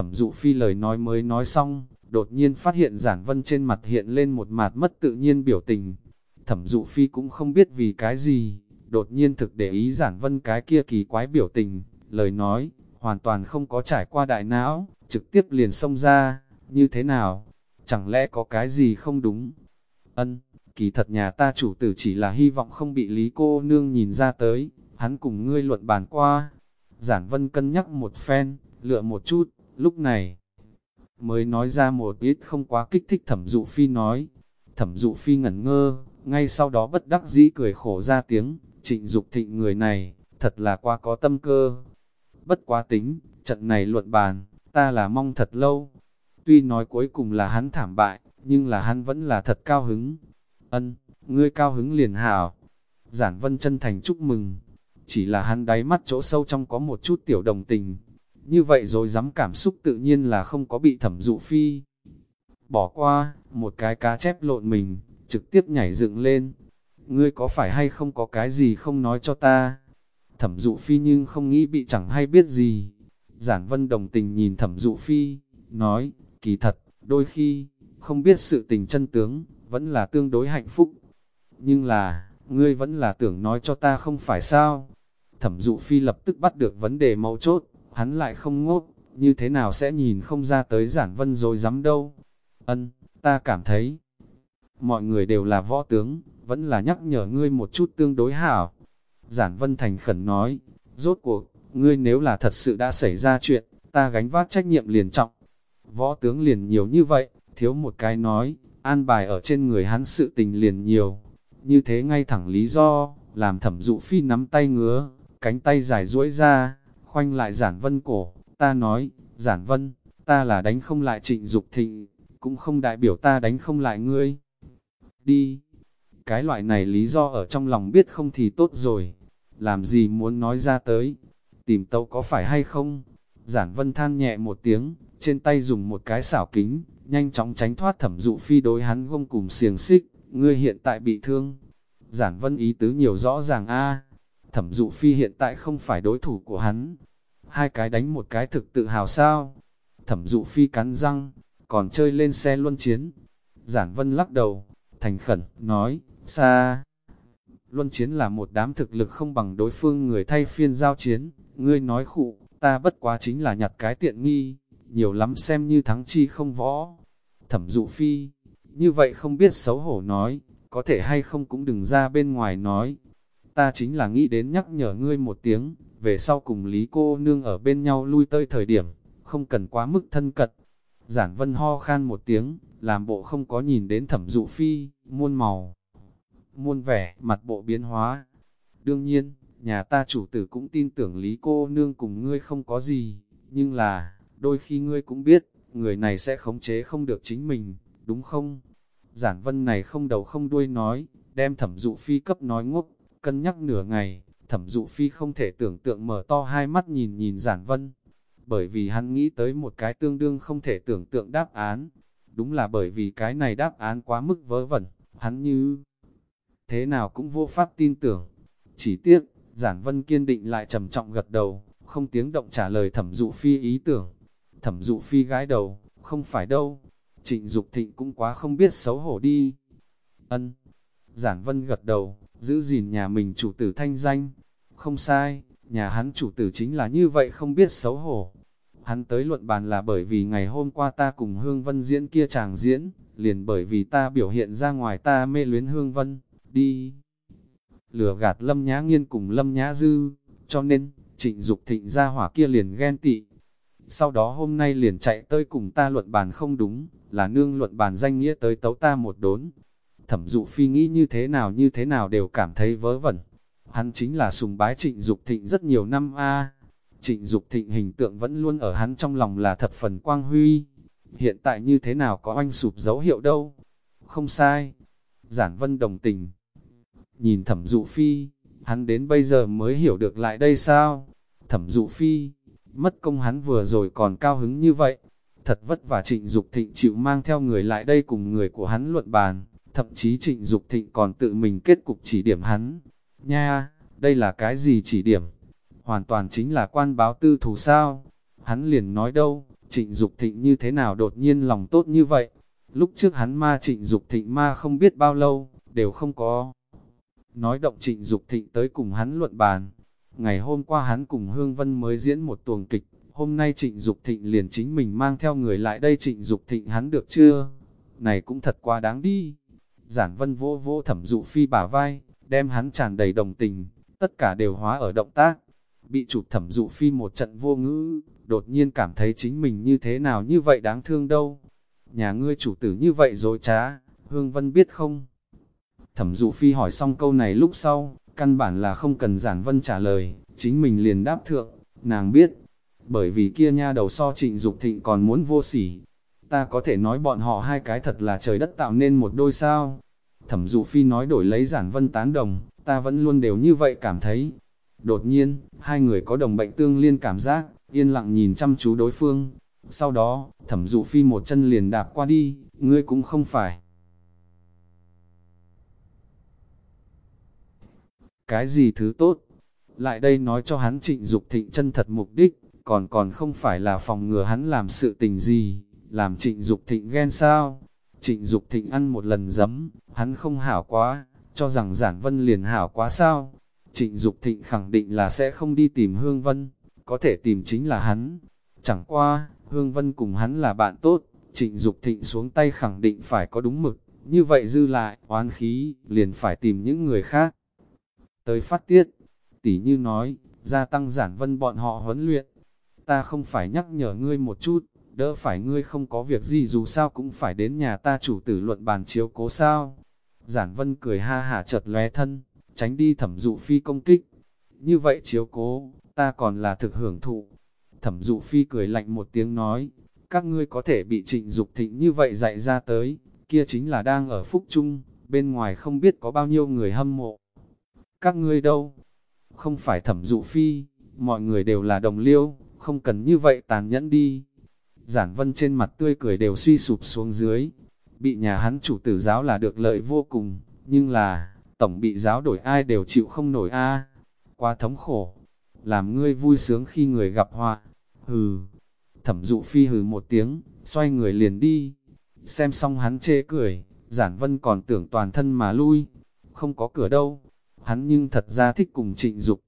Thẩm dụ phi lời nói mới nói xong, đột nhiên phát hiện giản vân trên mặt hiện lên một mặt mất tự nhiên biểu tình. Thẩm dụ phi cũng không biết vì cái gì, đột nhiên thực để ý giản vân cái kia kỳ quái biểu tình, lời nói, hoàn toàn không có trải qua đại não, trực tiếp liền xông ra, như thế nào, chẳng lẽ có cái gì không đúng? Ân, kỳ thật nhà ta chủ tử chỉ là hy vọng không bị lý cô nương nhìn ra tới, hắn cùng ngươi luận bàn qua. Giản vân cân nhắc một phen, lựa một chút, lúc này mới nói ra một ít không quá kích thích thẩm dụ phi nói. Thẩm dụ phi ngẩn ngơ, ngay sau đó bất đắc dĩ cười khổ ra tiếng, trịnh dục thịnh người này, thật là quá có tâm cơ. Bất quá tính, trận này luận bàn, ta là mong thật lâu. Tuy nói cuối cùng là hắn thảm bại, nhưng là hắn vẫn là thật cao hứng. Ân, ngươi cao hứng liền hảo. Giản vân chân thành chúc mừng. Chỉ là hắn đáy mắt chỗ sâu trong có một chút tiểu đồng tình. Như vậy rồi dám cảm xúc tự nhiên là không có bị thẩm dụ phi. Bỏ qua, một cái cá chép lộn mình, trực tiếp nhảy dựng lên. Ngươi có phải hay không có cái gì không nói cho ta? Thẩm dụ phi nhưng không nghĩ bị chẳng hay biết gì. Giản vân đồng tình nhìn thẩm dụ phi, nói, kỳ thật, đôi khi, không biết sự tình chân tướng, vẫn là tương đối hạnh phúc. Nhưng là, ngươi vẫn là tưởng nói cho ta không phải sao. Thẩm dụ phi lập tức bắt được vấn đề mấu chốt, hắn lại không ngốc, như thế nào sẽ nhìn không ra tới giản vân rồi dám đâu. Ân, ta cảm thấy, mọi người đều là võ tướng, vẫn là nhắc nhở ngươi một chút tương đối hảo. Giản vân thành khẩn nói, rốt cuộc, ngươi nếu là thật sự đã xảy ra chuyện, ta gánh vác trách nhiệm liền trọng. Võ tướng liền nhiều như vậy, thiếu một cái nói, an bài ở trên người hắn sự tình liền nhiều. Như thế ngay thẳng lý do, làm thẩm dụ phi nắm tay ngứa, cánh tay dài duỗi ra, khoanh lại giản vân cổ, ta nói, giản vân, ta là đánh không lại trịnh dục thịnh, cũng không đại biểu ta đánh không lại ngươi. Đi, cái loại này lý do ở trong lòng biết không thì tốt rồi, làm gì muốn nói ra tới, tìm tâu có phải hay không? Giản vân than nhẹ một tiếng, trên tay dùng một cái xảo kính, nhanh chóng tránh thoát thẩm dụ phi đối hắn gông cùng xiềng xích, ngươi hiện tại bị thương. Giản vân ý tứ nhiều rõ ràng a thẩm dụ phi hiện tại không phải đối thủ của hắn. Hai cái đánh một cái thực tự hào sao. Thẩm dụ phi cắn răng, còn chơi lên xe luân chiến. Giản vân lắc đầu, thành khẩn, nói, xa. Luân chiến là một đám thực lực không bằng đối phương người thay phiên giao chiến, ngươi nói khụ, ta bất quá chính là nhặt cái tiện nghi, nhiều lắm xem như thắng chi không võ. Thẩm dụ phi, như vậy không biết xấu hổ nói, có thể hay không cũng đừng ra bên ngoài nói. Ta chính là nghĩ đến nhắc nhở ngươi một tiếng, về sau cùng Lý cô nương ở bên nhau lui tới thời điểm, không cần quá mức thân cật. Giản vân ho khan một tiếng, làm bộ không có nhìn đến thẩm dụ phi, muôn màu, muôn vẻ, mặt bộ biến hóa. Đương nhiên, nhà ta chủ tử cũng tin tưởng Lý cô nương cùng ngươi không có gì, nhưng là, đôi khi ngươi cũng biết, người này sẽ khống chế không được chính mình, đúng không? Giản vân này không đầu không đuôi nói, đem thẩm dụ phi cấp nói ngốc, cân nhắc nửa ngày, thẩm dụ phi không thể tưởng tượng mở to hai mắt nhìn nhìn giản vân. Bởi vì hắn nghĩ tới một cái tương đương không thể tưởng tượng đáp án. Đúng là bởi vì cái này đáp án quá mức vớ vẩn, hắn như thế nào cũng vô pháp tin tưởng. Chỉ tiếc, giản vân kiên định lại trầm trọng gật đầu, không tiếng động trả lời thẩm dụ phi ý tưởng. Thẩm dụ phi gái đầu, không phải đâu. Trịnh Dục thịnh cũng quá không biết xấu hổ đi. Ân. Giản vân gật đầu, giữ gìn nhà mình chủ tử thanh danh. Không sai, nhà hắn chủ tử chính là như vậy không biết xấu hổ. Hắn tới luận bàn là bởi vì ngày hôm qua ta cùng Hương Vân diễn kia chàng diễn, liền bởi vì ta biểu hiện ra ngoài ta mê luyến Hương Vân, đi. Lửa gạt Lâm Nhã Nghiên cùng Lâm Nhã Dư, cho nên, trịnh Dục thịnh ra hỏa kia liền ghen tị, sau đó hôm nay liền chạy tới cùng ta luận bàn không đúng, là nương luận bàn danh nghĩa tới tấu ta một đốn. Thẩm dụ phi nghĩ như thế nào như thế nào đều cảm thấy vớ vẩn. Hắn chính là sùng bái trịnh Dục thịnh rất nhiều năm a Trịnh Dục thịnh hình tượng vẫn luôn ở hắn trong lòng là thập phần quang huy. Hiện tại như thế nào có anh sụp dấu hiệu đâu? Không sai. Giản vân đồng tình. Nhìn thẩm dụ phi, hắn đến bây giờ mới hiểu được lại đây sao? Thẩm dụ phi, mất công hắn vừa rồi còn cao hứng như vậy. Thật vất vả trịnh Dục thịnh chịu mang theo người lại đây cùng người của hắn luận bàn, thậm chí trịnh Dục thịnh còn tự mình kết cục chỉ điểm hắn. Nha, đây là cái gì chỉ điểm? Hoàn toàn chính là quan báo tư thù sao? Hắn liền nói đâu, trịnh Dục thịnh như thế nào đột nhiên lòng tốt như vậy. Lúc trước hắn ma trịnh Dục thịnh ma không biết bao lâu, đều không có. Nói động trịnh Dục thịnh tới cùng hắn luận bàn. Ngày hôm qua hắn cùng Hương Vân mới diễn một tuồng kịch, hôm nay trịnh Dục thịnh liền chính mình mang theo người lại đây trịnh Dục thịnh hắn được chưa? Này cũng thật quá đáng đi. Giản vân vô vô thẩm dụ phi bả vai, đem hắn tràn đầy đồng tình, tất cả đều hóa ở động tác. Bị chụp thẩm dụ phi một trận vô ngữ, đột nhiên cảm thấy chính mình như thế nào như vậy đáng thương đâu. Nhà ngươi chủ tử như vậy rồi trá, Hương Vân biết không? Thẩm dụ phi hỏi xong câu này lúc sau, căn bản là không cần giản vân trả lời, chính mình liền đáp thượng, nàng biết, bởi vì kia nha đầu so trịnh Dục thịnh còn muốn vô sỉ. Ta có thể nói bọn họ hai cái thật là trời đất tạo nên một đôi sao. Thẩm dụ phi nói đổi lấy giản vân tán đồng, ta vẫn luôn đều như vậy cảm thấy. Đột nhiên, hai người có đồng bệnh tương liên cảm giác, yên lặng nhìn chăm chú đối phương. Sau đó, thẩm dụ phi một chân liền đạp qua đi, ngươi cũng không phải. Cái gì thứ tốt? Lại đây nói cho hắn trịnh Dục thịnh chân thật mục đích, còn còn không phải là phòng ngừa hắn làm sự tình gì, làm trịnh Dục thịnh ghen sao? Trịnh Dục thịnh ăn một lần giấm, hắn không hảo quá, cho rằng giản vân liền hảo quá sao? Trịnh Dục thịnh khẳng định là sẽ không đi tìm Hương Vân, có thể tìm chính là hắn. Chẳng qua, Hương Vân cùng hắn là bạn tốt, trịnh Dục thịnh xuống tay khẳng định phải có đúng mực, như vậy dư lại, oán khí, liền phải tìm những người khác. Tới phát tiết, tỉ như nói, gia tăng giản vân bọn họ huấn luyện, ta không phải nhắc nhở ngươi một chút, đỡ phải ngươi không có việc gì dù sao cũng phải đến nhà ta chủ tử luận bàn chiếu cố sao. Giản vân cười ha hả chợt lóe thân, tránh đi thẩm dụ phi công kích. Như vậy chiếu cố, ta còn là thực hưởng thụ. Thẩm dụ phi cười lạnh một tiếng nói, các ngươi có thể bị trịnh dục thịnh như vậy dạy ra tới, kia chính là đang ở phúc trung bên ngoài không biết có bao nhiêu người hâm mộ. Các ngươi đâu? Không phải thẩm dụ phi, mọi người đều là đồng liêu, không cần như vậy tàn nhẫn đi. Giản vân trên mặt tươi cười đều suy sụp xuống dưới, bị nhà hắn chủ tử giáo là được lợi vô cùng, nhưng là, tổng bị giáo đổi ai đều chịu không nổi a. Quá thống khổ, làm ngươi vui sướng khi người gặp họa, hừ, thẩm dụ phi hừ một tiếng, xoay người liền đi, xem xong hắn chê cười, giản vân còn tưởng toàn thân mà lui, không có cửa đâu, hắn nhưng thật ra thích cùng trịnh dục.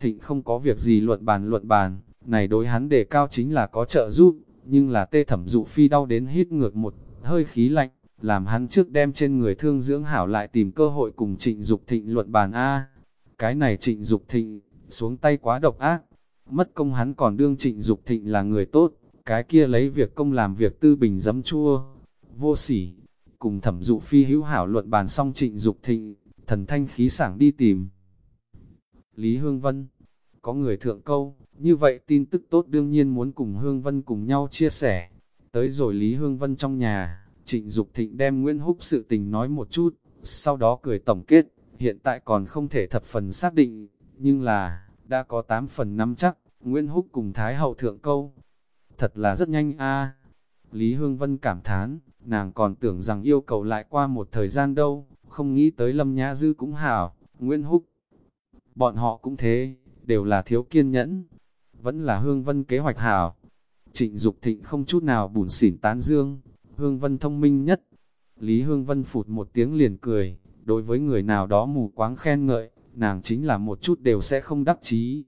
Thịnh không có việc gì luận bàn luận bàn, này đối hắn đề cao chính là có trợ giúp, nhưng là tê thẩm dụ phi đau đến hít ngược một hơi khí lạnh, làm hắn trước đem trên người thương dưỡng hảo lại tìm cơ hội cùng trịnh Dục thịnh luận bàn A. Cái này trịnh Dục thịnh, xuống tay quá độc ác, mất công hắn còn đương trịnh Dục thịnh là người tốt, cái kia lấy việc công làm việc tư bình dấm chua, vô sỉ, cùng thẩm dụ phi hữu hảo luận bàn xong trịnh Dục thịnh, thần thanh khí sảng đi tìm. Lý Hương Vân, có người thượng câu, như vậy tin tức tốt đương nhiên muốn cùng Hương Vân cùng nhau chia sẻ. Tới rồi Lý Hương Vân trong nhà, Trịnh Dục Thịnh đem Nguyễn Húc sự tình nói một chút, sau đó cười tổng kết, hiện tại còn không thể thập phần xác định, nhưng là, đã có 8 phần 5 chắc, Nguyễn Húc cùng Thái Hậu thượng câu. Thật là rất nhanh a Lý Hương Vân cảm thán, nàng còn tưởng rằng yêu cầu lại qua một thời gian đâu, không nghĩ tới Lâm Nhã Dư cũng hảo, Nguyễn Húc. Bọn họ cũng thế, đều là thiếu kiên nhẫn, vẫn là Hương Vân kế hoạch hảo. Trịnh Dục Thịnh không chút nào bùn xỉn tán dương, Hương Vân thông minh nhất. Lý Hương Vân phụt một tiếng liền cười, đối với người nào đó mù quáng khen ngợi, nàng chính là một chút đều sẽ không đắc chí.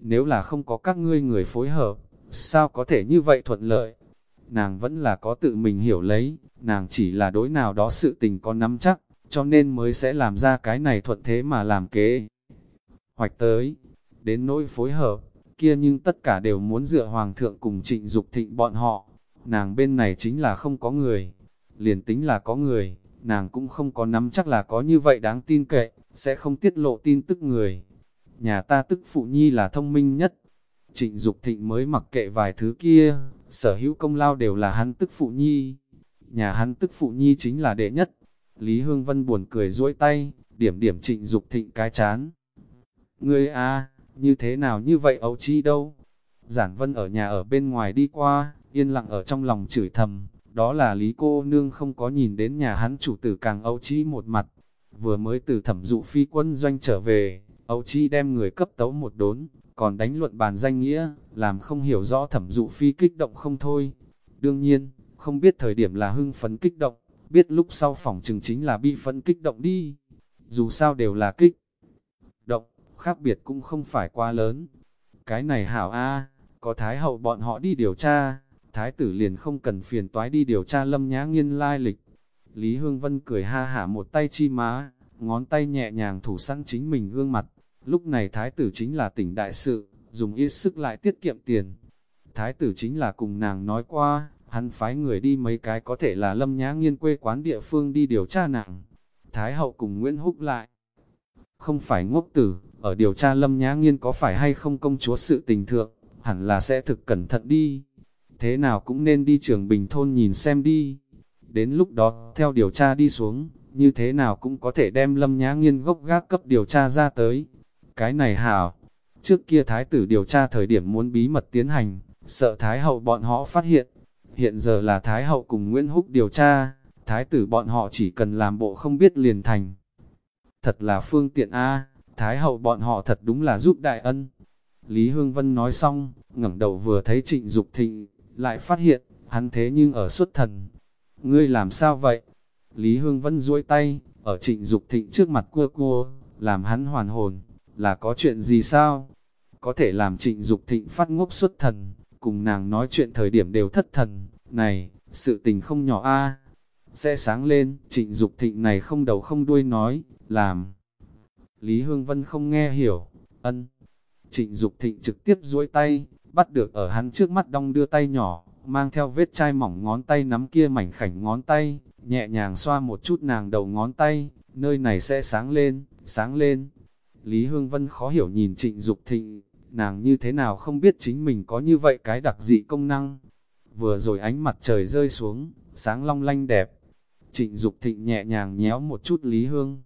Nếu là không có các ngươi người phối hợp, sao có thể như vậy thuận lợi? Nàng vẫn là có tự mình hiểu lấy, nàng chỉ là đối nào đó sự tình có nắm chắc, cho nên mới sẽ làm ra cái này thuận thế mà làm kế. Hoạch tới, đến nỗi phối hợp, kia nhưng tất cả đều muốn dựa hoàng thượng cùng trịnh Dục thịnh bọn họ. Nàng bên này chính là không có người, liền tính là có người, nàng cũng không có nắm chắc là có như vậy đáng tin cậy, sẽ không tiết lộ tin tức người. Nhà ta tức phụ nhi là thông minh nhất. Trịnh Dục thịnh mới mặc kệ vài thứ kia, sở hữu công lao đều là hắn tức phụ nhi. Nhà hắn tức phụ nhi chính là đệ nhất. Lý Hương Vân buồn cười duỗi tay, điểm điểm trịnh Dục thịnh cái chán. Ngươi a như thế nào như vậy ấu chi đâu? Giản Vân ở nhà ở bên ngoài đi qua, yên lặng ở trong lòng chửi thầm, đó là lý cô nương không có nhìn đến nhà hắn chủ tử càng ấu chi một mặt. Vừa mới từ thẩm dụ phi quân doanh trở về, ấu chi đem người cấp tấu một đốn, còn đánh luận bàn danh nghĩa, làm không hiểu rõ thẩm dụ phi kích động không thôi. Đương nhiên, không biết thời điểm là hưng phấn kích động, biết lúc sau phòng chừng chính là bi phấn kích động đi. Dù sao đều là kích khác biệt cũng không phải quá lớn. Cái này hảo a có thái hậu bọn họ đi điều tra, thái tử liền không cần phiền toái đi điều tra lâm nhã nghiên lai lịch. Lý Hương Vân cười ha hả một tay chi má, ngón tay nhẹ nhàng thủ sẵn chính mình gương mặt. Lúc này thái tử chính là tỉnh đại sự, dùng ít sức lại tiết kiệm tiền. Thái tử chính là cùng nàng nói qua, hắn phái người đi mấy cái có thể là lâm nhã nghiên quê quán địa phương đi điều tra nàng. Thái hậu cùng Nguyễn Húc lại. Không phải ngốc tử, ở điều tra lâm nhã nghiên có phải hay không công chúa sự tình thượng, hẳn là sẽ thực cẩn thận đi. Thế nào cũng nên đi trường bình thôn nhìn xem đi. Đến lúc đó, theo điều tra đi xuống, như thế nào cũng có thể đem lâm nhã nghiên gốc gác cấp điều tra ra tới. Cái này hảo, trước kia thái tử điều tra thời điểm muốn bí mật tiến hành, sợ thái hậu bọn họ phát hiện. Hiện giờ là thái hậu cùng Nguyễn Húc điều tra, thái tử bọn họ chỉ cần làm bộ không biết liền thành. Thật là phương tiện A, thái hậu bọn họ thật đúng là giúp đại ân. Lý Hương Vân nói xong, ngẩng đầu vừa thấy trịnh Dục thịnh, lại phát hiện, hắn thế nhưng ở xuất thần. Ngươi làm sao vậy? Lý Hương Vân duỗi tay, ở trịnh Dục thịnh trước mặt cua cua, làm hắn hoàn hồn, là có chuyện gì sao? Có thể làm trịnh Dục thịnh phát ngốc xuất thần, cùng nàng nói chuyện thời điểm đều thất thần, này, sự tình không nhỏ a sẽ sáng lên, trịnh Dục thịnh này không đầu không đuôi nói, làm. Lý Hương Vân không nghe hiểu, ân. Trịnh Dục thịnh trực tiếp duỗi tay, bắt được ở hắn trước mắt đong đưa tay nhỏ, mang theo vết chai mỏng ngón tay nắm kia mảnh khảnh ngón tay, nhẹ nhàng xoa một chút nàng đầu ngón tay, nơi này sẽ sáng lên, sáng lên. Lý Hương Vân khó hiểu nhìn trịnh Dục thịnh, nàng như thế nào không biết chính mình có như vậy cái đặc dị công năng. Vừa rồi ánh mặt trời rơi xuống, sáng long lanh đẹp. Trịnh Dục thịnh nhẹ nhàng nhéo một chút Lý Hương.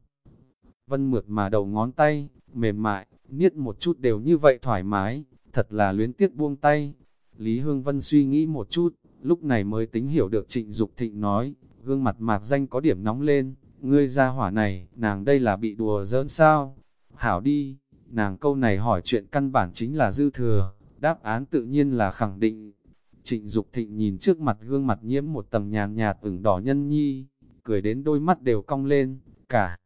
Vân mượt mà đầu ngón tay, mềm mại, niết một chút đều như vậy thoải mái, thật là luyến tiếc buông tay. Lý Hương Vân suy nghĩ một chút, lúc này mới tính hiểu được trịnh Dục thịnh nói, gương mặt mạc danh có điểm nóng lên, ngươi ra hỏa này, nàng đây là bị đùa giỡn sao? Hảo đi, nàng câu này hỏi chuyện căn bản chính là dư thừa, đáp án tự nhiên là khẳng định. Trịnh Dục thịnh nhìn trước mặt gương mặt nhiễm một tầng nhàn nhạt ửng đỏ nhân nhi, cười đến đôi mắt đều cong lên, cả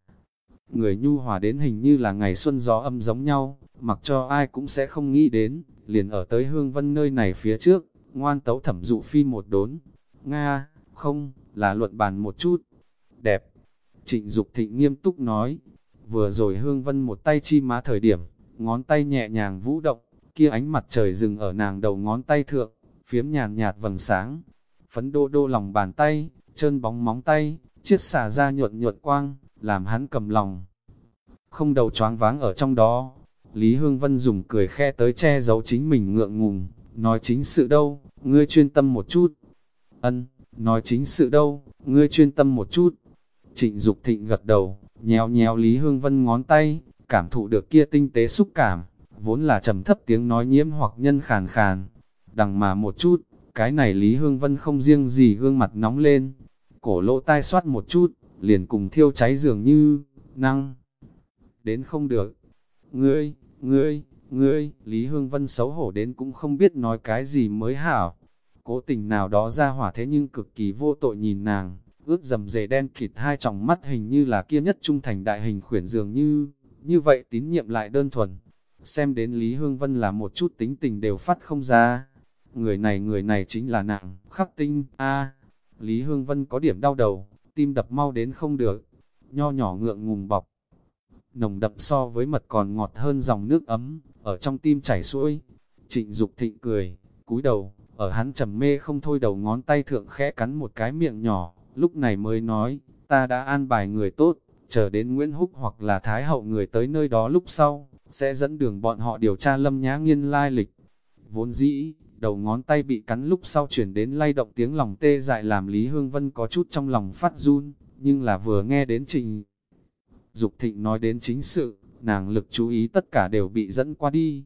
người nhu hòa đến hình như là ngày xuân gió âm giống nhau, mặc cho ai cũng sẽ không nghĩ đến, liền ở tới hương vân nơi này phía trước, ngoan tấu thẩm dụ phi một đốn. Nga, không, là luận bàn một chút. Đẹp. Trịnh Dục thịnh nghiêm túc nói, vừa rồi hương vân một tay chi má thời điểm, ngón tay nhẹ nhàng vũ động, kia ánh mặt trời dừng ở nàng đầu ngón tay thượng, phiếm nhàn nhạt vầng sáng. Phấn đô đô lòng bàn tay, chân bóng móng tay, chiếc xả ra nhuận nhuận quang, làm hắn cầm lòng. Không đầu choáng váng ở trong đó, Lý Hương Vân dùng cười khe tới che giấu chính mình ngượng ngùng, nói chính sự đâu, ngươi chuyên tâm một chút. Ân, nói chính sự đâu, ngươi chuyên tâm một chút. Trịnh Dục Thịnh gật đầu, nhéo nhéo Lý Hương Vân ngón tay, cảm thụ được kia tinh tế xúc cảm, vốn là trầm thấp tiếng nói nhiễm hoặc nhân khàn khàn. Đằng mà một chút, cái này Lý Hương Vân không riêng gì gương mặt nóng lên, cổ lỗ tai soát một chút, liền cùng thiêu cháy dường như, năng. Đến không được. Ngươi, ngươi, ngươi, Lý Hương Vân xấu hổ đến cũng không biết nói cái gì mới hảo. Cố tình nào đó ra hỏa thế nhưng cực kỳ vô tội nhìn nàng, ướt dầm dề đen kịt hai tròng mắt hình như là kia nhất trung thành đại hình khuyển dường như, như vậy tín nhiệm lại đơn thuần. Xem đến Lý Hương Vân là một chút tính tình đều phát không ra. Người này người này chính là nàng, khắc tinh, a Lý Hương Vân có điểm đau đầu, tim đập mau đến không được, nho nhỏ ngượng ngùng bọc. Nồng đậm so với mật còn ngọt hơn dòng nước ấm, ở trong tim chảy xuôi. Trịnh Dục thịnh cười, cúi đầu, ở hắn trầm mê không thôi đầu ngón tay thượng khẽ cắn một cái miệng nhỏ, lúc này mới nói, ta đã an bài người tốt, chờ đến Nguyễn Húc hoặc là Thái Hậu người tới nơi đó lúc sau, sẽ dẫn đường bọn họ điều tra lâm nhá nghiên lai lịch. Vốn dĩ, đầu ngón tay bị cắn lúc sau chuyển đến lay động tiếng lòng tê dại làm Lý Hương Vân có chút trong lòng phát run, nhưng là vừa nghe đến trình. Dục thịnh nói đến chính sự, nàng lực chú ý tất cả đều bị dẫn qua đi.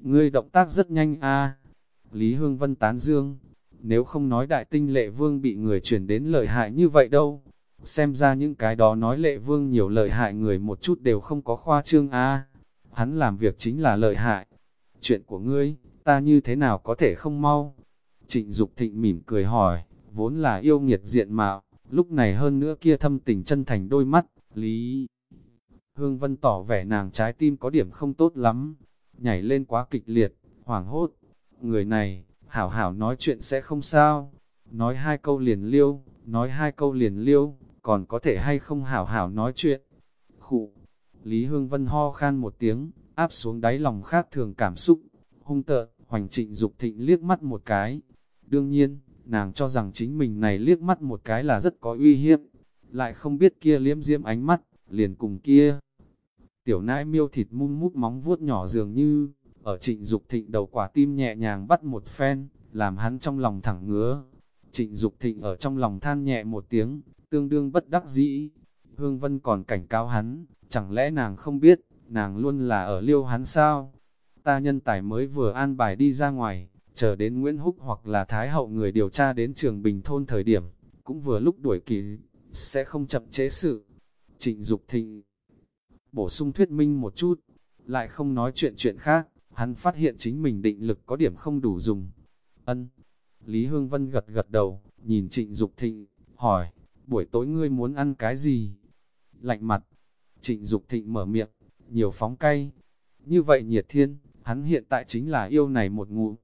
Ngươi động tác rất nhanh a Lý Hương Vân tán dương, nếu không nói đại tinh lệ vương bị người chuyển đến lợi hại như vậy đâu. Xem ra những cái đó nói lệ vương nhiều lợi hại người một chút đều không có khoa trương a Hắn làm việc chính là lợi hại, chuyện của ngươi, ta như thế nào có thể không mau? Trịnh Dục Thịnh mỉm cười hỏi, vốn là yêu nghiệt diện mạo, lúc này hơn nữa kia thâm tình chân thành đôi mắt, Lý Hương Vân tỏ vẻ nàng trái tim có điểm không tốt lắm, nhảy lên quá kịch liệt, hoảng hốt. Người này, hảo hảo nói chuyện sẽ không sao, nói hai câu liền liêu, nói hai câu liền liêu, còn có thể hay không hảo hảo nói chuyện. Khụ, Lý Hương Vân ho khan một tiếng, áp xuống đáy lòng khác thường cảm xúc, hung tợn, hoành trịnh dục thịnh liếc mắt một cái. Đương nhiên, nàng cho rằng chính mình này liếc mắt một cái là rất có uy hiếp, lại không biết kia liếm diễm ánh mắt, liền cùng kia. Tiểu nãi miêu thịt mung mút móng vuốt nhỏ dường như, ở trịnh Dục thịnh đầu quả tim nhẹ nhàng bắt một phen, làm hắn trong lòng thẳng ngứa. Trịnh Dục thịnh ở trong lòng than nhẹ một tiếng, tương đương bất đắc dĩ. Hương Vân còn cảnh cáo hắn, chẳng lẽ nàng không biết, nàng luôn là ở liêu hắn sao? Ta nhân tài mới vừa an bài đi ra ngoài, chờ đến Nguyễn Húc hoặc là Thái Hậu người điều tra đến trường Bình Thôn thời điểm, cũng vừa lúc đuổi kỳ, sẽ không chậm chế sự. Trịnh Dục thịnh bổ sung thuyết minh một chút, lại không nói chuyện chuyện khác, hắn phát hiện chính mình định lực có điểm không đủ dùng. Ân. Lý Hương Vân gật gật đầu, nhìn Trịnh Dục Thịnh, hỏi, buổi tối ngươi muốn ăn cái gì? Lạnh mặt. Trịnh Dục Thịnh mở miệng, nhiều phóng cay. Như vậy nhiệt thiên, hắn hiện tại chính là yêu này một ngụ.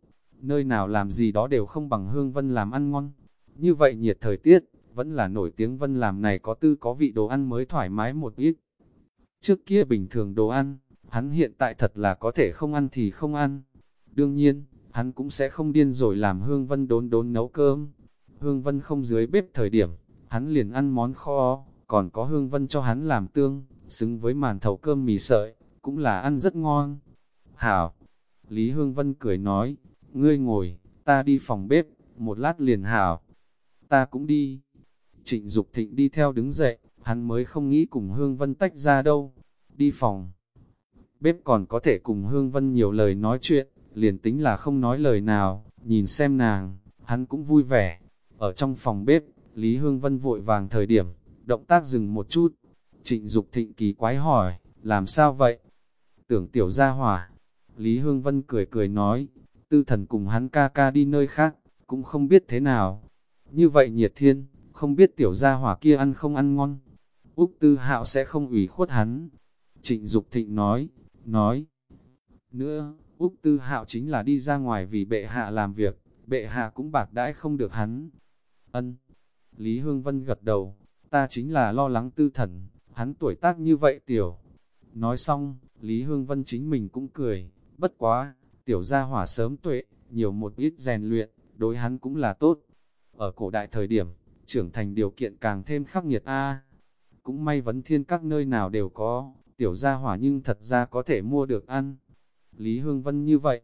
Nơi nào làm gì đó đều không bằng Hương Vân làm ăn ngon. Như vậy nhiệt thời tiết, vẫn là nổi tiếng Vân làm này có tư có vị đồ ăn mới thoải mái một ít. Trước kia bình thường đồ ăn, hắn hiện tại thật là có thể không ăn thì không ăn. Đương nhiên, hắn cũng sẽ không điên rồi làm Hương Vân đốn đốn nấu cơm. Hương Vân không dưới bếp thời điểm, hắn liền ăn món kho, còn có Hương Vân cho hắn làm tương, xứng với màn thầu cơm mì sợi, cũng là ăn rất ngon. Hảo! Lý Hương Vân cười nói, ngươi ngồi, ta đi phòng bếp, một lát liền hảo. Ta cũng đi. Trịnh Dục Thịnh đi theo đứng dậy, hắn mới không nghĩ cùng Hương Vân tách ra đâu. Đi phòng. Bếp còn có thể cùng Hương Vân nhiều lời nói chuyện, liền tính là không nói lời nào, nhìn xem nàng, hắn cũng vui vẻ. Ở trong phòng bếp, Lý Hương Vân vội vàng thời điểm, động tác dừng một chút. Trịnh Dục Thịnh kỳ quái hỏi, làm sao vậy? Tưởng tiểu gia hỏa. Lý Hương Vân cười cười nói, tư thần cùng hắn ca ca đi nơi khác, cũng không biết thế nào. Như vậy nhiệt thiên, không biết tiểu gia hỏa kia ăn không ăn ngon. Úc Tư Hạo sẽ không ủy khuất hắn. Trịnh Dục Thịnh nói, nói. Nữa, Úc Tư Hạo chính là đi ra ngoài vì bệ hạ làm việc, bệ hạ cũng bạc đãi không được hắn. Ân. Lý Hương Vân gật đầu, ta chính là lo lắng tư thần, hắn tuổi tác như vậy tiểu. Nói xong, Lý Hương Vân chính mình cũng cười, bất quá, tiểu gia hỏa sớm tuệ, nhiều một ít rèn luyện, đối hắn cũng là tốt. Ở cổ đại thời điểm, trưởng thành điều kiện càng thêm khắc nghiệt a cũng may vấn thiên các nơi nào đều có, tiểu gia hỏa nhưng thật ra có thể mua được ăn. Lý Hương Vân như vậy,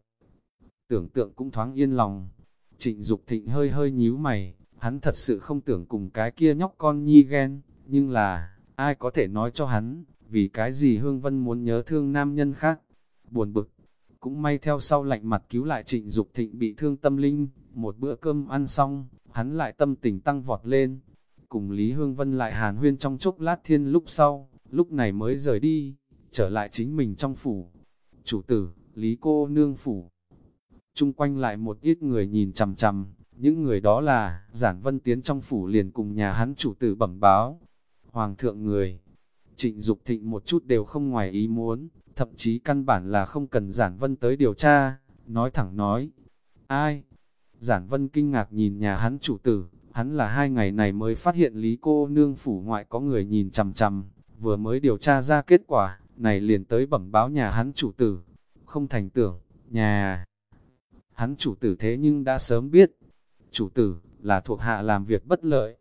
tưởng tượng cũng thoáng yên lòng. Trịnh Dục Thịnh hơi hơi nhíu mày, hắn thật sự không tưởng cùng cái kia nhóc con nhi ghen, nhưng là, ai có thể nói cho hắn, vì cái gì Hương Vân muốn nhớ thương nam nhân khác. Buồn bực, cũng may theo sau lạnh mặt cứu lại Trịnh Dục Thịnh bị thương tâm linh, một bữa cơm ăn xong, hắn lại tâm tình tăng vọt lên, cùng Lý Hương Vân lại hàn huyên trong chốc lát thiên lúc sau, lúc này mới rời đi, trở lại chính mình trong phủ. Chủ tử, Lý cô nương phủ. Trung quanh lại một ít người nhìn chằm chằm, những người đó là, giản vân tiến trong phủ liền cùng nhà hắn chủ tử bẩm báo. Hoàng thượng người, trịnh Dục thịnh một chút đều không ngoài ý muốn, thậm chí căn bản là không cần giản vân tới điều tra, nói thẳng nói. Ai? Giản vân kinh ngạc nhìn nhà hắn chủ tử, Hắn là hai ngày này mới phát hiện Lý cô nương phủ ngoại có người nhìn chằm chằm, vừa mới điều tra ra kết quả, này liền tới bẩm báo nhà hắn chủ tử. Không thành tưởng, nhà hắn chủ tử thế nhưng đã sớm biết, chủ tử là thuộc hạ làm việc bất lợi.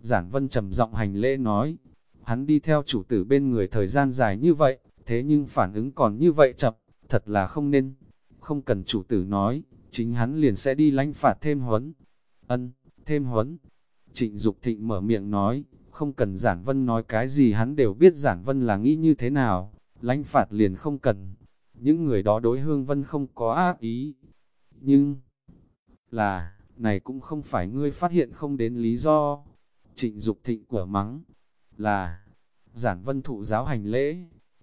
Giản Vân trầm giọng hành lễ nói, hắn đi theo chủ tử bên người thời gian dài như vậy, thế nhưng phản ứng còn như vậy chậm, thật là không nên. Không cần chủ tử nói, chính hắn liền sẽ đi lãnh phạt thêm huấn. Ân, thêm huấn. Trịnh Dục Thịnh mở miệng nói, không cần Giản Vân nói cái gì hắn đều biết Giản Vân là nghĩ như thế nào, lãnh phạt liền không cần. Những người đó đối Hương Vân không có ác ý. Nhưng, là, này cũng không phải ngươi phát hiện không đến lý do. Trịnh Dục Thịnh của mắng, là, Giản Vân thụ giáo hành lễ,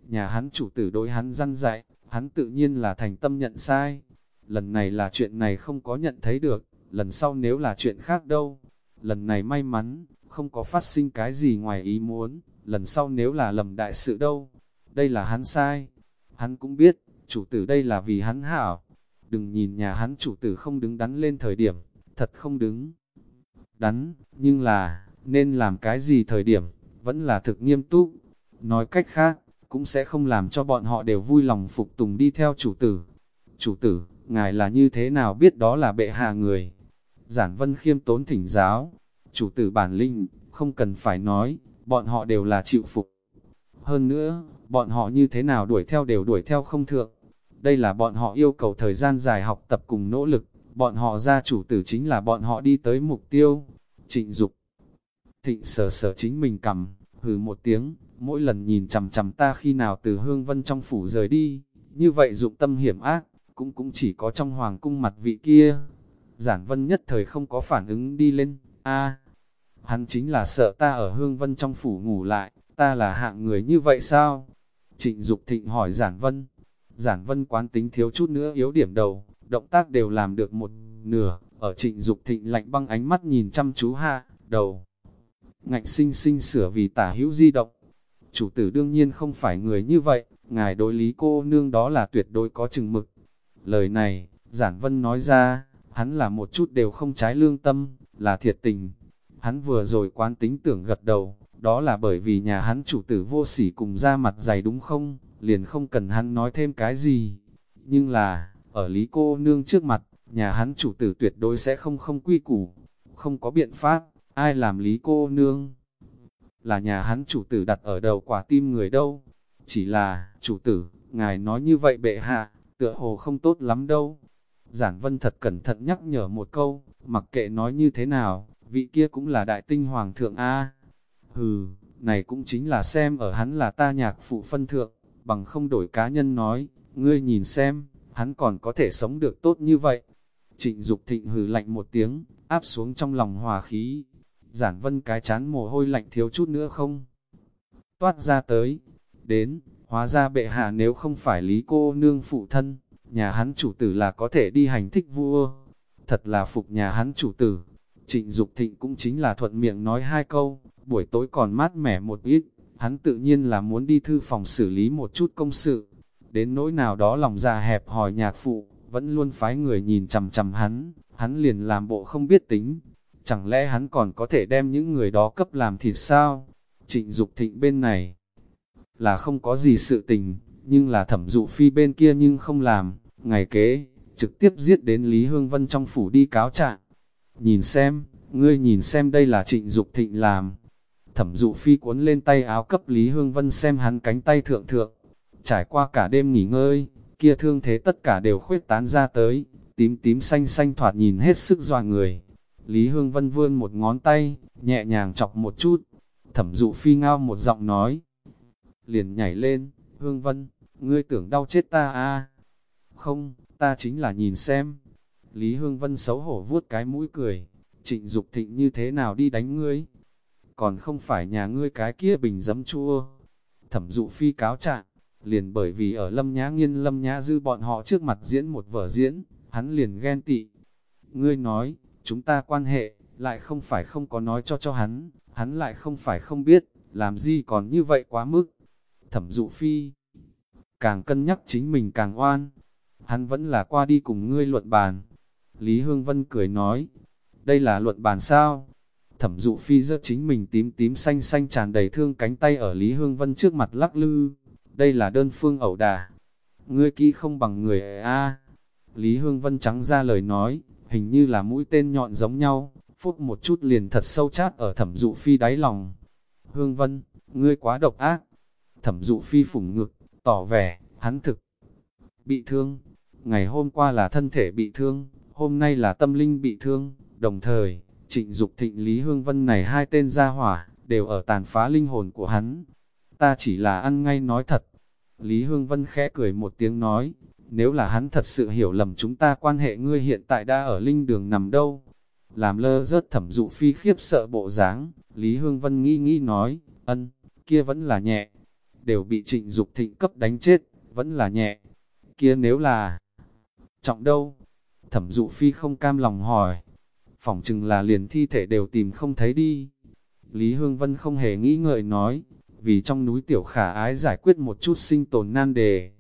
nhà hắn chủ tử đối hắn răn dạy, hắn tự nhiên là thành tâm nhận sai. Lần này là chuyện này không có nhận thấy được, lần sau nếu là chuyện khác đâu. Lần này may mắn, không có phát sinh cái gì ngoài ý muốn, lần sau nếu là lầm đại sự đâu. Đây là hắn sai. Hắn cũng biết, chủ tử đây là vì hắn hảo. Đừng nhìn nhà hắn chủ tử không đứng đắn lên thời điểm, thật không đứng đắn, nhưng là, nên làm cái gì thời điểm, vẫn là thực nghiêm túc. Nói cách khác, cũng sẽ không làm cho bọn họ đều vui lòng phục tùng đi theo chủ tử. Chủ tử, ngài là như thế nào biết đó là bệ hạ người? Giản vân khiêm tốn thỉnh giáo, chủ tử bản linh, không cần phải nói, bọn họ đều là chịu phục. Hơn nữa, bọn họ như thế nào đuổi theo đều đuổi theo không thượng. Đây là bọn họ yêu cầu thời gian dài học tập cùng nỗ lực, bọn họ ra chủ tử chính là bọn họ đi tới mục tiêu. Trịnh Dục Thịnh sờ sờ chính mình cầm, hừ một tiếng, mỗi lần nhìn chằm chằm ta khi nào từ hương vân trong phủ rời đi, như vậy dụng tâm hiểm ác, cũng cũng chỉ có trong hoàng cung mặt vị kia. Giản vân nhất thời không có phản ứng đi lên, a hắn chính là sợ ta ở hương vân trong phủ ngủ lại, ta là hạng người như vậy sao? Trịnh Dục thịnh hỏi giản vân, giản vân quán tính thiếu chút nữa yếu điểm đầu, động tác đều làm được một nửa, ở trịnh Dục thịnh lạnh băng ánh mắt nhìn chăm chú ha, đầu. Ngạnh sinh sinh sửa vì tả hữu di động, chủ tử đương nhiên không phải người như vậy, ngài đối lý cô nương đó là tuyệt đối có chừng mực. Lời này, giản vân nói ra, hắn là một chút đều không trái lương tâm, là thiệt tình. Hắn vừa rồi quán tính tưởng gật đầu, đó là bởi vì nhà hắn chủ tử vô sỉ cùng ra mặt dày đúng không, liền không cần hắn nói thêm cái gì. Nhưng là, ở lý cô nương trước mặt, nhà hắn chủ tử tuyệt đối sẽ không không quy củ, không có biện pháp, ai làm lý cô nương là nhà hắn chủ tử đặt ở đầu quả tim người đâu. Chỉ là, chủ tử, ngài nói như vậy bệ hạ, tựa hồ không tốt lắm đâu. Giản vân thật cẩn thận nhắc nhở một câu, mặc kệ nói như thế nào, vị kia cũng là đại tinh hoàng thượng A. Hừ, này cũng chính là xem ở hắn là ta nhạc phụ phân thượng, bằng không đổi cá nhân nói, ngươi nhìn xem, hắn còn có thể sống được tốt như vậy. Trịnh Dục thịnh hừ lạnh một tiếng, áp xuống trong lòng hòa khí, giản vân cái chán mồ hôi lạnh thiếu chút nữa không. Toát ra tới, đến, hóa ra bệ hạ nếu không phải lý cô nương phụ thân, nhà hắn chủ tử là có thể đi hành thích vua. Thật là phục nhà hắn chủ tử. Trịnh Dục thịnh cũng chính là thuận miệng nói hai câu, buổi tối còn mát mẻ một ít, hắn tự nhiên là muốn đi thư phòng xử lý một chút công sự. Đến nỗi nào đó lòng già hẹp hỏi nhạc phụ, vẫn luôn phái người nhìn chằm chằm hắn, hắn liền làm bộ không biết tính, chẳng lẽ hắn còn có thể đem những người đó cấp làm thịt sao? Trịnh Dục thịnh bên này là không có gì sự tình, nhưng là thẩm dụ phi bên kia nhưng không làm, ngày kế, trực tiếp giết đến Lý Hương Vân trong phủ đi cáo trạng. Nhìn xem, ngươi nhìn xem đây là trịnh Dục thịnh làm. Thẩm dụ phi cuốn lên tay áo cấp Lý Hương Vân xem hắn cánh tay thượng thượng. Trải qua cả đêm nghỉ ngơi, kia thương thế tất cả đều khuyết tán ra tới, tím tím xanh xanh thoạt nhìn hết sức doa người. Lý Hương Vân vươn một ngón tay, nhẹ nhàng chọc một chút. Thẩm dụ phi ngao một giọng nói. Liền nhảy lên, Hương Vân, ngươi tưởng đau chết ta à? Không, ta chính là nhìn xem. Lý Hương Vân xấu hổ vuốt cái mũi cười. Trịnh Dục thịnh như thế nào đi đánh ngươi? Còn không phải nhà ngươi cái kia bình dấm chua. Thẩm dụ phi cáo trạng, liền bởi vì ở lâm nhã nghiên lâm nhã dư bọn họ trước mặt diễn một vở diễn, hắn liền ghen tị. Ngươi nói, chúng ta quan hệ, lại không phải không có nói cho cho hắn, hắn lại không phải không biết, làm gì còn như vậy quá mức. Thẩm dụ phi, càng cân nhắc chính mình càng oan, hắn vẫn là qua đi cùng ngươi luận bàn. Lý Hương Vân cười nói, đây là luận bàn sao? Thẩm dụ phi giơ chính mình tím tím xanh xanh tràn đầy thương cánh tay ở Lý Hương Vân trước mặt lắc lư. Đây là đơn phương ẩu đà. Ngươi kỹ không bằng người a Lý Hương Vân trắng ra lời nói, hình như là mũi tên nhọn giống nhau, phút một chút liền thật sâu chát ở thẩm dụ phi đáy lòng. Hương Vân, ngươi quá độc ác. Thẩm dụ phi phủng ngực, tỏ vẻ, hắn thực. Bị thương, ngày hôm qua là thân thể bị thương, hôm nay là tâm linh bị thương, đồng thời, trịnh Dục thịnh Lý Hương Vân này hai tên gia hỏa, đều ở tàn phá linh hồn của hắn. Ta chỉ là ăn ngay nói thật. Lý Hương Vân khẽ cười một tiếng nói, nếu là hắn thật sự hiểu lầm chúng ta quan hệ ngươi hiện tại đã ở linh đường nằm đâu. Làm lơ rớt thẩm dụ phi khiếp sợ bộ dáng, Lý Hương Vân nghĩ nghĩ nói, ân, kia vẫn là nhẹ. Đều bị trịnh Dục thịnh cấp đánh chết, vẫn là nhẹ. kia nếu là trọng đâu? Thẩm dụ phi không cam lòng hỏi, phỏng chừng là liền thi thể đều tìm không thấy đi. Lý Hương Vân không hề nghĩ ngợi nói, vì trong núi tiểu khả ái giải quyết một chút sinh tồn nan đề.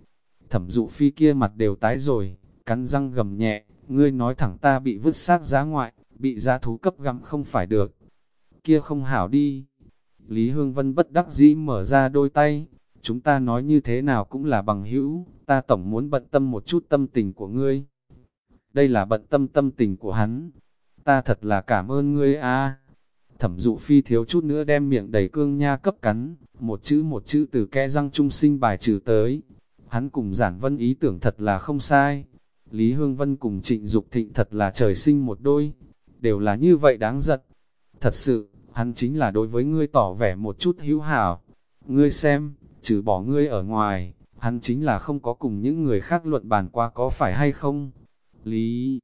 Thẩm dụ phi kia mặt đều tái rồi, cắn răng gầm nhẹ, ngươi nói thẳng ta bị vứt xác giá ngoại, bị giá thú cấp gặm không phải được. Kia không hảo đi. Lý Hương Vân bất đắc dĩ mở ra đôi tay, chúng ta nói như thế nào cũng là bằng hữu, ta tổng muốn bận tâm một chút tâm tình của ngươi. Đây là bận tâm tâm tình của hắn. Ta thật là cảm ơn ngươi a. Thẩm dụ phi thiếu chút nữa đem miệng đầy cương nha cấp cắn, một chữ một chữ từ kẽ răng trung sinh bài trừ tới. Hắn cùng giản vân ý tưởng thật là không sai. Lý Hương Vân cùng trịnh Dục thịnh thật là trời sinh một đôi. Đều là như vậy đáng giận. Thật sự, hắn chính là đối với ngươi tỏ vẻ một chút hữu hảo. Ngươi xem, trừ bỏ ngươi ở ngoài, hắn chính là không có cùng những người khác luận bàn qua có phải hay không. Lý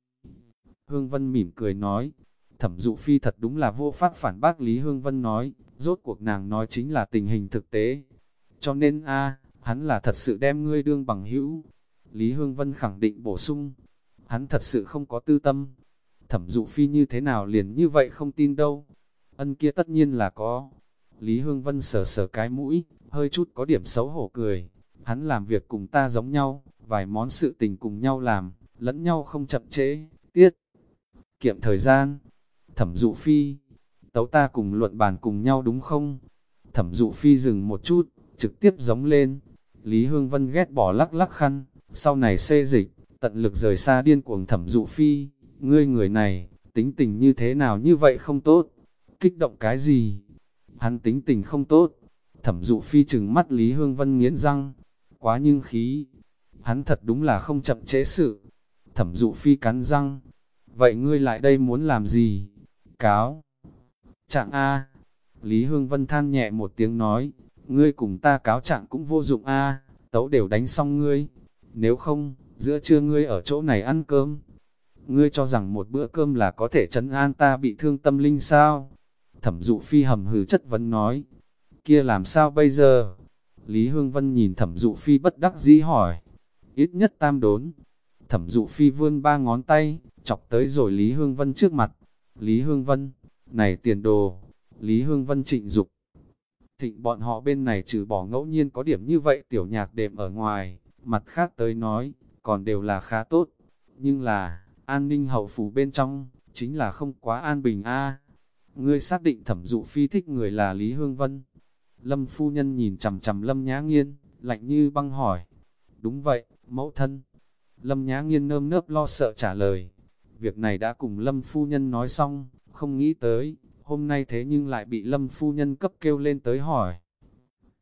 Hương Vân mỉm cười nói, thẩm dụ phi thật đúng là vô pháp phản bác Lý Hương Vân nói, rốt cuộc nàng nói chính là tình hình thực tế. Cho nên a hắn là thật sự đem ngươi đương bằng hữu. Lý Hương Vân khẳng định bổ sung, hắn thật sự không có tư tâm. Thẩm dụ phi như thế nào liền như vậy không tin đâu. Ân kia tất nhiên là có. Lý Hương Vân sờ sờ cái mũi, hơi chút có điểm xấu hổ cười. Hắn làm việc cùng ta giống nhau, vài món sự tình cùng nhau làm, lẫn nhau không chậm trễ, tiết. Kiệm thời gian, thẩm dụ phi, tấu ta cùng luận bàn cùng nhau đúng không? Thẩm dụ phi dừng một chút, trực tiếp giống lên. Lý Hương Vân ghét bỏ lắc lắc khăn, sau này xê dịch, tận lực rời xa điên cuồng thẩm dụ phi. Ngươi người này, tính tình như thế nào như vậy không tốt? Kích động cái gì? Hắn tính tình không tốt. Thẩm dụ phi chừng mắt Lý Hương Vân nghiến răng. Quá nhưng khí. Hắn thật đúng là không chậm chế sự. Thẩm dụ phi cắn răng. Vậy ngươi lại đây muốn làm gì? Cáo. Trạng A. Lý Hương Vân than nhẹ một tiếng nói. Ngươi cùng ta cáo trạng cũng vô dụng A. Tấu đều đánh xong ngươi. Nếu không, giữa trưa ngươi ở chỗ này ăn cơm. Ngươi cho rằng một bữa cơm là có thể chấn an ta bị thương tâm linh sao? Thẩm dụ phi hầm hừ chất vấn nói. Kia làm sao bây giờ? Lý Hương Vân nhìn thẩm dụ phi bất đắc dĩ hỏi. Ít nhất tam đốn. Thẩm dụ phi vươn ba ngón tay, chọc tới rồi Lý Hương Vân trước mặt. Lý Hương Vân, này tiền đồ. Lý Hương Vân trịnh dục. Thịnh bọn họ bên này trừ bỏ ngẫu nhiên có điểm như vậy tiểu nhạc đệm ở ngoài, mặt khác tới nói, còn đều là khá tốt. Nhưng là, an ninh hậu phủ bên trong, chính là không quá an bình a Ngươi xác định thẩm dụ phi thích người là Lý Hương Vân. Lâm phu nhân nhìn chầm chầm Lâm Nhã Nghiên, lạnh như băng hỏi. Đúng vậy, mẫu thân. Lâm Nhã Nghiên nơm nớp lo sợ trả lời. Việc này đã cùng Lâm phu nhân nói xong, không nghĩ tới, hôm nay thế nhưng lại bị Lâm phu nhân cấp kêu lên tới hỏi.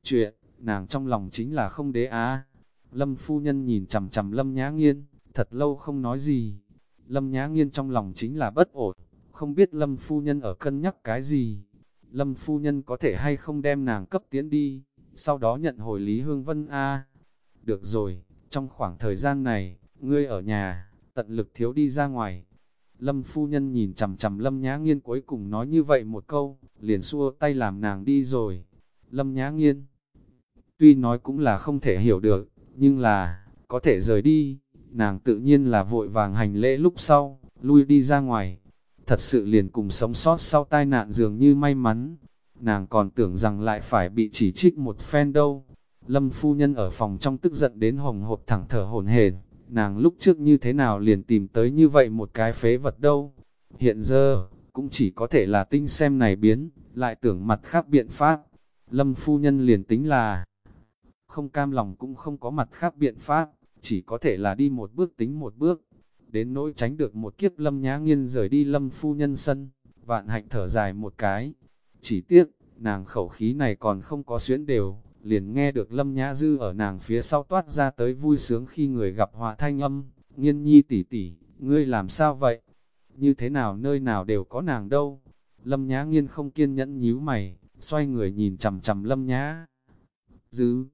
Chuyện, nàng trong lòng chính là không đế á. Lâm phu nhân nhìn chầm chầm Lâm Nhã Nghiên, thật lâu không nói gì. Lâm Nhã Nghiên trong lòng chính là bất ổn, không biết Lâm phu nhân ở cân nhắc cái gì. Lâm phu nhân có thể hay không đem nàng cấp tiến đi, sau đó nhận hồi Lý Hương Vân A. Được rồi, trong khoảng thời gian này, ngươi ở nhà, tận lực thiếu đi ra ngoài. Lâm phu nhân nhìn chầm chầm Lâm Nhã Nghiên cuối cùng nói như vậy một câu, liền xua tay làm nàng đi rồi. Lâm Nhã Nghiên, tuy nói cũng là không thể hiểu được, nhưng là, có thể rời đi, nàng tự nhiên là vội vàng hành lễ lúc sau, lui đi ra ngoài. Thật sự liền cùng sống sót sau tai nạn dường như may mắn, nàng còn tưởng rằng lại phải bị chỉ trích một phen đâu. Lâm phu nhân ở phòng trong tức giận đến hồng hộp thẳng thở hồn hển, nàng lúc trước như thế nào liền tìm tới như vậy một cái phế vật đâu. Hiện giờ, cũng chỉ có thể là tinh xem này biến, lại tưởng mặt khác biện pháp. Lâm phu nhân liền tính là không cam lòng cũng không có mặt khác biện pháp, chỉ có thể là đi một bước tính một bước. Đến nỗi tránh được một kiếp lâm nhã nghiên rời đi lâm phu nhân sân, vạn hạnh thở dài một cái. Chỉ tiếc, nàng khẩu khí này còn không có xuyến đều, liền nghe được lâm nhã dư ở nàng phía sau toát ra tới vui sướng khi người gặp họa thanh âm, nghiên nhi tỷ tỷ, ngươi làm sao vậy? Như thế nào nơi nào đều có nàng đâu? Lâm nhã nghiên không kiên nhẫn nhíu mày, xoay người nhìn chầm chầm lâm nhã. Dư,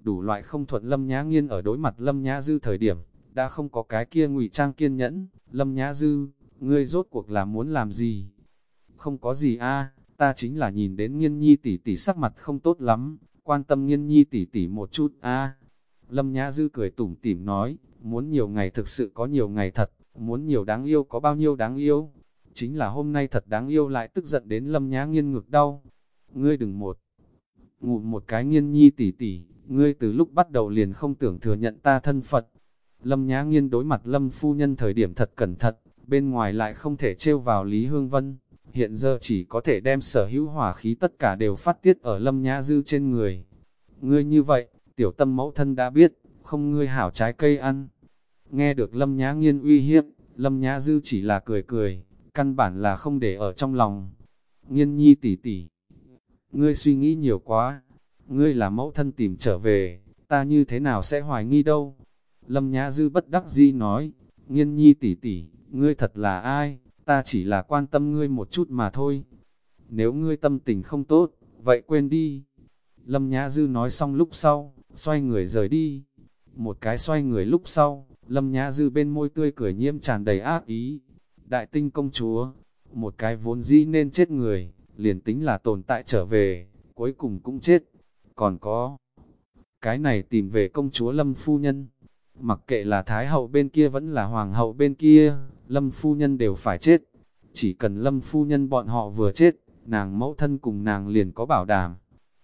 đủ loại không thuận lâm nhã nghiên ở đối mặt lâm nhã dư thời điểm, đã không có cái kia ngụy trang kiên nhẫn, lâm nhã dư, ngươi rốt cuộc là muốn làm gì? Không có gì a ta chính là nhìn đến nghiên nhi tỷ tỷ sắc mặt không tốt lắm, quan tâm nghiên nhi tỷ tỷ một chút a Lâm Nhã Dư cười tủm tỉm nói, muốn nhiều ngày thực sự có nhiều ngày thật, muốn nhiều đáng yêu có bao nhiêu đáng yêu. Chính là hôm nay thật đáng yêu lại tức giận đến Lâm Nhã nghiên ngực đau. Ngươi đừng một, ngụm một cái nghiên nhi tỉ tỉ, ngươi từ lúc bắt đầu liền không tưởng thừa nhận ta thân Phật. Lâm Nhã nghiên đối mặt Lâm phu nhân thời điểm thật cẩn thận, bên ngoài lại không thể trêu vào Lý Hương Vân. Hiện giờ chỉ có thể đem sở hữu hỏa khí tất cả đều phát tiết ở Lâm Nhã Dư trên người. Ngươi như vậy, tiểu tâm mẫu thân đã biết, không ngươi hảo trái cây ăn. Nghe được Lâm Nhã Nghiên uy hiếp, Lâm Nhã Dư chỉ là cười cười, căn bản là không để ở trong lòng. Nghiên nhi tỷ tỷ, ngươi suy nghĩ nhiều quá, ngươi là mẫu thân tìm trở về, ta như thế nào sẽ hoài nghi đâu. Lâm Nhã Dư bất đắc dĩ nói, nghiên nhi tỷ tỷ, ngươi thật là ai, ta chỉ là quan tâm ngươi một chút mà thôi. Nếu ngươi tâm tình không tốt, vậy quên đi. Lâm Nhã Dư nói xong lúc sau, xoay người rời đi. Một cái xoay người lúc sau, Lâm Nhã Dư bên môi tươi cười nhiễm tràn đầy ác ý. Đại tinh công chúa, một cái vốn dĩ nên chết người, liền tính là tồn tại trở về, cuối cùng cũng chết. Còn có, cái này tìm về công chúa Lâm Phu Nhân. Mặc kệ là Thái hậu bên kia vẫn là Hoàng hậu bên kia, Lâm Phu Nhân đều phải chết. Chỉ cần Lâm Phu Nhân bọn họ vừa chết, nàng mẫu thân cùng nàng liền có bảo đảm.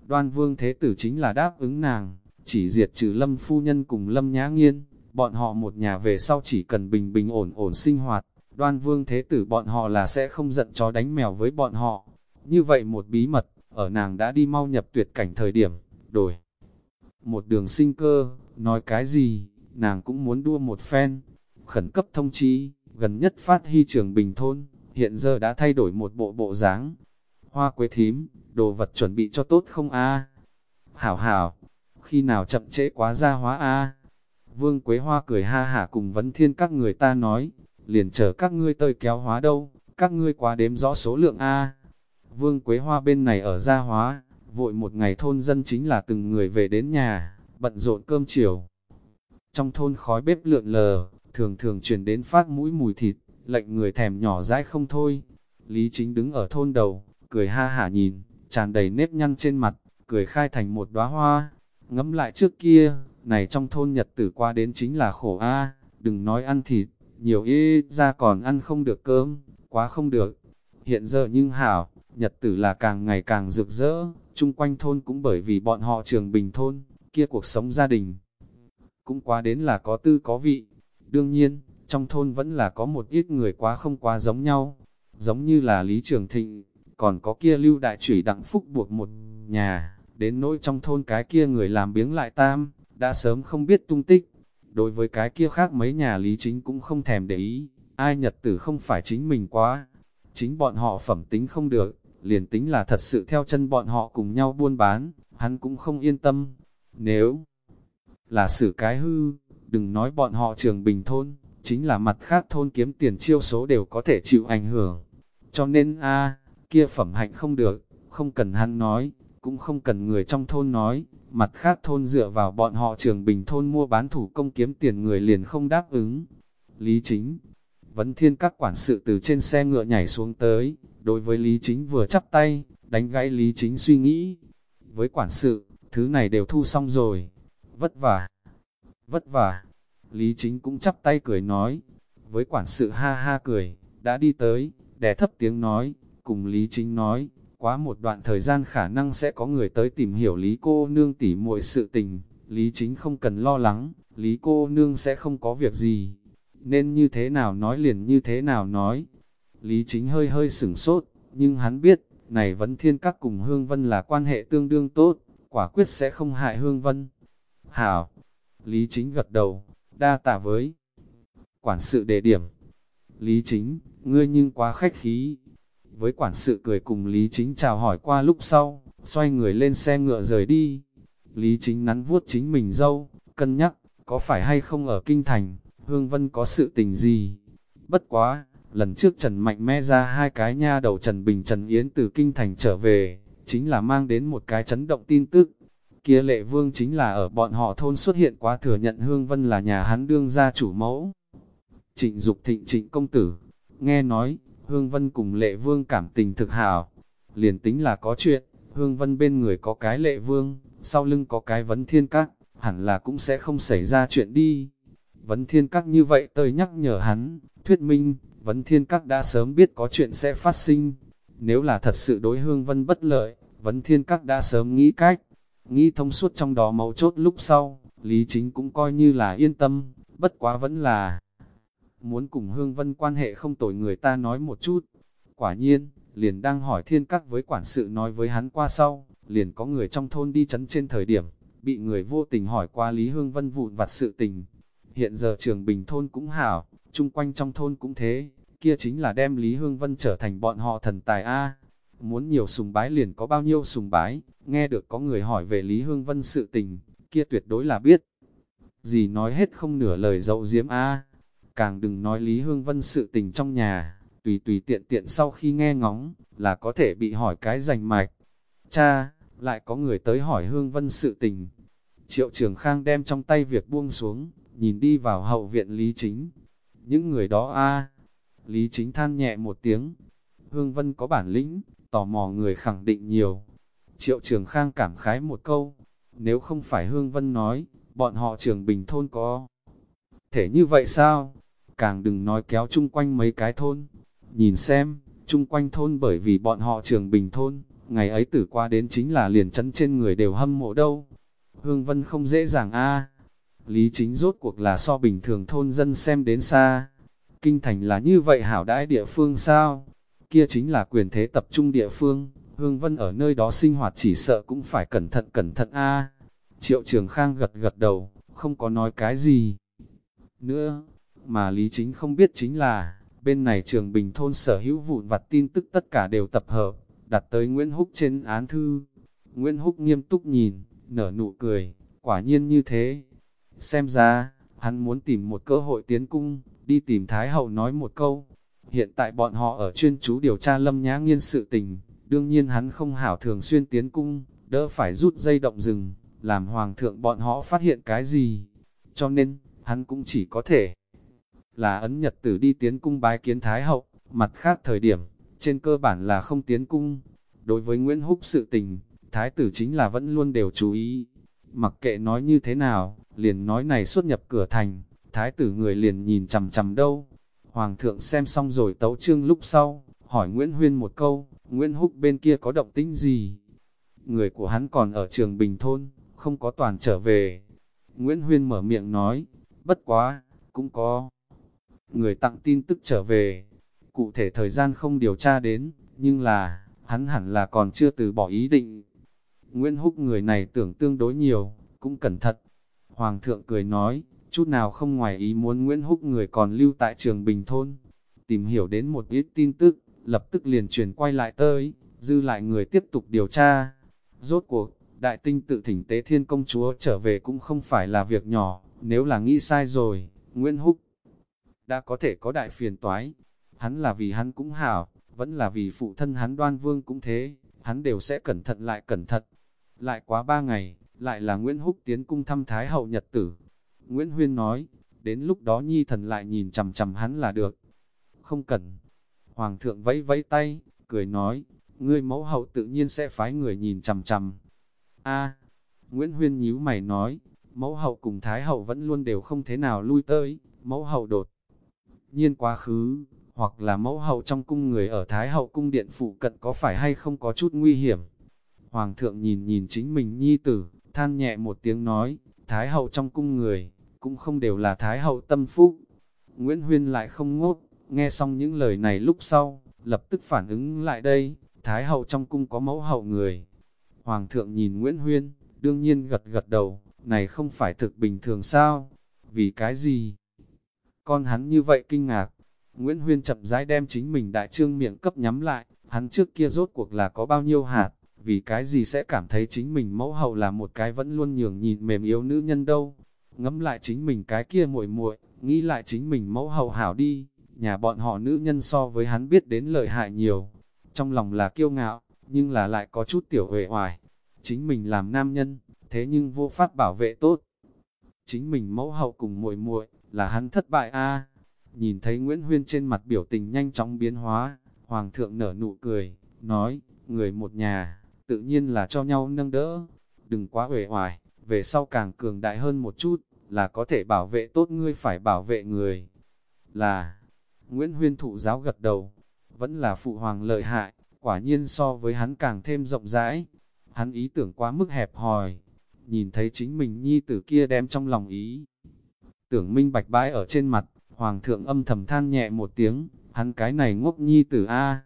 Đoan Vương Thế Tử chính là đáp ứng nàng, chỉ diệt trừ Lâm Phu Nhân cùng Lâm Nhã Nghiên, bọn họ một nhà về sau chỉ cần bình bình ổn ổn sinh hoạt, đoan vương thế tử bọn họ là sẽ không giận chó đánh mèo với bọn họ. Như vậy một bí mật, ở nàng đã đi mau nhập tuyệt cảnh thời điểm, đổi. Một đường sinh cơ, nói cái gì, nàng cũng muốn đua một phen. Khẩn cấp thông chí, gần nhất phát hy trường bình thôn, hiện giờ đã thay đổi một bộ bộ dáng. Hoa quế thím, đồ vật chuẩn bị cho tốt không a Hảo hảo, khi nào chậm trễ quá ra hóa a Vương Quế Hoa cười ha hả cùng vấn thiên các người ta nói, liền chờ các ngươi tơi kéo hóa đâu, các ngươi quá đếm rõ số lượng A. Vương Quế Hoa bên này ở gia hóa, vội một ngày thôn dân chính là từng người về đến nhà, bận rộn cơm chiều. Trong thôn khói bếp lượn lờ, thường thường truyền đến phát mũi mùi thịt, lệnh người thèm nhỏ dãi không thôi. Lý chính đứng ở thôn đầu, cười ha hả nhìn, tràn đầy nếp nhăn trên mặt, cười khai thành một đóa hoa. Ngẫm lại trước kia, này trong thôn nhật tử qua đến chính là khổ a đừng nói ăn thịt, nhiều y ra còn ăn không được cơm, quá không được. Hiện giờ nhưng hảo, nhật tử là càng ngày càng rực rỡ, chung quanh thôn cũng bởi vì bọn họ trường bình thôn, kia cuộc sống gia đình. Cũng quá đến là có tư có vị. Đương nhiên, trong thôn vẫn là có một ít người quá không quá giống nhau, giống như là Lý Trường Thịnh, còn có kia lưu đại chủy đặng phúc buộc một nhà, đến nỗi trong thôn cái kia người làm biếng lại tam, đã sớm không biết tung tích. Đối với cái kia khác mấy nhà lý chính cũng không thèm để ý, ai nhật tử không phải chính mình quá. Chính bọn họ phẩm tính không được, liền tính là thật sự theo chân bọn họ cùng nhau buôn bán, hắn cũng không yên tâm. Nếu là xử cái hư, đừng nói bọn họ trường bình thôn, chính là mặt khác thôn kiếm tiền chiêu số đều có thể chịu ảnh hưởng. Cho nên a kia phẩm hạnh không được, không cần hắn nói, cũng không cần người trong thôn nói, mặt khác thôn dựa vào bọn họ trường bình thôn mua bán thủ công kiếm tiền người liền không đáp ứng. Lý chính, vấn thiên các quản sự từ trên xe ngựa nhảy xuống tới, đối với Lý chính vừa chắp tay, đánh gãy Lý chính suy nghĩ. Với quản sự, thứ này đều thu xong rồi, vất vả, vất vả. Lý chính cũng chắp tay cười nói, với quản sự ha ha cười, đã đi tới, đè thấp tiếng nói, cùng Lý chính nói, Quá một đoạn thời gian khả năng sẽ có người tới tìm hiểu Lý cô nương tỉ muội sự tình, Lý chính không cần lo lắng, Lý cô nương sẽ không có việc gì. Nên như thế nào nói liền như thế nào nói. Lý chính hơi hơi sửng sốt, nhưng hắn biết, này vẫn thiên các cùng Hương Vân là quan hệ tương đương tốt, quả quyết sẽ không hại Hương Vân. Hảo, Lý chính gật đầu, đa tạ với quản sự đề điểm. Lý chính, ngươi nhưng quá khách khí, với quản sự cười cùng Lý Chính chào hỏi qua lúc sau, xoay người lên xe ngựa rời đi. Lý Chính nắn vuốt chính mình dâu, cân nhắc, có phải hay không ở Kinh Thành, Hương Vân có sự tình gì. Bất quá, lần trước Trần Mạnh mẽ ra hai cái nha đầu Trần Bình Trần Yến từ Kinh Thành trở về, chính là mang đến một cái chấn động tin tức. Kia lệ vương chính là ở bọn họ thôn xuất hiện quá thừa nhận Hương Vân là nhà hắn đương gia chủ mẫu. Trịnh Dục thịnh trịnh công tử, nghe nói, Hương Vân cùng Lệ Vương cảm tình thực hảo. Liền tính là có chuyện, Hương Vân bên người có cái Lệ Vương, sau lưng có cái vấn thiên các, hẳn là cũng sẽ không xảy ra chuyện đi. Vấn thiên các như vậy tôi nhắc nhở hắn, thuyết minh, vấn thiên các đã sớm biết có chuyện sẽ phát sinh. Nếu là thật sự đối hương vân bất lợi, vấn thiên các đã sớm nghĩ cách, nghĩ thông suốt trong đó mấu chốt lúc sau, Lý Chính cũng coi như là yên tâm, bất quá vẫn là muốn cùng hương vân quan hệ không tội người ta nói một chút. Quả nhiên, liền đang hỏi thiên các với quản sự nói với hắn qua sau, liền có người trong thôn đi chấn trên thời điểm, bị người vô tình hỏi qua Lý Hương Vân vụn vặt sự tình. Hiện giờ trường bình thôn cũng hảo, chung quanh trong thôn cũng thế, kia chính là đem Lý Hương Vân trở thành bọn họ thần tài A. Muốn nhiều sùng bái liền có bao nhiêu sùng bái, nghe được có người hỏi về Lý Hương Vân sự tình, kia tuyệt đối là biết. Gì nói hết không nửa lời dậu diếm A, càng đừng nói Lý Hương Vân sự tình trong nhà, tùy tùy tiện tiện sau khi nghe ngóng, là có thể bị hỏi cái rành mạch. Cha, lại có người tới hỏi Hương Vân sự tình. Triệu Trường Khang đem trong tay việc buông xuống, nhìn đi vào hậu viện Lý Chính. Những người đó a Lý Chính than nhẹ một tiếng. Hương Vân có bản lĩnh, tò mò người khẳng định nhiều. Triệu Trường Khang cảm khái một câu. Nếu không phải Hương Vân nói, bọn họ trường bình thôn có. Thể như vậy sao? Càng đừng nói kéo chung quanh mấy cái thôn. Nhìn xem, chung quanh thôn bởi vì bọn họ trường bình thôn, ngày ấy tử qua đến chính là liền chấn trên người đều hâm mộ đâu. Hương Vân không dễ dàng a Lý chính rốt cuộc là so bình thường thôn dân xem đến xa. Kinh thành là như vậy hảo đãi địa phương sao? Kia chính là quyền thế tập trung địa phương. Hương Vân ở nơi đó sinh hoạt chỉ sợ cũng phải cẩn thận cẩn thận a Triệu Trường Khang gật gật đầu, không có nói cái gì. Nữa, mà Lý Chính không biết chính là, bên này trường bình thôn sở hữu vụn vặt tin tức tất cả đều tập hợp, đặt tới Nguyễn Húc trên án thư. Nguyễn Húc nghiêm túc nhìn, nở nụ cười, quả nhiên như thế. Xem ra, hắn muốn tìm một cơ hội tiến cung, đi tìm Thái Hậu nói một câu. Hiện tại bọn họ ở chuyên chú điều tra lâm nhã nghiên sự tình, đương nhiên hắn không hảo thường xuyên tiến cung, đỡ phải rút dây động rừng, làm hoàng thượng bọn họ phát hiện cái gì. Cho nên, hắn cũng chỉ có thể là ấn nhật tử đi tiến cung bái kiến Thái Hậu, mặt khác thời điểm, trên cơ bản là không tiến cung. Đối với Nguyễn Húc sự tình, Thái tử chính là vẫn luôn đều chú ý. Mặc kệ nói như thế nào, liền nói này xuất nhập cửa thành, Thái tử người liền nhìn chằm chằm đâu. Hoàng thượng xem xong rồi tấu trương lúc sau, hỏi Nguyễn Huyên một câu, Nguyễn Húc bên kia có động tĩnh gì? Người của hắn còn ở trường Bình Thôn, không có toàn trở về. Nguyễn Huyên mở miệng nói, bất quá, cũng có. Người tặng tin tức trở về, cụ thể thời gian không điều tra đến, nhưng là, hắn hẳn là còn chưa từ bỏ ý định. Nguyễn Húc người này tưởng tương đối nhiều, cũng cẩn thận. Hoàng thượng cười nói, chút nào không ngoài ý muốn Nguyễn Húc người còn lưu tại trường Bình Thôn. Tìm hiểu đến một ít tin tức, lập tức liền chuyển quay lại tới, dư lại người tiếp tục điều tra. Rốt cuộc, đại tinh tự thỉnh tế thiên công chúa trở về cũng không phải là việc nhỏ, nếu là nghĩ sai rồi, Nguyễn Húc đã có thể có đại phiền toái. Hắn là vì hắn cũng hảo, vẫn là vì phụ thân hắn đoan vương cũng thế, hắn đều sẽ cẩn thận lại cẩn thận. Lại quá ba ngày, lại là Nguyễn Húc tiến cung thăm Thái hậu nhật tử. Nguyễn Huyên nói, đến lúc đó nhi thần lại nhìn chằm chằm hắn là được. Không cần. Hoàng thượng vẫy vẫy tay, cười nói, ngươi mẫu hậu tự nhiên sẽ phái người nhìn chằm chằm. A, Nguyễn Huyên nhíu mày nói, mẫu hậu cùng Thái hậu vẫn luôn đều không thế nào lui tới, mẫu hậu đột nhiên quá khứ, hoặc là mẫu hậu trong cung người ở Thái hậu cung điện phụ cận có phải hay không có chút nguy hiểm. Hoàng thượng nhìn nhìn chính mình nhi tử, than nhẹ một tiếng nói, Thái hậu trong cung người, cũng không đều là Thái hậu tâm phúc. Nguyễn Huyên lại không ngốt, nghe xong những lời này lúc sau, lập tức phản ứng lại đây, Thái hậu trong cung có mẫu hậu người. Hoàng thượng nhìn Nguyễn Huyên, đương nhiên gật gật đầu, này không phải thực bình thường sao? Vì cái gì? Con hắn như vậy kinh ngạc. Nguyễn Huyên chậm rãi đem chính mình đại trương miệng cấp nhắm lại, hắn trước kia rốt cuộc là có bao nhiêu hạt, vì cái gì sẽ cảm thấy chính mình mẫu hậu là một cái vẫn luôn nhường nhìn mềm yếu nữ nhân đâu. Ngẫm lại chính mình cái kia muội muội, nghĩ lại chính mình mẫu hậu hảo đi, nhà bọn họ nữ nhân so với hắn biết đến lợi hại nhiều. Trong lòng là kiêu ngạo, nhưng là lại có chút tiểu huệ hoài. Chính mình làm nam nhân, thế nhưng vô pháp bảo vệ tốt. Chính mình mẫu hậu cùng muội muội là hắn thất bại a Nhìn thấy Nguyễn Huyên trên mặt biểu tình nhanh chóng biến hóa, Hoàng thượng nở nụ cười, nói, người một nhà, tự nhiên là cho nhau nâng đỡ, đừng quá uể oải, về sau càng cường đại hơn một chút, là có thể bảo vệ tốt ngươi phải bảo vệ người. Là, Nguyễn Huyên thụ giáo gật đầu, vẫn là phụ hoàng lợi hại, quả nhiên so với hắn càng thêm rộng rãi. Hắn ý tưởng quá mức hẹp hòi, nhìn thấy chính mình nhi tử kia đem trong lòng ý. Tưởng minh bạch bãi ở trên mặt, hoàng thượng âm thầm than nhẹ một tiếng, hắn cái này ngốc nhi tử A,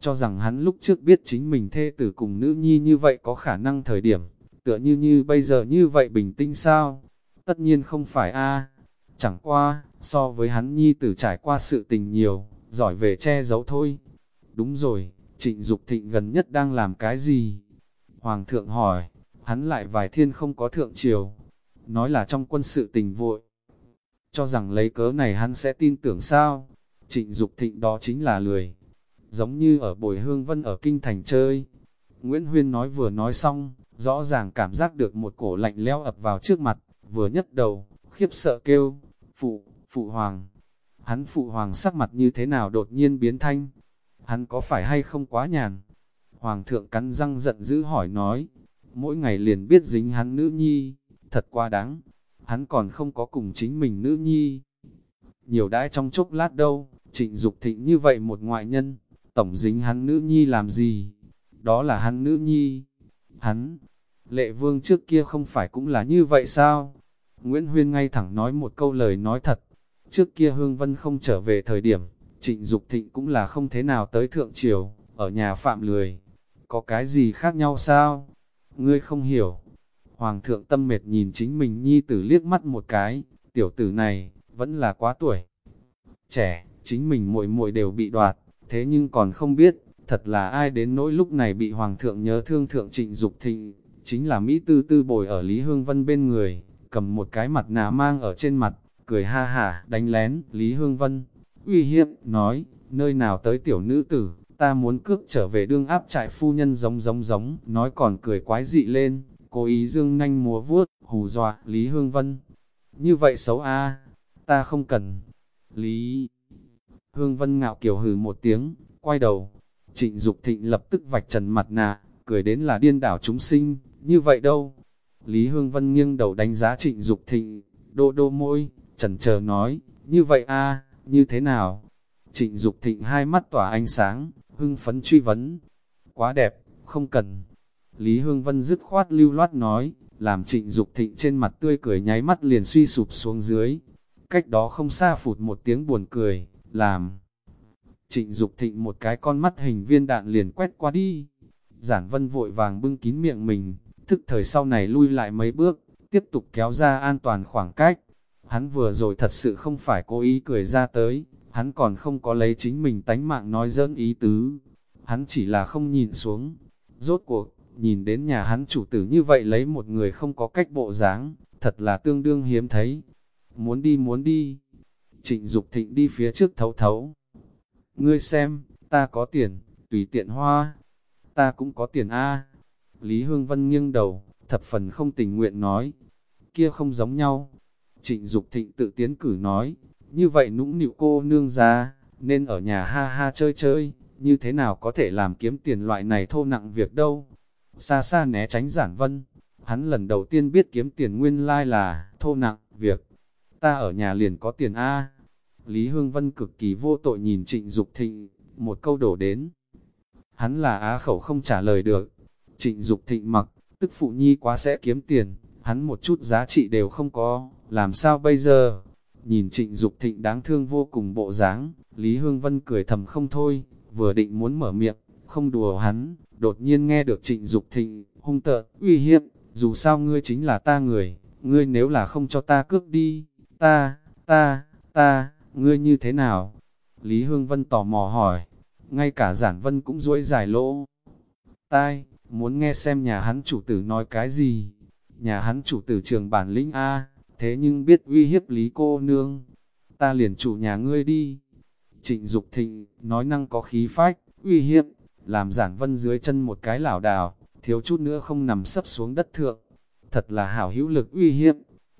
cho rằng hắn lúc trước biết chính mình thê tử cùng nữ nhi như vậy có khả năng thời điểm, tựa như như bây giờ như vậy bình tĩnh sao? Tất nhiên không phải A, chẳng qua, so với hắn nhi tử trải qua sự tình nhiều, giỏi về che giấu thôi. Đúng rồi, trịnh Dục thịnh gần nhất đang làm cái gì? Hoàng thượng hỏi, hắn lại vài thiên không có thượng triều, nói là trong quân sự tình vội. Cho rằng lấy cớ này hắn sẽ tin tưởng sao? Trịnh Dục thịnh đó chính là lười. Giống như ở bồi hương vân ở kinh thành chơi. Nguyễn Huyên nói vừa nói xong, rõ ràng cảm giác được một cổ lạnh leo ập vào trước mặt, vừa nhất đầu, khiếp sợ kêu, phụ, phụ hoàng. Hắn phụ hoàng sắc mặt như thế nào đột nhiên biến thanh, hắn có phải hay không quá nhàn? Hoàng thượng cắn răng giận dữ hỏi nói, mỗi ngày liền biết dính hắn nữ nhi, thật quá đáng, hắn còn không có cùng chính mình nữ nhi. Nhiều đãi trong chốc lát đâu, trịnh Dục thịnh như vậy một ngoại nhân, tổng dính hắn nữ nhi làm gì? Đó là hắn nữ nhi. Hắn, lệ vương trước kia không phải cũng là như vậy sao? Nguyễn Huyên ngay thẳng nói một câu lời nói thật. Trước kia Hương Vân không trở về thời điểm, trịnh Dục thịnh cũng là không thế nào tới thượng triều, ở nhà phạm lười. Có cái gì khác nhau sao? Ngươi không hiểu. Hoàng thượng tâm mệt nhìn chính mình nhi tử liếc mắt một cái, tiểu tử này, vẫn là quá tuổi. Trẻ, chính mình muội muội đều bị đoạt, thế nhưng còn không biết, thật là ai đến nỗi lúc này bị Hoàng thượng nhớ thương thượng trịnh Dục thịnh, chính là Mỹ Tư Tư bồi ở Lý Hương Vân bên người, cầm một cái mặt nạ mang ở trên mặt, cười ha hả, đánh lén, Lý Hương Vân, uy hiếp, nói, nơi nào tới tiểu nữ tử, ta muốn cướp trở về đương áp trại phu nhân giống giống giống, nói còn cười quái dị lên, cố ý dương nanh múa vuốt, hù dọa, Lý Hương Vân. Như vậy xấu a ta không cần. Lý Hương Vân ngạo kiểu hừ một tiếng, quay đầu. Trịnh Dục Thịnh lập tức vạch trần mặt nạ, cười đến là điên đảo chúng sinh, như vậy đâu. Lý Hương Vân nghiêng đầu đánh giá Trịnh Dục Thịnh, đô đô môi, trần chờ nói, như vậy a như thế nào? Trịnh Dục Thịnh hai mắt tỏa ánh sáng, hưng phấn truy vấn. Quá đẹp, không cần. Lý Hương Vân dứt khoát lưu loát nói, làm trịnh Dục Thịnh trên mặt tươi cười nháy mắt liền suy sụp xuống dưới. Cách đó không xa phụt một tiếng buồn cười, làm. Trịnh Dục Thịnh một cái con mắt hình viên đạn liền quét qua đi. Giản Vân vội vàng bưng kín miệng mình, thức thời sau này lui lại mấy bước, tiếp tục kéo ra an toàn khoảng cách. Hắn vừa rồi thật sự không phải cố ý cười ra tới, hắn còn không có lấy chính mình tánh mạng nói dỡn ý tứ. Hắn chỉ là không nhìn xuống. Rốt cuộc, nhìn đến nhà hắn chủ tử như vậy lấy một người không có cách bộ dáng, thật là tương đương hiếm thấy. Muốn đi muốn đi. Trịnh Dục Thịnh đi phía trước thấu thấu. Ngươi xem, ta có tiền, tùy tiện hoa. Ta cũng có tiền A. Lý Hương Vân nghiêng đầu, thập phần không tình nguyện nói. Kia không giống nhau. Trịnh Dục Thịnh tự tiến cử nói, như vậy nũng nịu cô nương ra, nên ở nhà ha ha chơi chơi, như thế nào có thể làm kiếm tiền loại này thô nặng việc đâu. Xa xa né tránh giản vân, hắn lần đầu tiên biết kiếm tiền nguyên lai like là thô nặng việc. Ta ở nhà liền có tiền A. Lý Hương Vân cực kỳ vô tội nhìn trịnh Dục thịnh, một câu đổ đến. Hắn là á khẩu không trả lời được. Trịnh Dục thịnh mặc, tức phụ nhi quá sẽ kiếm tiền, hắn một chút giá trị đều không có, làm sao bây giờ? Nhìn trịnh Dục thịnh đáng thương vô cùng bộ dáng, Lý Hương Vân cười thầm không thôi, vừa định muốn mở miệng, không đùa hắn, đột nhiên nghe được trịnh Dục thịnh, hung tợn, uy hiếp, dù sao ngươi chính là ta người, ngươi nếu là không cho ta cước đi, ta, ta, ta, ngươi như thế nào? Lý Hương Vân tò mò hỏi, ngay cả giản vân cũng duỗi dài lỗ. Tai, muốn nghe xem nhà hắn chủ tử nói cái gì? Nhà hắn chủ tử trường bản lĩnh A, thế nhưng biết uy hiếp lý cô nương. Ta liền chủ nhà ngươi đi. Trịnh Dục thịnh, nói năng có khí phách, uy hiếp, làm giản vân dưới chân một cái lảo đảo, thiếu chút nữa không nằm sấp xuống đất thượng. Thật là hảo hữu lực uy hiếp.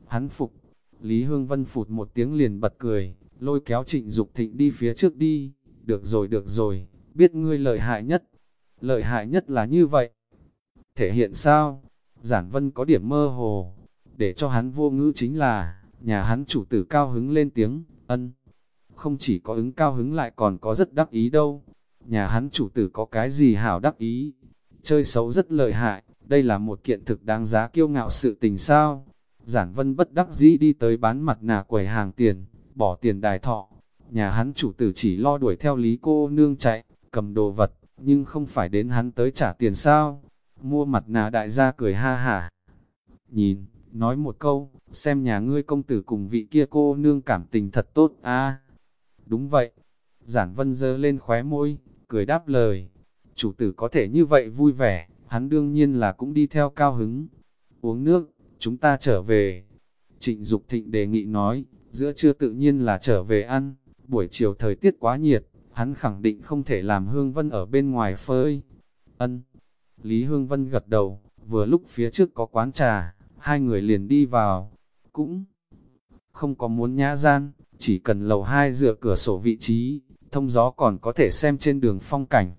Hắn phục, Lý Hương Vân phụt một tiếng liền bật cười, lôi kéo trịnh Dục thịnh đi phía trước đi. Được rồi được rồi, biết ngươi lợi hại nhất. Lợi hại nhất là như vậy. Thể hiện sao? Giản Vân có điểm mơ hồ, để cho hắn vô ngữ chính là, nhà hắn chủ tử cao hứng lên tiếng, ân. Không chỉ có ứng cao hứng lại còn có rất đắc ý đâu. Nhà hắn chủ tử có cái gì hảo đắc ý. Chơi xấu rất lợi hại, đây là một kiện thực đáng giá kiêu ngạo sự tình sao. Giản vân bất đắc dĩ đi tới bán mặt nạ quầy hàng tiền, bỏ tiền đài thọ. Nhà hắn chủ tử chỉ lo đuổi theo lý cô nương chạy, cầm đồ vật, nhưng không phải đến hắn tới trả tiền sao. Mua mặt nạ đại gia cười ha hả. Nhìn, nói một câu, xem nhà ngươi công tử cùng vị kia cô nương cảm tình thật tốt a Đúng vậy. Giản vân dơ lên khóe môi, cười đáp lời. Chủ tử có thể như vậy vui vẻ, hắn đương nhiên là cũng đi theo cao hứng. Uống nước, chúng ta trở về. Trịnh Dục Thịnh đề nghị nói, giữa trưa tự nhiên là trở về ăn, buổi chiều thời tiết quá nhiệt, hắn khẳng định không thể làm Hương Vân ở bên ngoài phơi. Ân. Lý Hương Vân gật đầu, vừa lúc phía trước có quán trà, hai người liền đi vào, cũng không có muốn nhã gian, chỉ cần lầu hai dựa cửa sổ vị trí, thông gió còn có thể xem trên đường phong cảnh.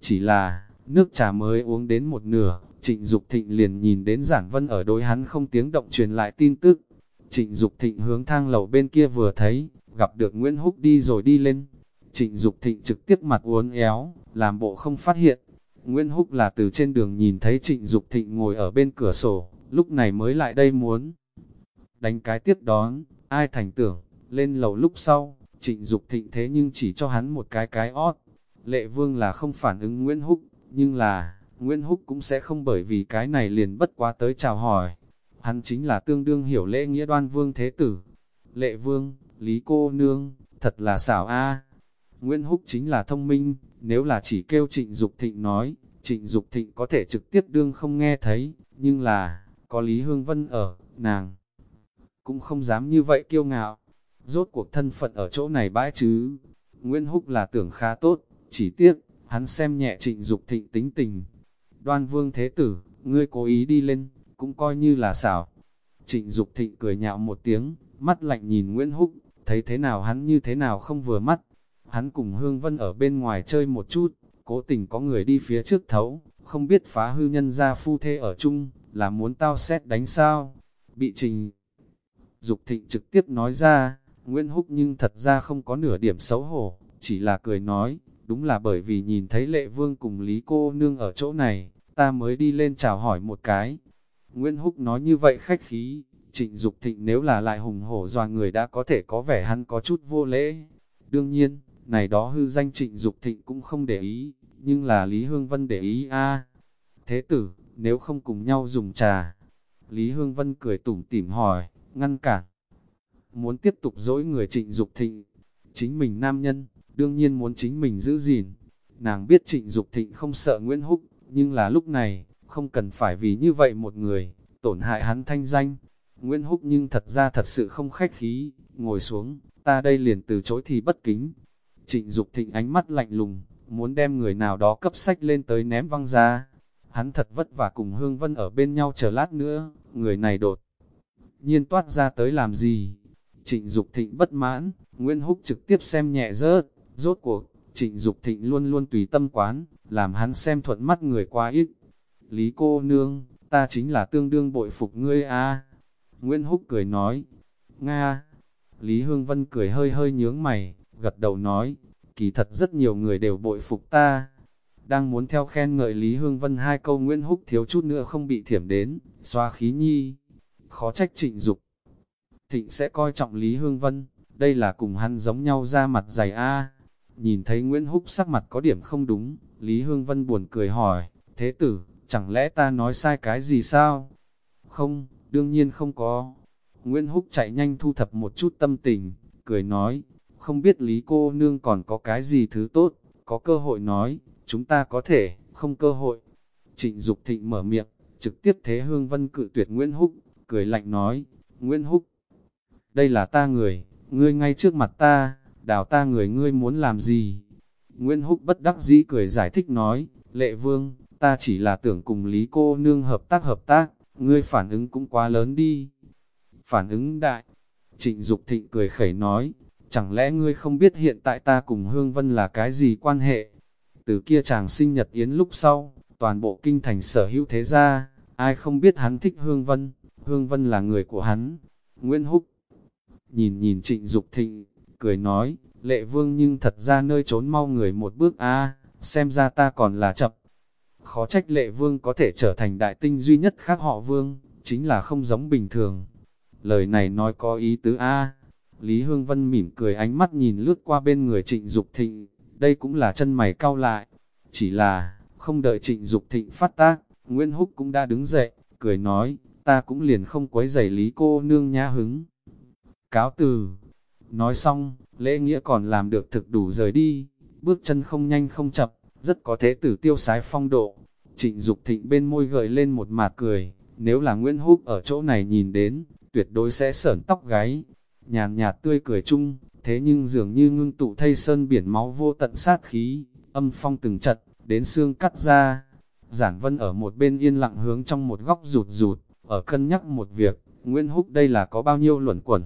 Chỉ là, nước trà mới uống đến một nửa, Trịnh Dục Thịnh liền nhìn đến Giản Vân ở đối hắn không tiếng động truyền lại tin tức. Trịnh Dục Thịnh hướng thang lầu bên kia vừa thấy, gặp được Nguyễn Húc đi rồi đi lên. Trịnh Dục Thịnh trực tiếp mặt uốn éo, làm bộ không phát hiện. Nguyễn Húc là từ trên đường nhìn thấy Trịnh Dục Thịnh ngồi ở bên cửa sổ, lúc này mới lại đây muốn đánh cái tiếp đón, ai thành tưởng, lên lầu lúc sau, trịnh Dục thịnh thế nhưng chỉ cho hắn một cái cái ót. Lệ vương là không phản ứng Nguyễn Húc, nhưng là, Nguyễn Húc cũng sẽ không bởi vì cái này liền bất quá tới chào hỏi. Hắn chính là tương đương hiểu lễ nghĩa đoan vương thế tử. Lệ vương, Lý cô nương, thật là xảo a. Nguyễn Húc chính là thông minh, nếu là chỉ kêu trịnh Dục thịnh nói, trịnh Dục thịnh có thể trực tiếp đương không nghe thấy, nhưng là, có Lý Hương Vân ở, nàng cũng không dám như vậy kiêu ngạo. Rốt cuộc thân phận ở chỗ này bãi chứ. Nguyễn Húc là tưởng khá tốt, chỉ tiếc, hắn xem nhẹ trịnh Dục thịnh tính tình. Đoan vương thế tử, ngươi cố ý đi lên, cũng coi như là xảo. Trịnh Dục thịnh cười nhạo một tiếng, mắt lạnh nhìn Nguyễn Húc, thấy thế nào hắn như thế nào không vừa mắt. Hắn cùng Hương Vân ở bên ngoài chơi một chút, cố tình có người đi phía trước thấu, không biết phá hư nhân ra phu thê ở chung, là muốn tao xét đánh sao. Bị trình Dục thịnh trực tiếp nói ra, Nguyễn Húc nhưng thật ra không có nửa điểm xấu hổ, chỉ là cười nói, đúng là bởi vì nhìn thấy lệ vương cùng Lý cô nương ở chỗ này, ta mới đi lên chào hỏi một cái. Nguyễn Húc nói như vậy khách khí, trịnh Dục thịnh nếu là lại hùng hổ doa người đã có thể có vẻ hắn có chút vô lễ. Đương nhiên, này đó hư danh trịnh Dục thịnh cũng không để ý, nhưng là Lý Hương Vân để ý a Thế tử, nếu không cùng nhau dùng trà. Lý Hương Vân cười tủm tỉm hỏi, ngăn cản. Muốn tiếp tục dỗi người trịnh Dục thịnh, chính mình nam nhân, đương nhiên muốn chính mình giữ gìn. Nàng biết trịnh Dục thịnh không sợ Nguyễn Húc, nhưng là lúc này, không cần phải vì như vậy một người, tổn hại hắn thanh danh. Nguyễn Húc nhưng thật ra thật sự không khách khí, ngồi xuống, ta đây liền từ chối thì bất kính. Trịnh Dục thịnh ánh mắt lạnh lùng, muốn đem người nào đó cấp sách lên tới ném văng ra. Hắn thật vất vả cùng Hương Vân ở bên nhau chờ lát nữa, người này đột nhiên toát ra tới làm gì. Trịnh Dục Thịnh bất mãn, Nguyễn Húc trực tiếp xem nhẹ rớt, rốt cuộc, Trịnh Dục Thịnh luôn luôn tùy tâm quán, làm hắn xem thuận mắt người quá ít. Lý cô nương, ta chính là tương đương bội phục ngươi a. Nguyễn Húc cười nói, Nga. Lý Hương Vân cười hơi hơi nhướng mày, gật đầu nói, kỳ thật rất nhiều người đều bội phục ta. Đang muốn theo khen ngợi Lý Hương Vân hai câu Nguyễn Húc thiếu chút nữa không bị thiểm đến, xoa khí nhi khó trách trịnh Dục Thịnh sẽ coi trọng Lý Hương Vân, đây là cùng hắn giống nhau ra mặt dày a. Nhìn thấy Nguyễn Húc sắc mặt có điểm không đúng, Lý Hương Vân buồn cười hỏi, thế tử, chẳng lẽ ta nói sai cái gì sao? Không, đương nhiên không có. Nguyễn Húc chạy nhanh thu thập một chút tâm tình, cười nói, không biết Lý cô nương còn có cái gì thứ tốt, có cơ hội nói, chúng ta có thể, không cơ hội. Trịnh Dục Thịnh mở miệng, trực tiếp thế Hương Vân cự tuyệt Nguyễn Húc, cười lạnh nói, Nguyễn Húc, đây là ta người, ngươi ngay trước mặt ta, đào ta người ngươi muốn làm gì? Nguyễn Húc bất đắc dĩ cười giải thích nói, lệ vương, ta chỉ là tưởng cùng Lý cô nương hợp tác hợp tác, ngươi phản ứng cũng quá lớn đi. Phản ứng đại, trịnh Dục thịnh cười khẩy nói, chẳng lẽ ngươi không biết hiện tại ta cùng Hương Vân là cái gì quan hệ? Từ kia chàng sinh nhật yến lúc sau, toàn bộ kinh thành sở hữu thế gia, ai không biết hắn thích Hương Vân, Hương Vân là người của hắn. Nguyễn Húc nhìn nhìn trịnh Dục thịnh, cười nói, lệ vương nhưng thật ra nơi trốn mau người một bước a xem ra ta còn là chậm. Khó trách lệ vương có thể trở thành đại tinh duy nhất khác họ vương, chính là không giống bình thường. Lời này nói có ý tứ a Lý Hương Vân mỉm cười ánh mắt nhìn lướt qua bên người trịnh Dục thịnh, đây cũng là chân mày cau lại. Chỉ là, không đợi trịnh Dục thịnh phát tác, Nguyễn Húc cũng đã đứng dậy, cười nói, ta cũng liền không quấy giày Lý cô nương nhá hứng. Cáo từ, nói xong, lễ nghĩa còn làm được thực đủ rời đi, bước chân không nhanh không chậm, rất có thế tử tiêu sái phong độ. Trịnh Dục thịnh bên môi gợi lên một mạt cười, nếu là Nguyễn Húc ở chỗ này nhìn đến, tuyệt đối sẽ sởn tóc gáy. Nhàn nhạt tươi cười chung, thế nhưng dường như ngưng tụ thay sơn biển máu vô tận sát khí, âm phong từng chật, đến xương cắt ra. Giản Vân ở một bên yên lặng hướng trong một góc rụt rụt, ở cân nhắc một việc, Nguyễn Húc đây là có bao nhiêu luẩn quẩn.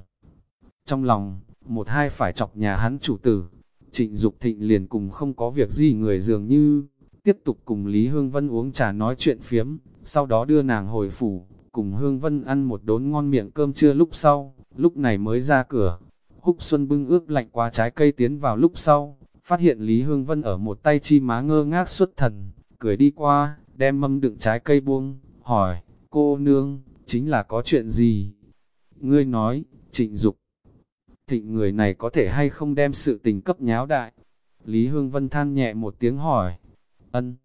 Trong lòng, một hai phải chọc nhà hắn chủ tử, trịnh Dục thịnh liền cùng không có việc gì người dường như, tiếp tục cùng Lý Hương Vân uống trà nói chuyện phiếm, sau đó đưa nàng hồi phủ, cùng Hương Vân ăn một đốn ngon miệng cơm trưa lúc sau, lúc này mới ra cửa. Húc Xuân bưng ướp lạnh qua trái cây tiến vào lúc sau, phát hiện Lý Hương Vân ở một tay chi má ngơ ngác xuất thần, cười đi qua, đem mâm đựng trái cây buông, hỏi, cô nương, chính là có chuyện gì? Ngươi nói, trịnh Dục thịnh người này có thể hay không đem sự tình cấp nháo đại? Lý Hương Vân than nhẹ một tiếng hỏi, ân.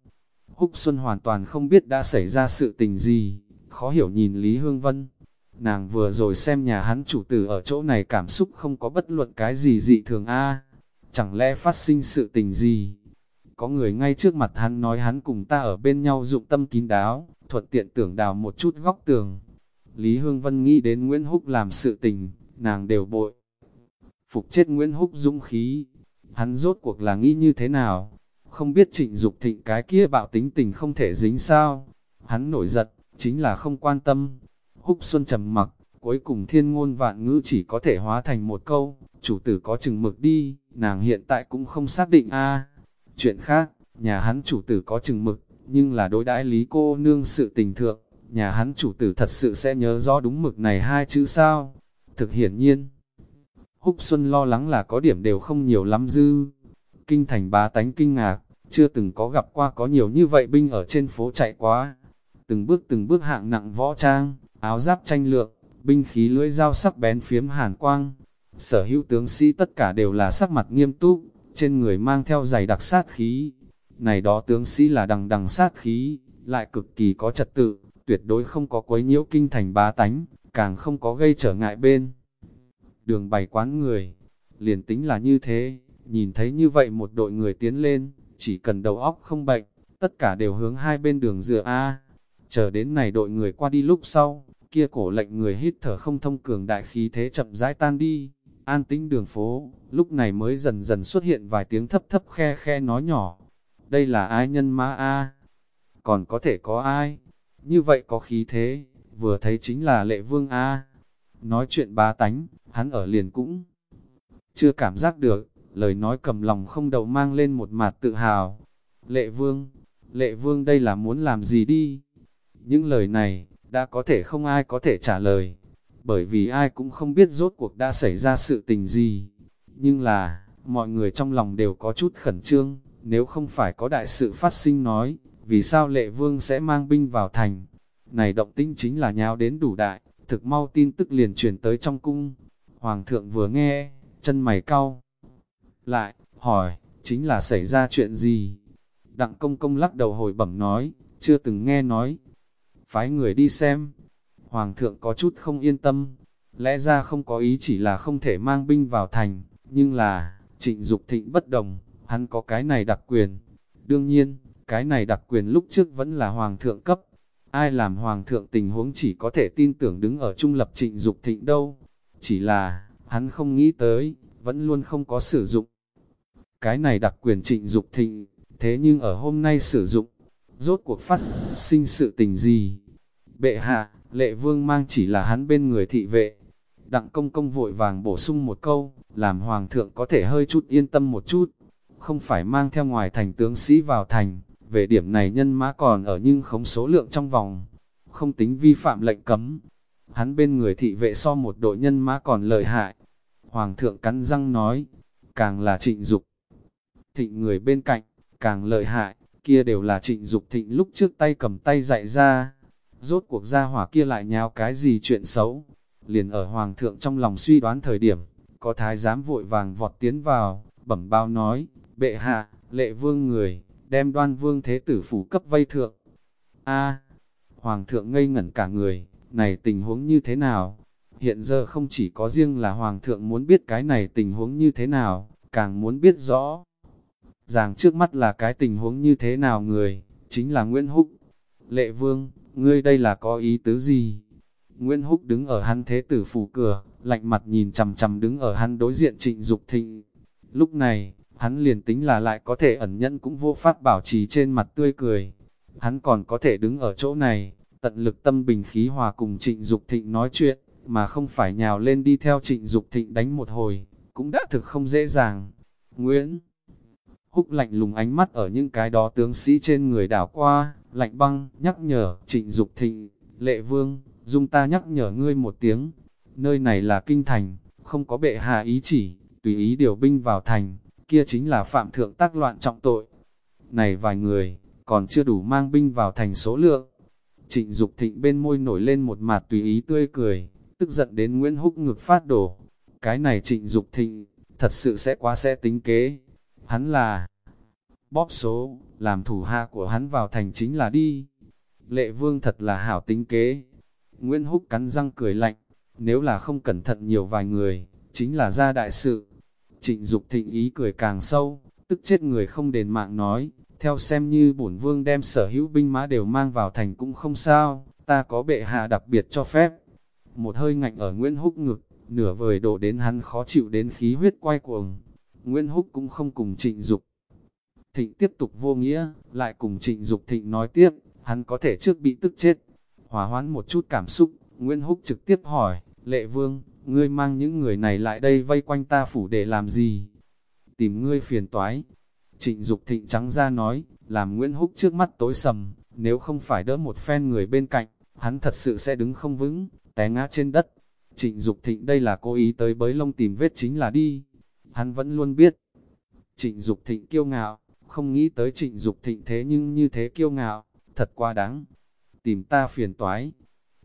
Húc Xuân hoàn toàn không biết đã xảy ra sự tình gì, khó hiểu nhìn Lý Hương Vân. Nàng vừa rồi xem nhà hắn chủ tử ở chỗ này cảm xúc không có bất luận cái gì dị thường a Chẳng lẽ phát sinh sự tình gì? Có người ngay trước mặt hắn nói hắn cùng ta ở bên nhau dụng tâm kín đáo, thuận tiện tưởng đào một chút góc tường. Lý Hương Vân nghĩ đến Nguyễn Húc làm sự tình, nàng đều bội. Phục chết Nguyễn Húc dũng khí, hắn rốt cuộc là nghĩ như thế nào? Không biết trịnh Dục thịnh cái kia bạo tính tình không thể dính sao? Hắn nổi giận, chính là không quan tâm. Húc Xuân trầm mặc, cuối cùng thiên ngôn vạn ngữ chỉ có thể hóa thành một câu, chủ tử có chừng mực đi, nàng hiện tại cũng không xác định a Chuyện khác, nhà hắn chủ tử có chừng mực, nhưng là đối đãi lý cô nương sự tình thượng, nhà hắn chủ tử thật sự sẽ nhớ rõ đúng mực này hai chữ sao. Thực hiển nhiên, Húc Xuân lo lắng là có điểm đều không nhiều lắm dư. Kinh thành bá tánh kinh ngạc, chưa từng có gặp qua có nhiều như vậy binh ở trên phố chạy quá. Từng bước từng bước hạng nặng võ trang, áo giáp tranh lượng, binh khí lưỡi dao sắc bén phiếm hàn quang. Sở hữu tướng sĩ tất cả đều là sắc mặt nghiêm túc, trên người mang theo giày đặc sát khí. Này đó tướng sĩ là đằng đằng sát khí, lại cực kỳ có trật tự, tuyệt đối không có quấy nhiễu kinh thành bá tánh, càng không có gây trở ngại bên. Đường bày quán người, liền tính là như thế, nhìn thấy như vậy một đội người tiến lên, chỉ cần đầu óc không bệnh, tất cả đều hướng hai bên đường dựa A. Chờ đến này đội người qua đi lúc sau, kia cổ lệnh người hít thở không thông cường đại khí thế chậm rãi tan đi, an tĩnh đường phố, lúc này mới dần dần xuất hiện vài tiếng thấp thấp khe khe nói nhỏ. Đây là ai nhân ma A? Còn có thể có ai? Như vậy có khí thế, vừa thấy chính là lệ vương A. Nói chuyện bá tánh, hắn ở liền cũng chưa cảm giác được, lời nói cầm lòng không đầu mang lên một mặt tự hào. Lệ vương, lệ vương đây là muốn làm gì đi? Những lời này, đã có thể không ai có thể trả lời, bởi vì ai cũng không biết rốt cuộc đã xảy ra sự tình gì. Nhưng là, mọi người trong lòng đều có chút khẩn trương, nếu không phải có đại sự phát sinh nói, vì sao lệ vương sẽ mang binh vào thành? Này động tinh chính là nháo đến đủ đại, thực mau tin tức liền truyền tới trong cung. Hoàng thượng vừa nghe, chân mày cau lại, hỏi, chính là xảy ra chuyện gì? Đặng công công lắc đầu hồi bẩm nói, chưa từng nghe nói. Phái người đi xem, Hoàng thượng có chút không yên tâm, lẽ ra không có ý chỉ là không thể mang binh vào thành, nhưng là, trịnh Dục thịnh bất đồng, hắn có cái này đặc quyền. Đương nhiên, cái này đặc quyền lúc trước vẫn là Hoàng thượng cấp. Ai làm Hoàng thượng tình huống chỉ có thể tin tưởng đứng ở trung lập trịnh Dục thịnh đâu. Chỉ là, hắn không nghĩ tới, vẫn luôn không có sử dụng. Cái này đặc quyền trịnh Dục thịnh, thế nhưng ở hôm nay sử dụng, rốt cuộc phát sinh sự tình gì? Bệ hạ, lệ vương mang chỉ là hắn bên người thị vệ. Đặng công công vội vàng bổ sung một câu, làm hoàng thượng có thể hơi chút yên tâm một chút, không phải mang theo ngoài thành tướng sĩ vào thành, về điểm này nhân mã còn ở nhưng không số lượng trong vòng, không tính vi phạm lệnh cấm. hắn bên người thị vệ so một đội nhân mã còn lợi hại. Hoàng thượng cắn răng nói, càng là trịnh dục. Thịnh người bên cạnh, càng lợi hại, kia đều là trịnh dục thịnh lúc trước tay cầm tay dạy ra. Rốt cuộc gia hỏa kia lại nháo cái gì chuyện xấu. Liền ở hoàng thượng trong lòng suy đoán thời điểm, có thái giám vội vàng vọt tiến vào, bẩm bao nói, bệ hạ, lệ vương người, đem đoan vương thế tử phủ cấp vây thượng. a hoàng thượng ngây ngẩn cả người, này tình huống như thế nào? Hiện giờ không chỉ có riêng là hoàng thượng muốn biết cái này tình huống như thế nào, càng muốn biết rõ. Ràng trước mắt là cái tình huống như thế nào người, chính là Nguyễn Húc. Lệ vương, ngươi đây là có ý tứ gì? Nguyễn Húc đứng ở hắn thế tử phủ cửa, lạnh mặt nhìn chầm chầm đứng ở hắn đối diện trịnh Dục thịnh. Lúc này, hắn liền tính là lại có thể ẩn nhẫn cũng vô pháp bảo trì trên mặt tươi cười. Hắn còn có thể đứng ở chỗ này, tận lực tâm bình khí hòa cùng trịnh Dục thịnh nói chuyện, mà không phải nhào lên đi theo trịnh Dục thịnh đánh một hồi, cũng đã thực không dễ dàng. Nguyễn Húc lạnh lùng ánh mắt ở những cái đó tướng sĩ trên người đảo qua, lạnh băng, nhắc nhở, trịnh Dục thịnh, lệ vương, dung ta nhắc nhở ngươi một tiếng, nơi này là kinh thành, không có bệ hạ ý chỉ, tùy ý điều binh vào thành, kia chính là phạm thượng tác loạn trọng tội. Này vài người, còn chưa đủ mang binh vào thành số lượng. Trịnh Dục thịnh bên môi nổi lên một mặt tùy ý tươi cười, tức giận đến Nguyễn Húc ngực phát đổ. Cái này trịnh Dục thịnh, thật sự sẽ quá sẽ tính kế. Hắn là bóp số, làm thủ hạ của hắn vào thành chính là đi. Lệ vương thật là hảo tính kế. Nguyễn Húc cắn răng cười lạnh, nếu là không cẩn thận nhiều vài người, chính là ra đại sự. Trịnh Dục thịnh ý cười càng sâu, tức chết người không đền mạng nói, theo xem như bổn vương đem sở hữu binh mã đều mang vào thành cũng không sao, ta có bệ hạ đặc biệt cho phép. Một hơi ngạnh ở Nguyễn Húc ngực, nửa vời đổ đến hắn khó chịu đến khí huyết quay cuồng. Nguyễn Húc cũng không cùng trịnh Dục Thịnh tiếp tục vô nghĩa, lại cùng trịnh Dục thịnh nói tiếp, hắn có thể trước bị tức chết. Hòa hoãn một chút cảm xúc, Nguyễn Húc trực tiếp hỏi, lệ vương, ngươi mang những người này lại đây vây quanh ta phủ để làm gì? Tìm ngươi phiền toái. Trịnh Dục thịnh trắng ra nói, làm Nguyễn Húc trước mắt tối sầm, nếu không phải đỡ một phen người bên cạnh, hắn thật sự sẽ đứng không vững, té ngã trên đất. Trịnh Dục thịnh đây là cố ý tới bới lông tìm vết chính là đi. Hắn vẫn luôn biết. Trịnh Dục thịnh kiêu ngạo, không nghĩ tới trịnh Dục thịnh thế nhưng như thế kiêu ngạo, thật quá đáng. Tìm ta phiền toái.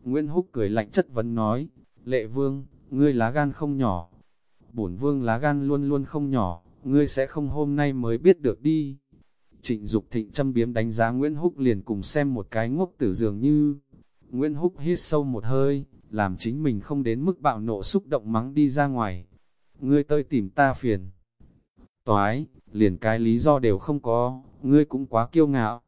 Nguyễn Húc cười lạnh chất vấn nói, lệ vương, ngươi lá gan không nhỏ. Bổn vương lá gan luôn luôn không nhỏ, ngươi sẽ không hôm nay mới biết được đi. Trịnh Dục thịnh châm biếm đánh giá Nguyễn Húc liền cùng xem một cái ngốc tử dường như. Nguyễn Húc hít sâu một hơi, làm chính mình không đến mức bạo nộ xúc động mắng đi ra ngoài. Ngươi tới tìm ta phiền. Toái, liền cái lý do đều không có, ngươi cũng quá kiêu ngạo.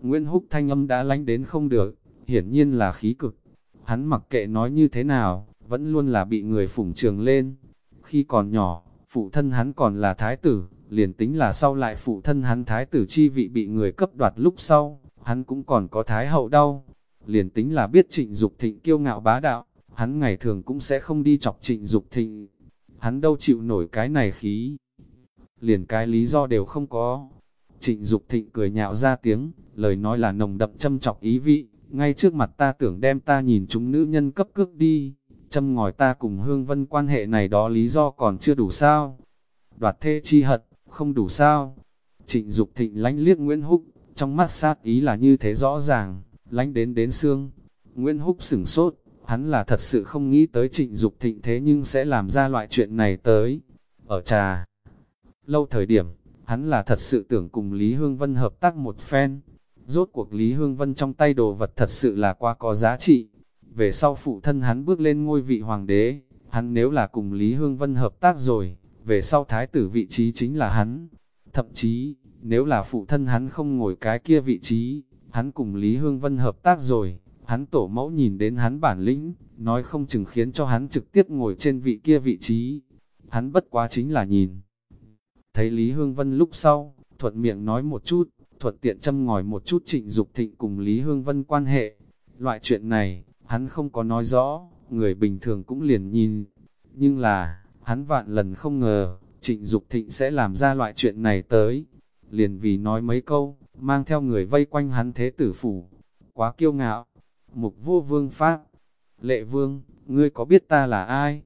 Nguyễn Húc thanh âm đã lánh đến không được, hiển nhiên là khí cực. Hắn mặc kệ nói như thế nào, vẫn luôn là bị người phủng trường lên. Khi còn nhỏ, phụ thân hắn còn là thái tử, liền tính là sau lại phụ thân hắn thái tử chi vị bị người cấp đoạt lúc sau, hắn cũng còn có thái hậu đau. Liền tính là biết trịnh Dục thịnh kiêu ngạo bá đạo, hắn ngày thường cũng sẽ không đi chọc trịnh Dục thịnh. Hắn đâu chịu nổi cái này khí. Liền cái lý do đều không có. Trịnh Dục thịnh cười nhạo ra tiếng, lời nói là nồng đậm châm chọc ý vị, ngay trước mặt ta tưởng đem ta nhìn chúng nữ nhân cấp cước đi châm ngòi ta cùng hương vân quan hệ này đó lý do còn chưa đủ sao. Đoạt thê chi hận, không đủ sao. Trịnh Dục thịnh lánh liếc Nguyễn Húc, trong mắt sát ý là như thế rõ ràng, lánh đến đến xương. Nguyễn Húc sửng sốt, hắn là thật sự không nghĩ tới trịnh Dục thịnh thế nhưng sẽ làm ra loại chuyện này tới. Ở trà, lâu thời điểm, hắn là thật sự tưởng cùng Lý Hương Vân hợp tác một phen. Rốt cuộc Lý Hương Vân trong tay đồ vật thật sự là quá có giá trị, về sau phụ thân hắn bước lên ngôi vị hoàng đế, hắn nếu là cùng Lý Hương Vân hợp tác rồi, về sau thái tử vị trí chính là hắn. Thậm chí, nếu là phụ thân hắn không ngồi cái kia vị trí, hắn cùng Lý Hương Vân hợp tác rồi, hắn tổ mẫu nhìn đến hắn bản lĩnh, nói không chừng khiến cho hắn trực tiếp ngồi trên vị kia vị trí. Hắn bất quá chính là nhìn. Thấy Lý Hương Vân lúc sau, thuận miệng nói một chút, thuận tiện châm ngòi một chút trịnh Dục thịnh cùng Lý Hương Vân quan hệ. Loại chuyện này, Hắn không có nói rõ, người bình thường cũng liền nhìn. Nhưng là, hắn vạn lần không ngờ, trịnh Dục thịnh sẽ làm ra loại chuyện này tới. Liền vì nói mấy câu, mang theo người vây quanh hắn thế tử phủ. Quá kiêu ngạo. Mục vô vương pháp. Lệ vương, ngươi có biết ta là ai?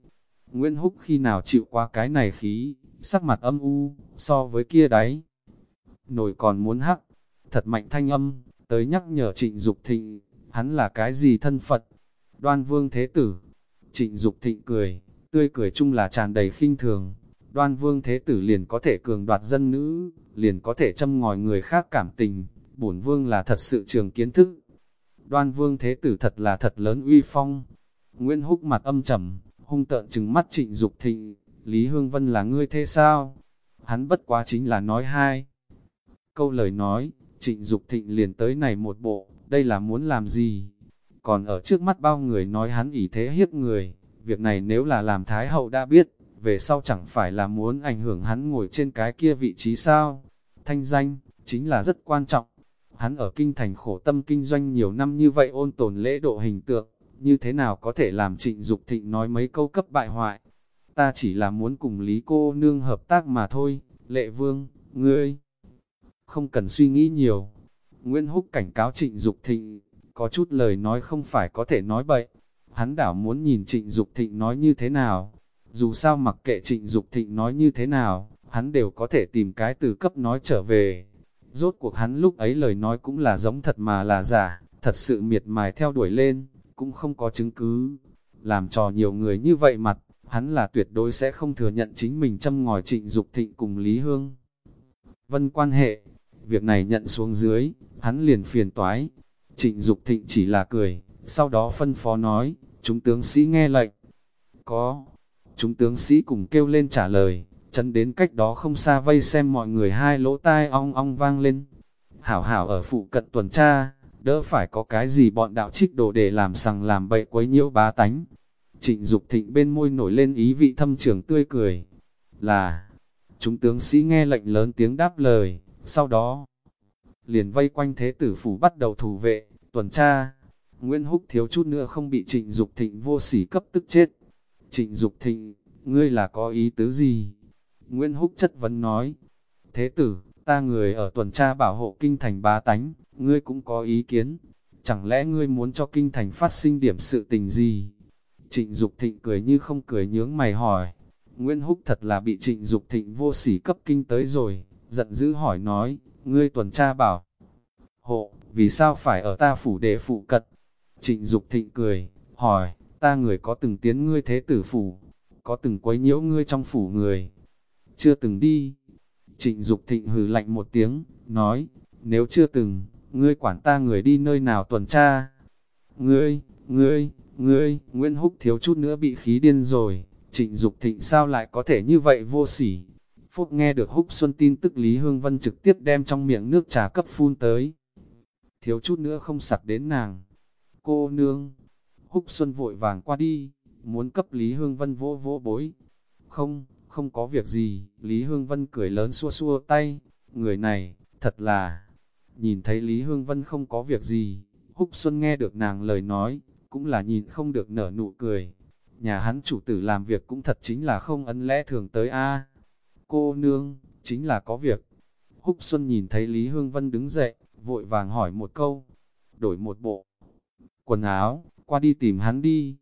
Nguyễn Húc khi nào chịu qua cái này khí, sắc mặt âm u, so với kia đấy. Nổi còn muốn hắc, thật mạnh thanh âm, tới nhắc nhở trịnh Dục thịnh, hắn là cái gì thân Phật? Đoan vương thế tử. Trịnh Dục thịnh cười, tươi cười chung là tràn đầy khinh thường. Đoan vương thế tử liền có thể cường đoạt dân nữ, liền có thể châm ngòi người khác cảm tình, bổn vương là thật sự trường kiến thức. Đoan vương thế tử thật là thật lớn uy phong. Nguyễn Húc mặt âm trầm, hung tợn trừng mắt trịnh Dục thịnh, Lý Hương Vân là ngươi thế sao? Hắn bất quá chính là nói hai. Câu lời nói, trịnh Dục thịnh liền tới này một bộ, đây là muốn làm gì? Còn ở trước mắt bao người nói hắn ỷ thế hiếp người, việc này nếu là làm Thái Hậu đã biết, về sau chẳng phải là muốn ảnh hưởng hắn ngồi trên cái kia vị trí sao? Thanh danh, chính là rất quan trọng. Hắn ở kinh thành khổ tâm kinh doanh nhiều năm như vậy ôn tồn lễ độ hình tượng, như thế nào có thể làm trịnh Dục thịnh nói mấy câu cấp bại hoại. Ta chỉ là muốn cùng Lý cô nương hợp tác mà thôi, lệ vương, ngươi. Không cần suy nghĩ nhiều. Nguyễn Húc cảnh cáo trịnh Dục thịnh, có chút lời nói không phải có thể nói bậy. Hắn đảo muốn nhìn trịnh Dục thịnh nói như thế nào. Dù sao mặc kệ trịnh Dục thịnh nói như thế nào, hắn đều có thể tìm cái từ cấp nói trở về. Rốt cuộc hắn lúc ấy lời nói cũng là giống thật mà là giả, thật sự miệt mài theo đuổi lên cũng không có chứng cứ. Làm trò nhiều người như vậy mặt, hắn là tuyệt đối sẽ không thừa nhận chính mình châm ngòi trịnh Dục thịnh cùng Lý Hương. Vân quan hệ, việc này nhận xuống dưới, hắn liền phiền toái. Trịnh Dục thịnh chỉ là cười, sau đó phân phó nói, chúng tướng sĩ nghe lệnh. Có, chúng tướng sĩ cùng kêu lên trả lời, chân đến cách đó không xa vây xem mọi người hai lỗ tai ong ong vang lên. Hảo hảo ở phụ cận tuần tra, đỡ phải có cái gì bọn đạo trích đồ để làm sằng làm bậy quấy nhiễu bá tánh. Trịnh Dục thịnh bên môi nổi lên ý vị thâm trường tươi cười, là, chúng tướng sĩ nghe lệnh lớn tiếng đáp lời, sau đó, liền vây quanh thế tử phủ bắt đầu thủ vệ, tuần tra. Nguyễn Húc thiếu chút nữa không bị trịnh Dục thịnh vô sỉ cấp tức chết. Trịnh Dục thịnh, ngươi là có ý tứ gì? Nguyễn Húc chất vấn nói, thế tử, ta người ở tuần tra bảo hộ kinh thành bá tánh, ngươi cũng có ý kiến, chẳng lẽ ngươi muốn cho kinh thành phát sinh điểm sự tình gì? Trịnh Dục Thịnh cười như không cười nhướng mày hỏi, Nguyễn Húc thật là bị Trịnh Dục Thịnh vô sỉ cấp kinh tới rồi, giận dữ hỏi nói, ngươi tuần tra bảo, hộ, vì sao phải ở ta phủ để phụ cật? Trịnh Dục Thịnh cười, hỏi, ta người có từng tiến ngươi thế tử phủ, có từng quấy nhiễu ngươi trong phủ người? Chưa từng đi. Trịnh Dục Thịnh hừ lạnh một tiếng, nói, nếu chưa từng, ngươi quản ta người đi nơi nào tuần tra. Ngươi, ngươi, ngươi, Nguyễn Húc thiếu chút nữa bị khí điên rồi, trịnh Dục thịnh sao lại có thể như vậy vô sỉ. Phúc nghe được Húc Xuân tin tức Lý Hương Vân trực tiếp đem trong miệng nước trà cấp phun tới. Thiếu chút nữa không sặc đến nàng. Cô nương, Húc Xuân vội vàng qua đi, muốn cấp Lý Hương Vân vỗ vỗ bối. Không, không có việc gì, Lý Hương Vân cười lớn xua xua tay, người này, thật là Nhìn thấy Lý Hương Vân không có việc gì, Húc Xuân nghe được nàng lời nói, cũng là nhìn không được nở nụ cười. Nhà hắn chủ tử làm việc cũng thật chính là không ấn lẽ thường tới a Cô nương, chính là có việc. Húc Xuân nhìn thấy Lý Hương Vân đứng dậy, vội vàng hỏi một câu. Đổi một bộ quần áo, qua đi tìm hắn đi.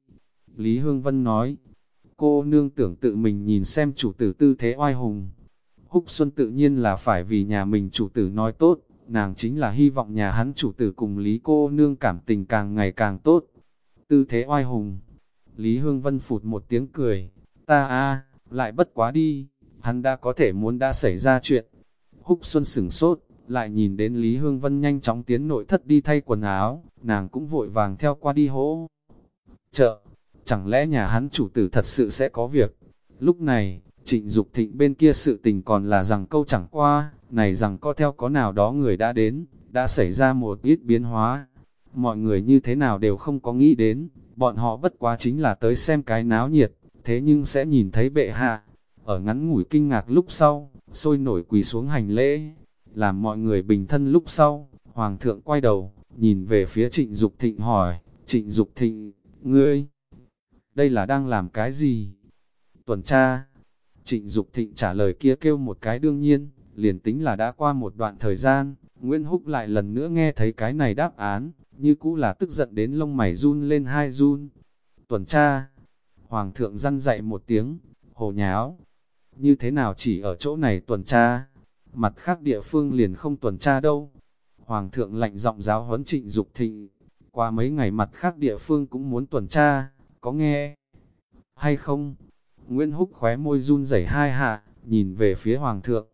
Lý Hương Vân nói, cô nương tưởng tự mình nhìn xem chủ tử tư thế oai hùng. Húc Xuân tự nhiên là phải vì nhà mình chủ tử nói tốt, nàng chính là hy vọng nhà hắn chủ tử cùng Lý cô nương cảm tình càng ngày càng tốt. Tư thế oai hùng. Lý Hương Vân phụt một tiếng cười, ta a lại bất quá đi, hắn đã có thể muốn đã xảy ra chuyện. Húc Xuân sửng sốt, lại nhìn đến Lý Hương Vân nhanh chóng tiến nội thất đi thay quần áo, nàng cũng vội vàng theo qua đi hỗ. Chợ, chẳng lẽ nhà hắn chủ tử thật sự sẽ có việc? Lúc này, trịnh Dục thịnh bên kia sự tình còn là rằng câu chẳng qua, này rằng có theo có nào đó người đã đến, đã xảy ra một ít biến hóa. Mọi người như thế nào đều không có nghĩ đến, bọn họ bất quá chính là tới xem cái náo nhiệt, thế nhưng sẽ nhìn thấy bệ hạ. Ở ngắn ngủi kinh ngạc lúc sau, sôi nổi quỳ xuống hành lễ, làm mọi người bình thân lúc sau, hoàng thượng quay đầu, nhìn về phía trịnh Dục thịnh hỏi, trịnh Dục thịnh, ngươi, đây là đang làm cái gì? Tuần tra, trịnh Dục thịnh trả lời kia kêu một cái đương nhiên, liền tính là đã qua một đoạn thời gian, Nguyễn Húc lại lần nữa nghe thấy cái này đáp án, như cũ là tức giận đến lông mày run lên hai run. tuần tra. Hoàng thượng răn dạy một tiếng, hồ nháo. Như thế nào chỉ ở chỗ này tuần tra? Mặt khác địa phương liền không tuần tra đâu. Hoàng thượng lạnh giọng giáo huấn trịnh Dục thịnh. Qua mấy ngày mặt khác địa phương cũng muốn tuần tra, có nghe hay không? Nguyễn Húc khóe môi run rẩy hai hạ, nhìn về phía Hoàng thượng.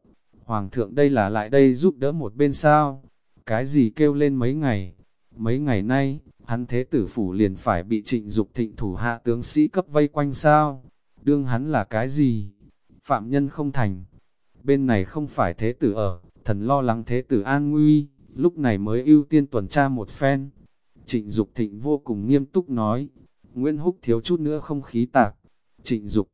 Hoàng thượng đây là lại đây giúp đỡ một bên sao? Cái gì kêu lên mấy ngày? Mấy ngày nay, hắn thế tử phủ liền phải bị trịnh Dục thịnh thủ hạ tướng sĩ cấp vây quanh sao? Đương hắn là cái gì? Phạm nhân không thành. Bên này không phải thế tử ở, thần lo lắng thế tử an nguy, lúc này mới ưu tiên tuần tra một phen. Trịnh Dục thịnh vô cùng nghiêm túc nói, Nguyễn Húc thiếu chút nữa không khí tạc. Trịnh Dục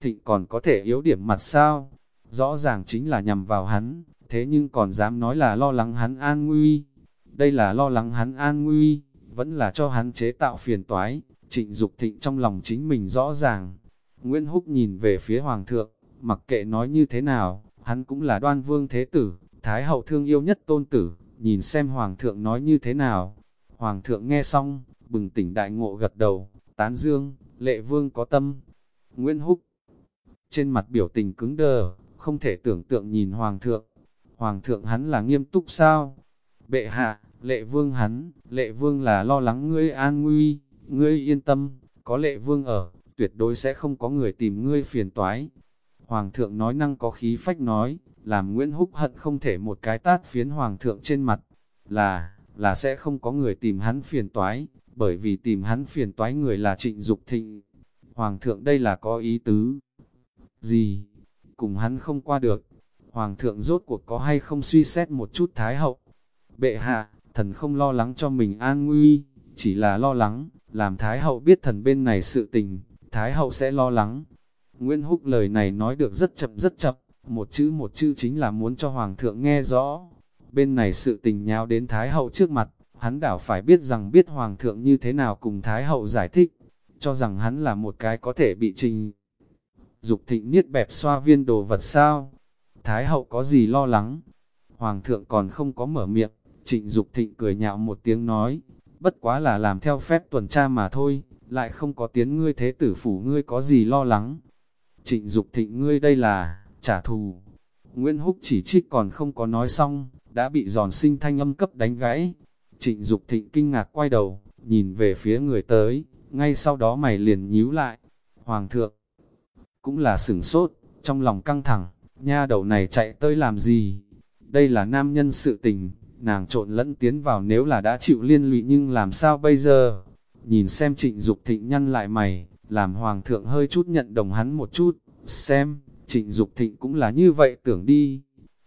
thịnh còn có thể yếu điểm mặt sao? Rõ ràng chính là nhằm vào hắn, thế nhưng còn dám nói là lo lắng hắn an nguy. Đây là lo lắng hắn an nguy, vẫn là cho hắn chế tạo phiền toái. Trịnh Dục thịnh trong lòng chính mình rõ ràng. Nguyễn Húc nhìn về phía Hoàng thượng, mặc kệ nói như thế nào, hắn cũng là đoan vương thế tử, Thái hậu thương yêu nhất tôn tử, nhìn xem Hoàng thượng nói như thế nào. Hoàng thượng nghe xong, bừng tỉnh đại ngộ gật đầu, tán dương, lệ vương có tâm. Nguyễn Húc trên mặt biểu tình cứng đờ, không thể tưởng tượng nhìn Hoàng thượng. Hoàng thượng hắn là nghiêm túc sao? Bệ hạ, lệ vương hắn, lệ vương là lo lắng ngươi an nguy, ngươi yên tâm, có lệ vương ở, tuyệt đối sẽ không có người tìm ngươi phiền toái. Hoàng thượng nói năng có khí phách nói, làm Nguyễn Húc hận không thể một cái tát phiến Hoàng thượng trên mặt, là, là sẽ không có người tìm hắn phiền toái, bởi vì tìm hắn phiền toái người là trịnh Dục thịnh. Hoàng thượng đây là có ý tứ. Gì? Cùng hắn không qua được. Hoàng thượng rốt cuộc có hay không suy xét một chút thái hậu. Bệ hạ, thần không lo lắng cho mình an nguy, chỉ là lo lắng, làm thái hậu biết thần bên này sự tình, thái hậu sẽ lo lắng. Nguyễn Húc lời này nói được rất chậm rất chậm, một chữ một chữ chính là muốn cho hoàng thượng nghe rõ. Bên này sự tình nháo đến thái hậu trước mặt, hắn đảo phải biết rằng biết hoàng thượng như thế nào cùng thái hậu giải thích, cho rằng hắn là một cái có thể bị trình. Dục thịnh niết bẹp xoa viên đồ vật sao? Thái hậu có gì lo lắng? Hoàng thượng còn không có mở miệng, trịnh Dục thịnh cười nhạo một tiếng nói, bất quá là làm theo phép tuần tra mà thôi, lại không có tiếng ngươi thế tử phủ ngươi có gì lo lắng. Trịnh Dục thịnh ngươi đây là, trả thù. Nguyễn Húc chỉ trích còn không có nói xong, đã bị giòn sinh thanh âm cấp đánh gãy. Trịnh Dục thịnh kinh ngạc quay đầu, nhìn về phía người tới, ngay sau đó mày liền nhíu lại. Hoàng thượng, cũng là sửng sốt, trong lòng căng thẳng, nha đầu này chạy tới làm gì? Đây là nam nhân sự tình, nàng trộn lẫn tiến vào nếu là đã chịu liên lụy nhưng làm sao bây giờ? Nhìn xem trịnh Dục thịnh nhăn lại mày, làm hoàng thượng hơi chút nhận đồng hắn một chút, xem, trịnh Dục thịnh cũng là như vậy tưởng đi.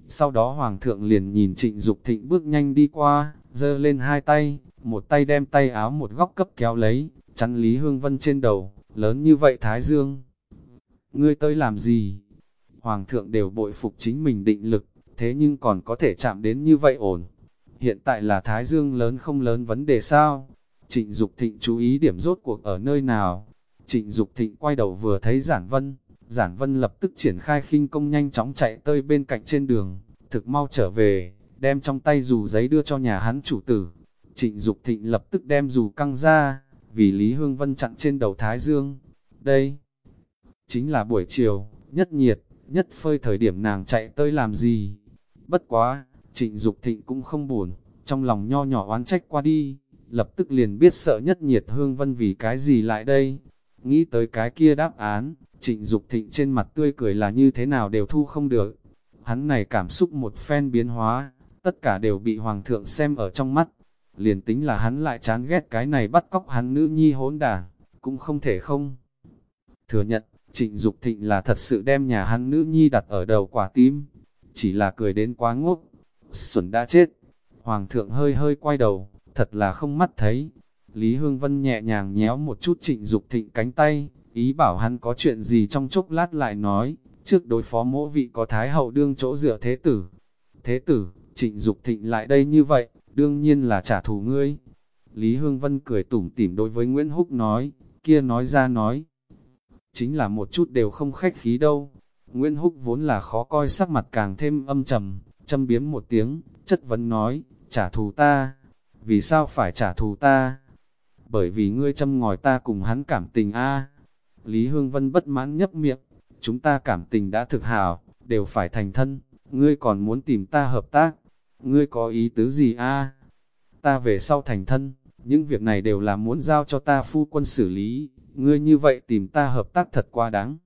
Sau đó hoàng thượng liền nhìn trịnh Dục thịnh bước nhanh đi qua, giơ lên hai tay, một tay đem tay áo một góc cấp kéo lấy, chắn Lý Hương Vân trên đầu, lớn như vậy Thái Dương. Ngươi tới làm gì? Hoàng thượng đều bội phục chính mình định lực, thế nhưng còn có thể chạm đến như vậy ổn. Hiện tại là Thái Dương lớn không lớn vấn đề sao? Trịnh Dục Thịnh chú ý điểm rốt cuộc ở nơi nào? Trịnh Dục Thịnh quay đầu vừa thấy Giản Vân, Giản Vân lập tức triển khai khinh công nhanh chóng chạy tới bên cạnh trên đường, thực mau trở về, đem trong tay dù giấy đưa cho nhà hắn chủ tử. Trịnh Dục Thịnh lập tức đem dù căng ra, vì Lý Hương Vân chặn trên đầu Thái Dương. Đây, chính là buổi chiều, nhất nhiệt, nhất phơi thời điểm nàng chạy tới làm gì. Bất quá, Trịnh Dục Thịnh cũng không buồn, trong lòng nho nhỏ oán trách qua đi, lập tức liền biết sợ nhất nhiệt Hương Vân vì cái gì lại đây. Nghĩ tới cái kia đáp án, Trịnh Dục Thịnh trên mặt tươi cười là như thế nào đều thu không được. Hắn này cảm xúc một phen biến hóa, tất cả đều bị Hoàng thượng xem ở trong mắt. Liền tính là hắn lại chán ghét cái này bắt cóc hắn nữ nhi hỗn đản, cũng không thể không. Thừa nhận, trịnh Dục thịnh là thật sự đem nhà hắn nữ nhi đặt ở đầu quả tim, chỉ là cười đến quá ngốc. Xuẩn đã chết, Hoàng thượng hơi hơi quay đầu, thật là không mắt thấy. Lý Hương Vân nhẹ nhàng nhéo một chút trịnh Dục thịnh cánh tay, ý bảo hắn có chuyện gì trong chốc lát lại nói, trước đối phó mỗi vị có thái hậu đương chỗ dựa thế tử. Thế tử, trịnh Dục thịnh lại đây như vậy, đương nhiên là trả thù ngươi. Lý Hương Vân cười tủm tỉm đối với Nguyễn Húc nói, kia nói ra nói. Chính là một chút đều không khách khí đâu. Nguyễn Húc vốn là khó coi sắc mặt càng thêm âm trầm, châm biếm một tiếng, chất vấn nói, trả thù ta. Vì sao phải trả thù ta? bởi vì ngươi châm ngòi ta cùng hắn cảm tình a Lý Hương Vân bất mãn nhấp miệng, chúng ta cảm tình đã thực hào, đều phải thành thân, ngươi còn muốn tìm ta hợp tác, ngươi có ý tứ gì a Ta về sau thành thân, những việc này đều là muốn giao cho ta phu quân xử lý, ngươi như vậy tìm ta hợp tác thật quá đáng.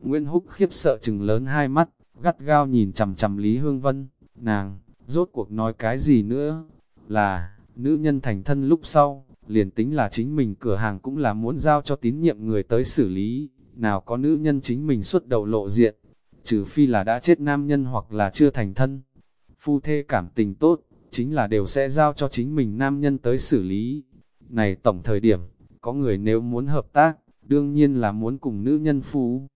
Nguyễn Húc khiếp sợ chừng lớn hai mắt, gắt gao nhìn chằm chằm Lý Hương Vân, nàng, rốt cuộc nói cái gì nữa, là, nữ nhân thành thân lúc sau, liền tính là chính mình cửa hàng cũng là muốn giao cho tín nhiệm người tới xử lý, nào có nữ nhân chính mình xuất đầu lộ diện, trừ phi là đã chết nam nhân hoặc là chưa thành thân. Phu thê cảm tình tốt, chính là đều sẽ giao cho chính mình nam nhân tới xử lý. Này tổng thời điểm, có người nếu muốn hợp tác, đương nhiên là muốn cùng nữ nhân phu.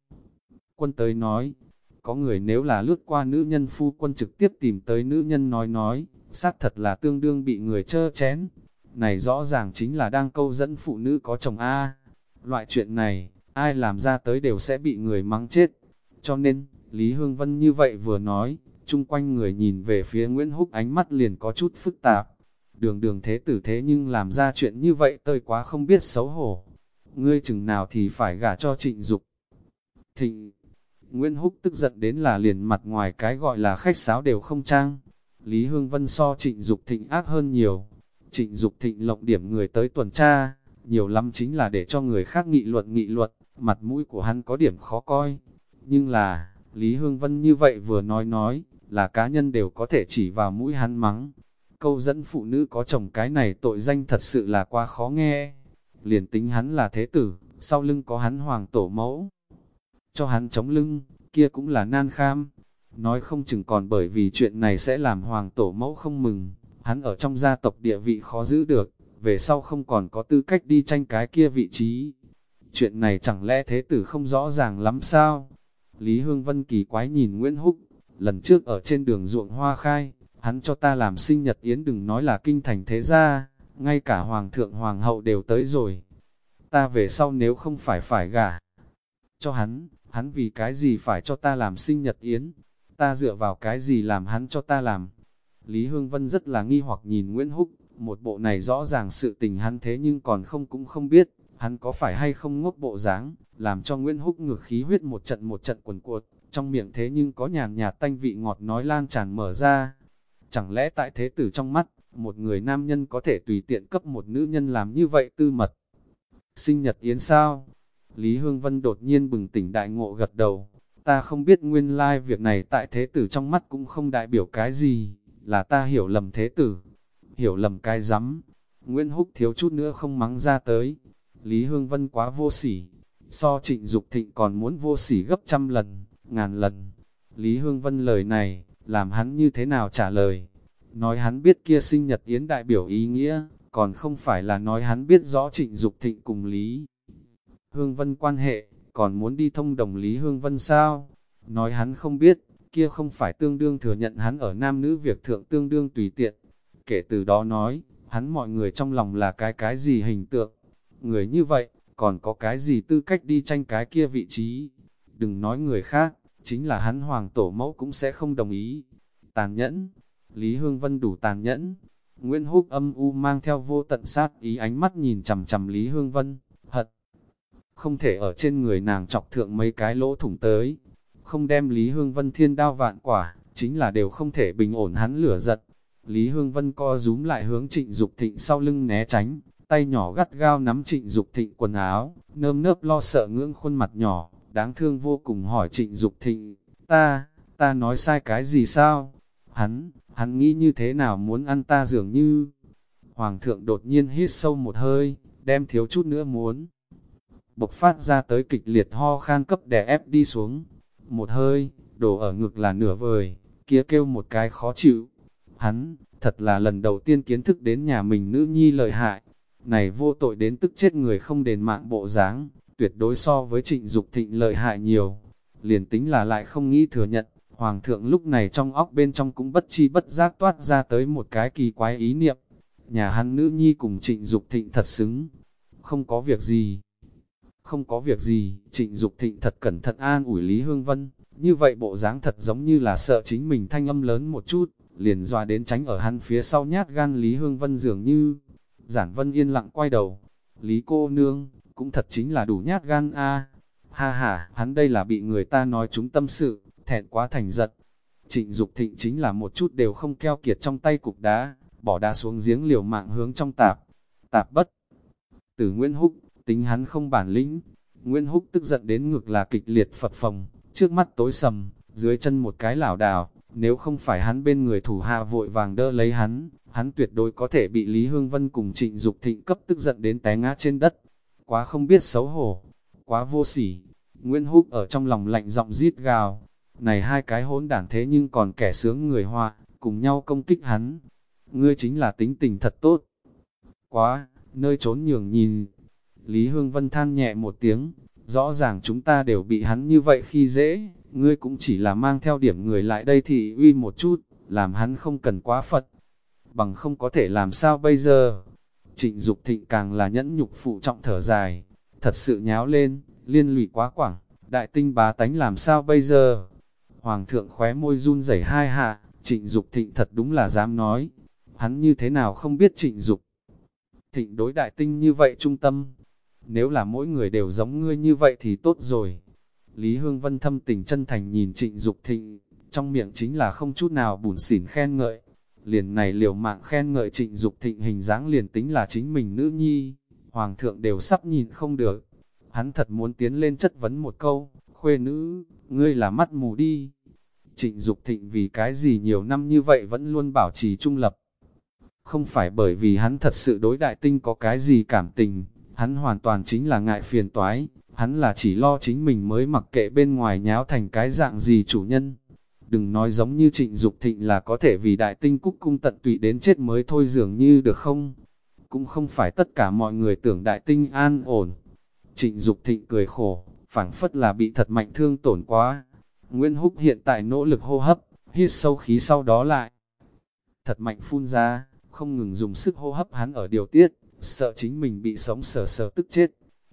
Quân tới nói, có người nếu là lướt qua nữ nhân phu quân trực tiếp tìm tới nữ nhân nói nói, xác thật là tương đương bị người chơ chén. Này rõ ràng chính là đang câu dẫn phụ nữ có chồng A. Loại chuyện này, ai làm ra tới đều sẽ bị người mắng chết. Cho nên, Lý Hương Vân như vậy vừa nói, chung quanh người nhìn về phía Nguyễn Húc ánh mắt liền có chút phức tạp. Đường đường thế tử thế nhưng làm ra chuyện như vậy tơi quá không biết xấu hổ. Ngươi chừng nào thì phải gả cho trịnh Dục. Thịnh, Nguyễn Húc tức giận đến là liền mặt ngoài cái gọi là khách sáo đều không trang. Lý Hương Vân so trịnh Dục thịnh ác hơn nhiều. Trịnh Dục thịnh lộng điểm người tới tuần tra, nhiều lắm chính là để cho người khác nghị luận nghị luận, mặt mũi của hắn có điểm khó coi. Nhưng là, Lý Hương Vân như vậy vừa nói nói, là cá nhân đều có thể chỉ vào mũi hắn mắng. Câu dẫn phụ nữ có chồng cái này tội danh thật sự là quá khó nghe. Liền tính hắn là thế tử, sau lưng có hắn hoàng tổ mẫu. Cho hắn chống lưng, kia cũng là nan kham. Nói không chừng còn bởi vì chuyện này sẽ làm hoàng tổ mẫu không mừng. Hắn ở trong gia tộc địa vị khó giữ được, về sau không còn có tư cách đi tranh cái kia vị trí. Chuyện này chẳng lẽ thế tử không rõ ràng lắm sao? Lý Hương Vân kỳ quái nhìn Nguyễn Húc, lần trước ở trên đường ruộng hoa khai, hắn cho ta làm sinh nhật yến đừng nói là kinh thành thế gia, ngay cả hoàng thượng hoàng hậu đều tới rồi. Ta về sau nếu không phải phải gả cho hắn, hắn vì cái gì phải cho ta làm sinh nhật yến, ta dựa vào cái gì làm hắn cho ta làm. Lý Hương Vân rất là nghi hoặc nhìn Nguyễn Húc, một bộ này rõ ràng sự tình hắn thế nhưng còn không cũng không biết, hắn có phải hay không ngốc bộ dáng, làm cho Nguyễn Húc ngược khí huyết một trận một trận quần cuột, trong miệng thế nhưng có nhàn nhạt tanh vị ngọt nói lan tràn mở ra. Chẳng lẽ tại thế tử trong mắt, một người nam nhân có thể tùy tiện cấp một nữ nhân làm như vậy tư mật? Sinh nhật yến sao? Lý Hương Vân đột nhiên bừng tỉnh đại ngộ gật đầu. Ta không biết nguyên lai like việc này tại thế tử trong mắt cũng không đại biểu cái gì, là ta hiểu lầm thế tử. Hiểu lầm cái rắm Nguyễn Húc thiếu chút nữa không mắng ra tới. Lý Hương Vân quá vô sỉ, so trịnh Dục thịnh còn muốn vô sỉ gấp trăm lần ngàn lần. Lý Hương Vân lời này, làm hắn như thế nào trả lời? Nói hắn biết kia sinh nhật yến đại biểu ý nghĩa, còn không phải là nói hắn biết rõ trịnh Dục thịnh cùng Lý. Hương Vân quan hệ, còn muốn đi thông đồng Lý Hương Vân sao? Nói hắn không biết, kia không phải tương đương thừa nhận hắn ở nam nữ việc thượng tương đương tùy tiện. Kể từ đó nói, hắn mọi người trong lòng là cái cái gì hình tượng. Người như vậy, còn có cái gì tư cách đi tranh cái kia vị trí. Đừng nói người khác, chính là hắn hoàng tổ mẫu cũng sẽ không đồng ý. Tàn nhẫn, Lý Hương Vân đủ tàn nhẫn. Nguyễn Húc âm u mang theo vô tận sát ý ánh mắt nhìn chầm chầm Lý Hương Vân. Không thể ở trên người nàng chọc thượng mấy cái lỗ thủng tới. Không đem Lý Hương Vân thiên đao vạn quả, chính là đều không thể bình ổn hắn lửa giật. Lý Hương Vân co rúm lại hướng trịnh Dục thịnh sau lưng né tránh, tay nhỏ gắt gao nắm trịnh Dục thịnh quần áo, nơm nớp lo sợ ngưỡng khuôn mặt nhỏ, đáng thương vô cùng hỏi trịnh Dục thịnh, ta, ta nói sai cái gì sao? Hắn, hắn nghĩ như thế nào muốn ăn ta dường như... Hoàng thượng đột nhiên hít sâu một hơi, đem thiếu chút nữa muốn. Bộc phát ra tới kịch liệt ho khan cấp đè ép đi xuống. Một hơi, đổ ở ngực là nửa vời, kia kêu một cái khó chịu. Hắn, thật là lần đầu tiên kiến thức đến nhà mình nữ nhi lợi hại. Này vô tội đến tức chết người không đền mạng bộ dáng tuyệt đối so với trịnh Dục thịnh lợi hại nhiều. Liền tính là lại không nghĩ thừa nhận, Hoàng thượng lúc này trong óc bên trong cũng bất chi bất giác toát ra tới một cái kỳ quái ý niệm. Nhà hắn nữ nhi cùng trịnh Dục thịnh thật xứng. Không có việc gì. Không có việc gì, trịnh Dục thịnh thật cẩn thận an ủi Lý Hương Vân. Như vậy bộ dáng thật giống như là sợ chính mình thanh âm lớn một chút, liền doa đến tránh ở hắn phía sau nhát gan Lý Hương Vân dường như. Giản Vân yên lặng quay đầu, Lý cô nương, cũng thật chính là đủ nhát gan a Ha ha, hắn đây là bị người ta nói chúng tâm sự, thẹn quá thành giận. Trịnh Dục thịnh chính là một chút đều không keo kiệt trong tay cục đá, bỏ đá xuống giếng liều mạng hướng trong tạp. Tạp bất. Từ Nguyễn Húc, tính hắn không bản lĩnh. Nguyễn Húc tức giận đến ngược là kịch liệt phật phồng, trước mắt tối sầm, dưới chân một cái lảo đảo, nếu không phải hắn bên người thủ hạ vội vàng đỡ lấy hắn, hắn tuyệt đối có thể bị Lý Hương Vân cùng trịnh Dục thịnh cấp tức giận đến té ngã trên đất. Quá không biết xấu hổ, quá vô sỉ. Nguyễn Húc ở trong lòng lạnh giọng rít gào. Này hai cái hỗn đản thế nhưng còn kẻ sướng người hoa, cùng nhau công kích hắn. Ngươi chính là tính tình thật tốt. Quá, nơi trốn nhường nhìn. Lý Hương Vân than nhẹ một tiếng, rõ ràng chúng ta đều bị hắn như vậy khi dễ, ngươi cũng chỉ là mang theo điểm người lại đây thì uy một chút, làm hắn không cần quá phật. Bằng không có thể làm sao bây giờ. Trịnh Dục thịnh càng là nhẫn nhục phụ trọng thở dài, thật sự nháo lên, liên lụy quá quảng, đại tinh bá tánh làm sao bây giờ? Hoàng thượng khóe môi run rẩy hai hạ, trịnh Dục thịnh thật đúng là dám nói, hắn như thế nào không biết trịnh Dục thịnh đối đại tinh như vậy trung tâm, nếu là mỗi người đều giống ngươi như vậy thì tốt rồi. Lý Hương Vân thâm tình chân thành nhìn trịnh Dục thịnh, trong miệng chính là không chút nào bùn xỉn khen ngợi, liền này liều mạng khen ngợi trịnh Dục thịnh hình dáng liền tính là chính mình nữ nhi, hoàng thượng đều sắp nhìn không được. Hắn thật muốn tiến lên chất vấn một câu, khuê nữ, ngươi là mắt mù đi. Trịnh Dục thịnh vì cái gì nhiều năm như vậy vẫn luôn bảo trì trung lập. Không phải bởi vì hắn thật sự đối đại tinh có cái gì cảm tình, hắn hoàn toàn chính là ngại phiền toái, hắn là chỉ lo chính mình mới mặc kệ bên ngoài nháo thành cái dạng gì chủ nhân. Đừng nói giống như trịnh Dục thịnh là có thể vì đại tinh cúc cung tận tụy đến chết mới thôi dường như được không? Cũng không phải tất cả mọi người tưởng đại tinh an ổn. Trịnh Dục thịnh cười khổ, phảng phất là bị thật mạnh thương tổn quá. Nguyễn Húc hiện tại nỗ lực hô hấp, hít sâu khí sau đó lại. Thật mạnh phun ra, không ngừng dùng sức hô hấp hắn ở điều tiết, sợ chính mình bị sống sờ sờ tức chết.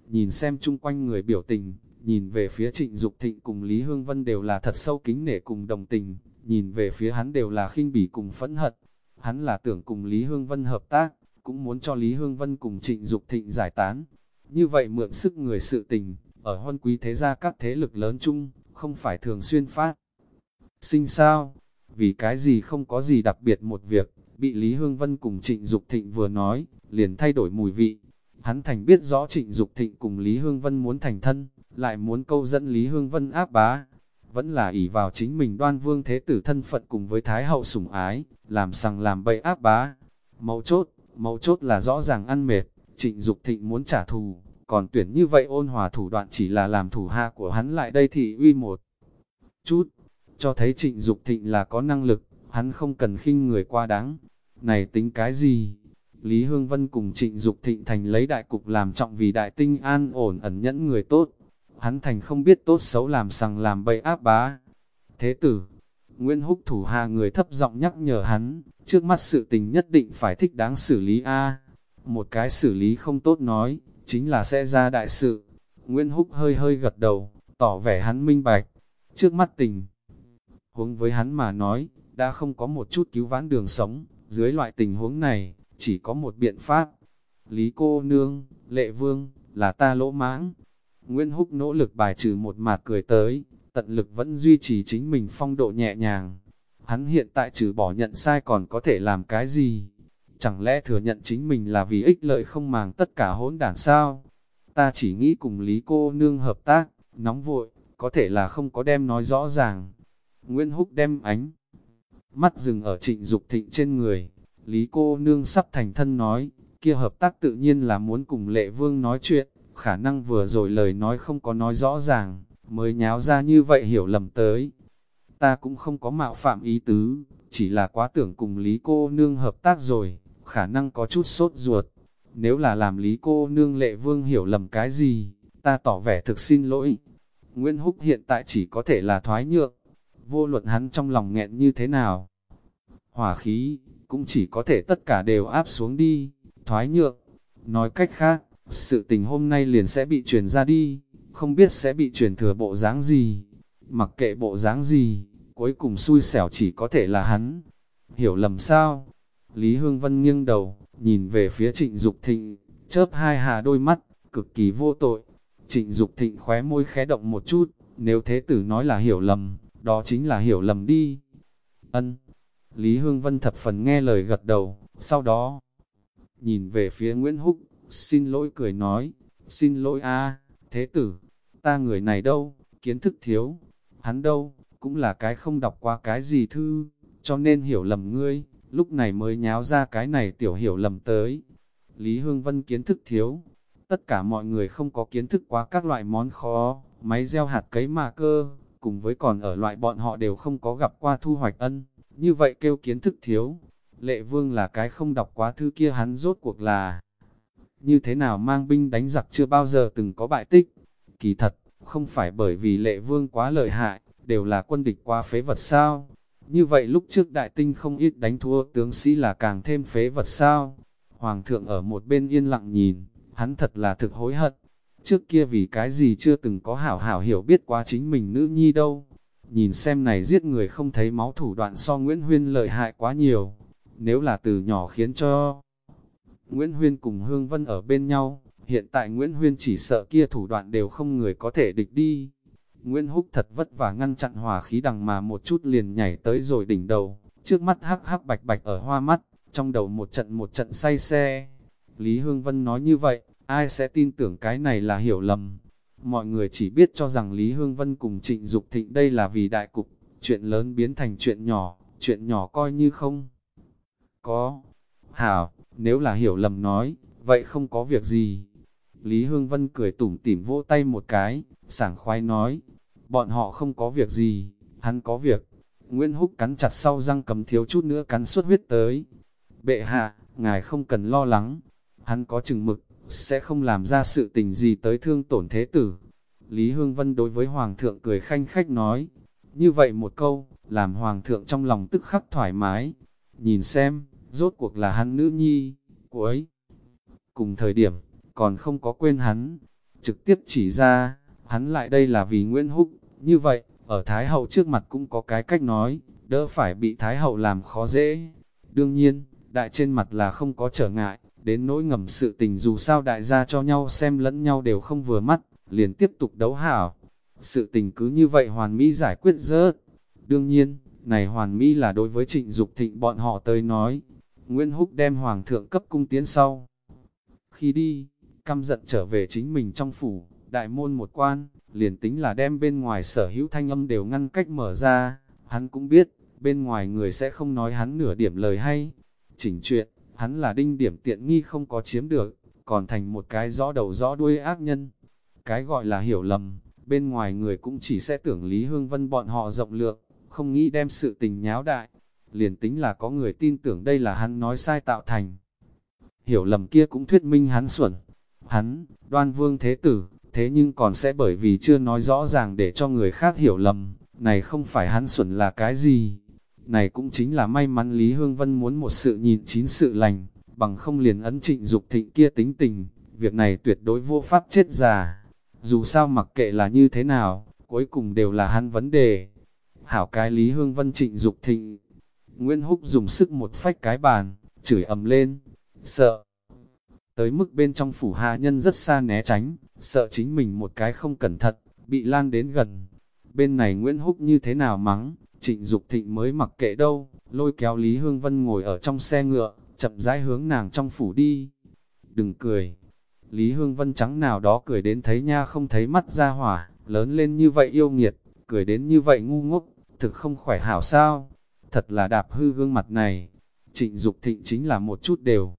Nhìn xem chung quanh người biểu tình, nhìn về phía trịnh Dục thịnh cùng Lý Hương Vân đều là thật sâu kính nể cùng đồng tình, nhìn về phía hắn đều là khinh bỉ cùng phẫn hận. Hắn là tưởng cùng Lý Hương Vân hợp tác, cũng muốn cho Lý Hương Vân cùng trịnh Dục thịnh giải tán. Như vậy mượn sức người sự tình, ở huân quý thế gia các thế lực lớn chung, không phải thường xuyên phát. Sinh sao? Vì cái gì không có gì đặc biệt một việc, bị Lý Hương Vân cùng Trịnh Dục Thịnh vừa nói, liền thay đổi mùi vị. Hắn thành biết rõ Trịnh Dục Thịnh cùng Lý Hương Vân muốn thành thân, lại muốn câu dẫn Lý Hương Vân áp bá. Vẫn là ỷ vào chính mình đoan vương thế tử thân phận cùng với Thái hậu sủng ái, làm sằng làm bậy áp bá. Mấu chốt, mấu chốt là rõ ràng ăn mệt, Trịnh Dục Thịnh muốn trả thù, còn tuyển như vậy ôn hòa thủ đoạn chỉ là làm thủ hạ của hắn lại đây thì uy một chút, cho thấy Trịnh Dục Thịnh là có năng lực, hắn không cần khinh người qua đáng. Này tính cái gì? Lý Hương Vân cùng Trịnh Dục Thịnh thành lấy đại cục làm trọng vì đại tinh an ổn ẩn nhẫn người tốt. Hắn thành không biết tốt xấu làm sằng làm bậy áp bá. Thế tử, Nguyễn Húc thủ hà người thấp giọng nhắc nhở hắn, trước mắt sự tình nhất định phải thích đáng xử lý A một cái xử lý không tốt nói, chính là sẽ ra đại sự. Nguyễn Húc hơi hơi gật đầu, tỏ vẻ hắn minh bạch, trước mắt tình. Huống với hắn mà nói, đã không có một chút cứu vãn đường sống, dưới loại tình huống này, chỉ có một biện pháp. Lý cô nương, lệ vương, là ta lỗ mãng. Nguyễn Húc nỗ lực bài trừ một mạt cười tới, tận lực vẫn duy trì chính mình phong độ nhẹ nhàng. Hắn hiện tại trừ bỏ nhận sai còn có thể làm cái gì? Chẳng lẽ thừa nhận chính mình là vì ích lợi không màng tất cả hỗn đản sao? Ta chỉ nghĩ cùng Lý cô nương hợp tác, nóng vội, có thể là không có đem nói rõ ràng. Nguyễn Húc đem ánh mắt dừng ở trịnh Dục thịnh trên người. Lý cô nương sắp thành thân nói, kia hợp tác tự nhiên là muốn cùng lệ vương nói chuyện, khả năng vừa rồi lời nói không có nói rõ ràng, mới nháo ra như vậy hiểu lầm tới. Ta cũng không có mạo phạm ý tứ, chỉ là quá tưởng cùng Lý cô nương hợp tác rồi khả năng có chút sốt ruột. Nếu là làm lý cô nương lệ vương hiểu lầm cái gì, ta tỏ vẻ thực xin lỗi. Nguyễn Húc hiện tại chỉ có thể là thoái nhượng, vô luận hắn trong lòng nghẹn như thế nào. Hỏa khí, cũng chỉ có thể tất cả đều áp xuống đi, thoái nhượng. Nói cách khác, sự tình hôm nay liền sẽ bị truyền ra đi, không biết sẽ bị truyền thừa bộ dáng gì. Mặc kệ bộ dáng gì, cuối cùng xui xẻo chỉ có thể là hắn. Hiểu lầm sao? Lý Hương Vân nghiêng đầu, nhìn về phía trịnh Dục thịnh, chớp hai hà đôi mắt, cực kỳ vô tội. Trịnh Dục thịnh khóe môi khẽ động một chút, nếu thế tử nói là hiểu lầm, đó chính là hiểu lầm đi. Ân. Lý Hương Vân thập phần nghe lời gật đầu, sau đó nhìn về phía Nguyễn Húc, xin lỗi cười nói, xin lỗi a, thế tử, ta người này đâu, kiến thức thiếu, hắn đâu, cũng là cái không đọc qua cái gì thư, cho nên hiểu lầm ngươi, lúc này mới nháo ra cái này tiểu hiểu lầm tới. Lý Hương Vân kiến thức thiếu, tất cả mọi người không có kiến thức quá các loại món khó, máy gieo hạt cấy mà cơ, cùng với còn ở loại bọn họ đều không có gặp qua thu hoạch ân, như vậy kêu kiến thức thiếu. Lệ vương là cái không đọc quá thư kia hắn rốt cuộc là như thế nào mang binh đánh giặc chưa bao giờ từng có bại tích. Kỳ thật, không phải bởi vì lệ vương quá lợi hại, đều là quân địch quá phế vật sao. Như vậy lúc trước đại tinh không ít đánh thua tướng sĩ là càng thêm phế vật sao. Hoàng thượng ở một bên yên lặng nhìn, hắn thật là thực hối hận. Trước kia vì cái gì chưa từng có hảo hảo hiểu biết quá chính mình nữ nhi đâu. Nhìn xem này giết người không thấy máu thủ đoạn so Nguyễn Huyên lợi hại quá nhiều. Nếu là từ nhỏ khiến cho Nguyễn Huyên cùng Hương Vân ở bên nhau, hiện tại Nguyễn Huyên chỉ sợ kia thủ đoạn đều không người có thể địch đi. Nguyễn Húc thật vất vả ngăn chặn hòa khí đằng mà một chút liền nhảy tới rồi đỉnh đầu, trước mắt hắc hắc bạch bạch ở hoa mắt, trong đầu một trận một trận say xe. Lý Hương Vân nói như vậy, ai sẽ tin tưởng cái này là hiểu lầm. Mọi người chỉ biết cho rằng Lý Hương Vân cùng Trịnh Dục Thịnh đây là vì đại cục, chuyện lớn biến thành chuyện nhỏ, chuyện nhỏ coi như không. Có. Hảo, nếu là hiểu lầm nói, vậy không có việc gì. Lý Hương Vân cười tủm tỉm vỗ tay một cái, sảng khoái nói, bọn họ không có việc gì, hắn có việc. Nguyễn Húc cắn chặt sau răng cầm thiếu chút nữa cắn suốt huyết tới. Bệ hạ, ngài không cần lo lắng, hắn có chừng mực, sẽ không làm ra sự tình gì tới thương tổn thế tử. Lý Hương Vân đối với Hoàng thượng cười khanh khách nói, như vậy một câu, làm Hoàng thượng trong lòng tức khắc thoải mái. Nhìn xem, rốt cuộc là hắn nữ nhi, của ấy. Cùng thời điểm, còn không có quên hắn, trực tiếp chỉ ra, hắn lại đây là vì Nguyễn Húc, như vậy, ở Thái Hậu trước mặt cũng có cái cách nói, đỡ phải bị Thái Hậu làm khó dễ. Đương nhiên, đại trên mặt là không có trở ngại, đến nỗi ngầm sự tình dù sao đại gia cho nhau xem lẫn nhau đều không vừa mắt, liền tiếp tục đấu hảo. Sự tình cứ như vậy hoàn mỹ giải quyết rớt. Đương nhiên, này hoàn mỹ là đối với trịnh Dục thịnh bọn họ tới nói. Nguyễn Húc đem hoàng thượng cấp cung tiến sau. Khi đi, căm giận trở về chính mình trong phủ, đại môn một quan, liền tính là đem bên ngoài sở hữu thanh âm đều ngăn cách mở ra, hắn cũng biết, bên ngoài người sẽ không nói hắn nửa điểm lời hay. Chỉnh chuyện, hắn là đinh điểm tiện nghi không có chiếm được, còn thành một cái rõ đầu rõ đuôi ác nhân. Cái gọi là hiểu lầm, bên ngoài người cũng chỉ sẽ tưởng Lý Hương Vân bọn họ rộng lượng, không nghĩ đem sự tình nháo đại. Liền tính là có người tin tưởng đây là hắn nói sai tạo thành. Hiểu lầm kia cũng thuyết minh hắn xuẩn. Hắn, đoan vương thế tử, thế nhưng còn sẽ bởi vì chưa nói rõ ràng để cho người khác hiểu lầm, này không phải hắn xuẩn là cái gì. Này cũng chính là may mắn Lý Hương Vân muốn một sự nhìn chín sự lành, bằng không liền ấn trịnh dục thịnh kia tính tình, việc này tuyệt đối vô pháp chết già. Dù sao mặc kệ là như thế nào, cuối cùng đều là hắn vấn đề. Hảo cái Lý Hương Vân trịnh dục thịnh. Nguyễn Húc dùng sức một phách cái bàn, chửi ầm lên, sợ. Tới mức bên trong phủ hạ nhân rất xa né tránh, sợ chính mình một cái không cẩn thận, bị lan đến gần. Bên này Nguyễn Húc như thế nào mắng, trịnh Dục thịnh mới mặc kệ đâu, lôi kéo Lý Hương Vân ngồi ở trong xe ngựa, chậm rãi hướng nàng trong phủ đi. Đừng cười. Lý Hương Vân trắng nào đó cười đến thấy nha không thấy mắt ra hỏa, lớn lên như vậy yêu nghiệt, cười đến như vậy ngu ngốc, thực không khỏe hảo sao. Thật là đạp hư gương mặt này. Trịnh Dục thịnh chính là một chút đều.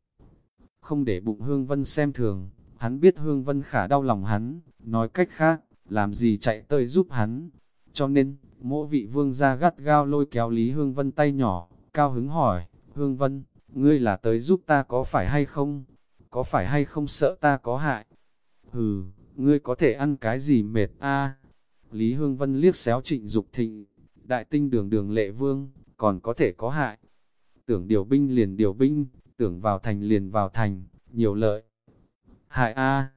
Không để bụng Hương Vân xem thường, hắn biết Hương Vân khả đau lòng hắn, nói cách khác, làm gì chạy tới giúp hắn. Cho nên, mỗi vị vương gia gắt gao lôi kéo Lý Hương Vân tay nhỏ, cao hứng hỏi, Hương Vân, ngươi là tới giúp ta có phải hay không? Có phải hay không sợ ta có hại? Hừ, ngươi có thể ăn cái gì mệt a? Lý Hương Vân liếc xéo trịnh Dục thịnh, đại tinh đường đường lệ vương, còn có thể có hại. Tưởng điều binh liền điều binh, tưởng vào thành liền vào thành, nhiều lợi. Hại A,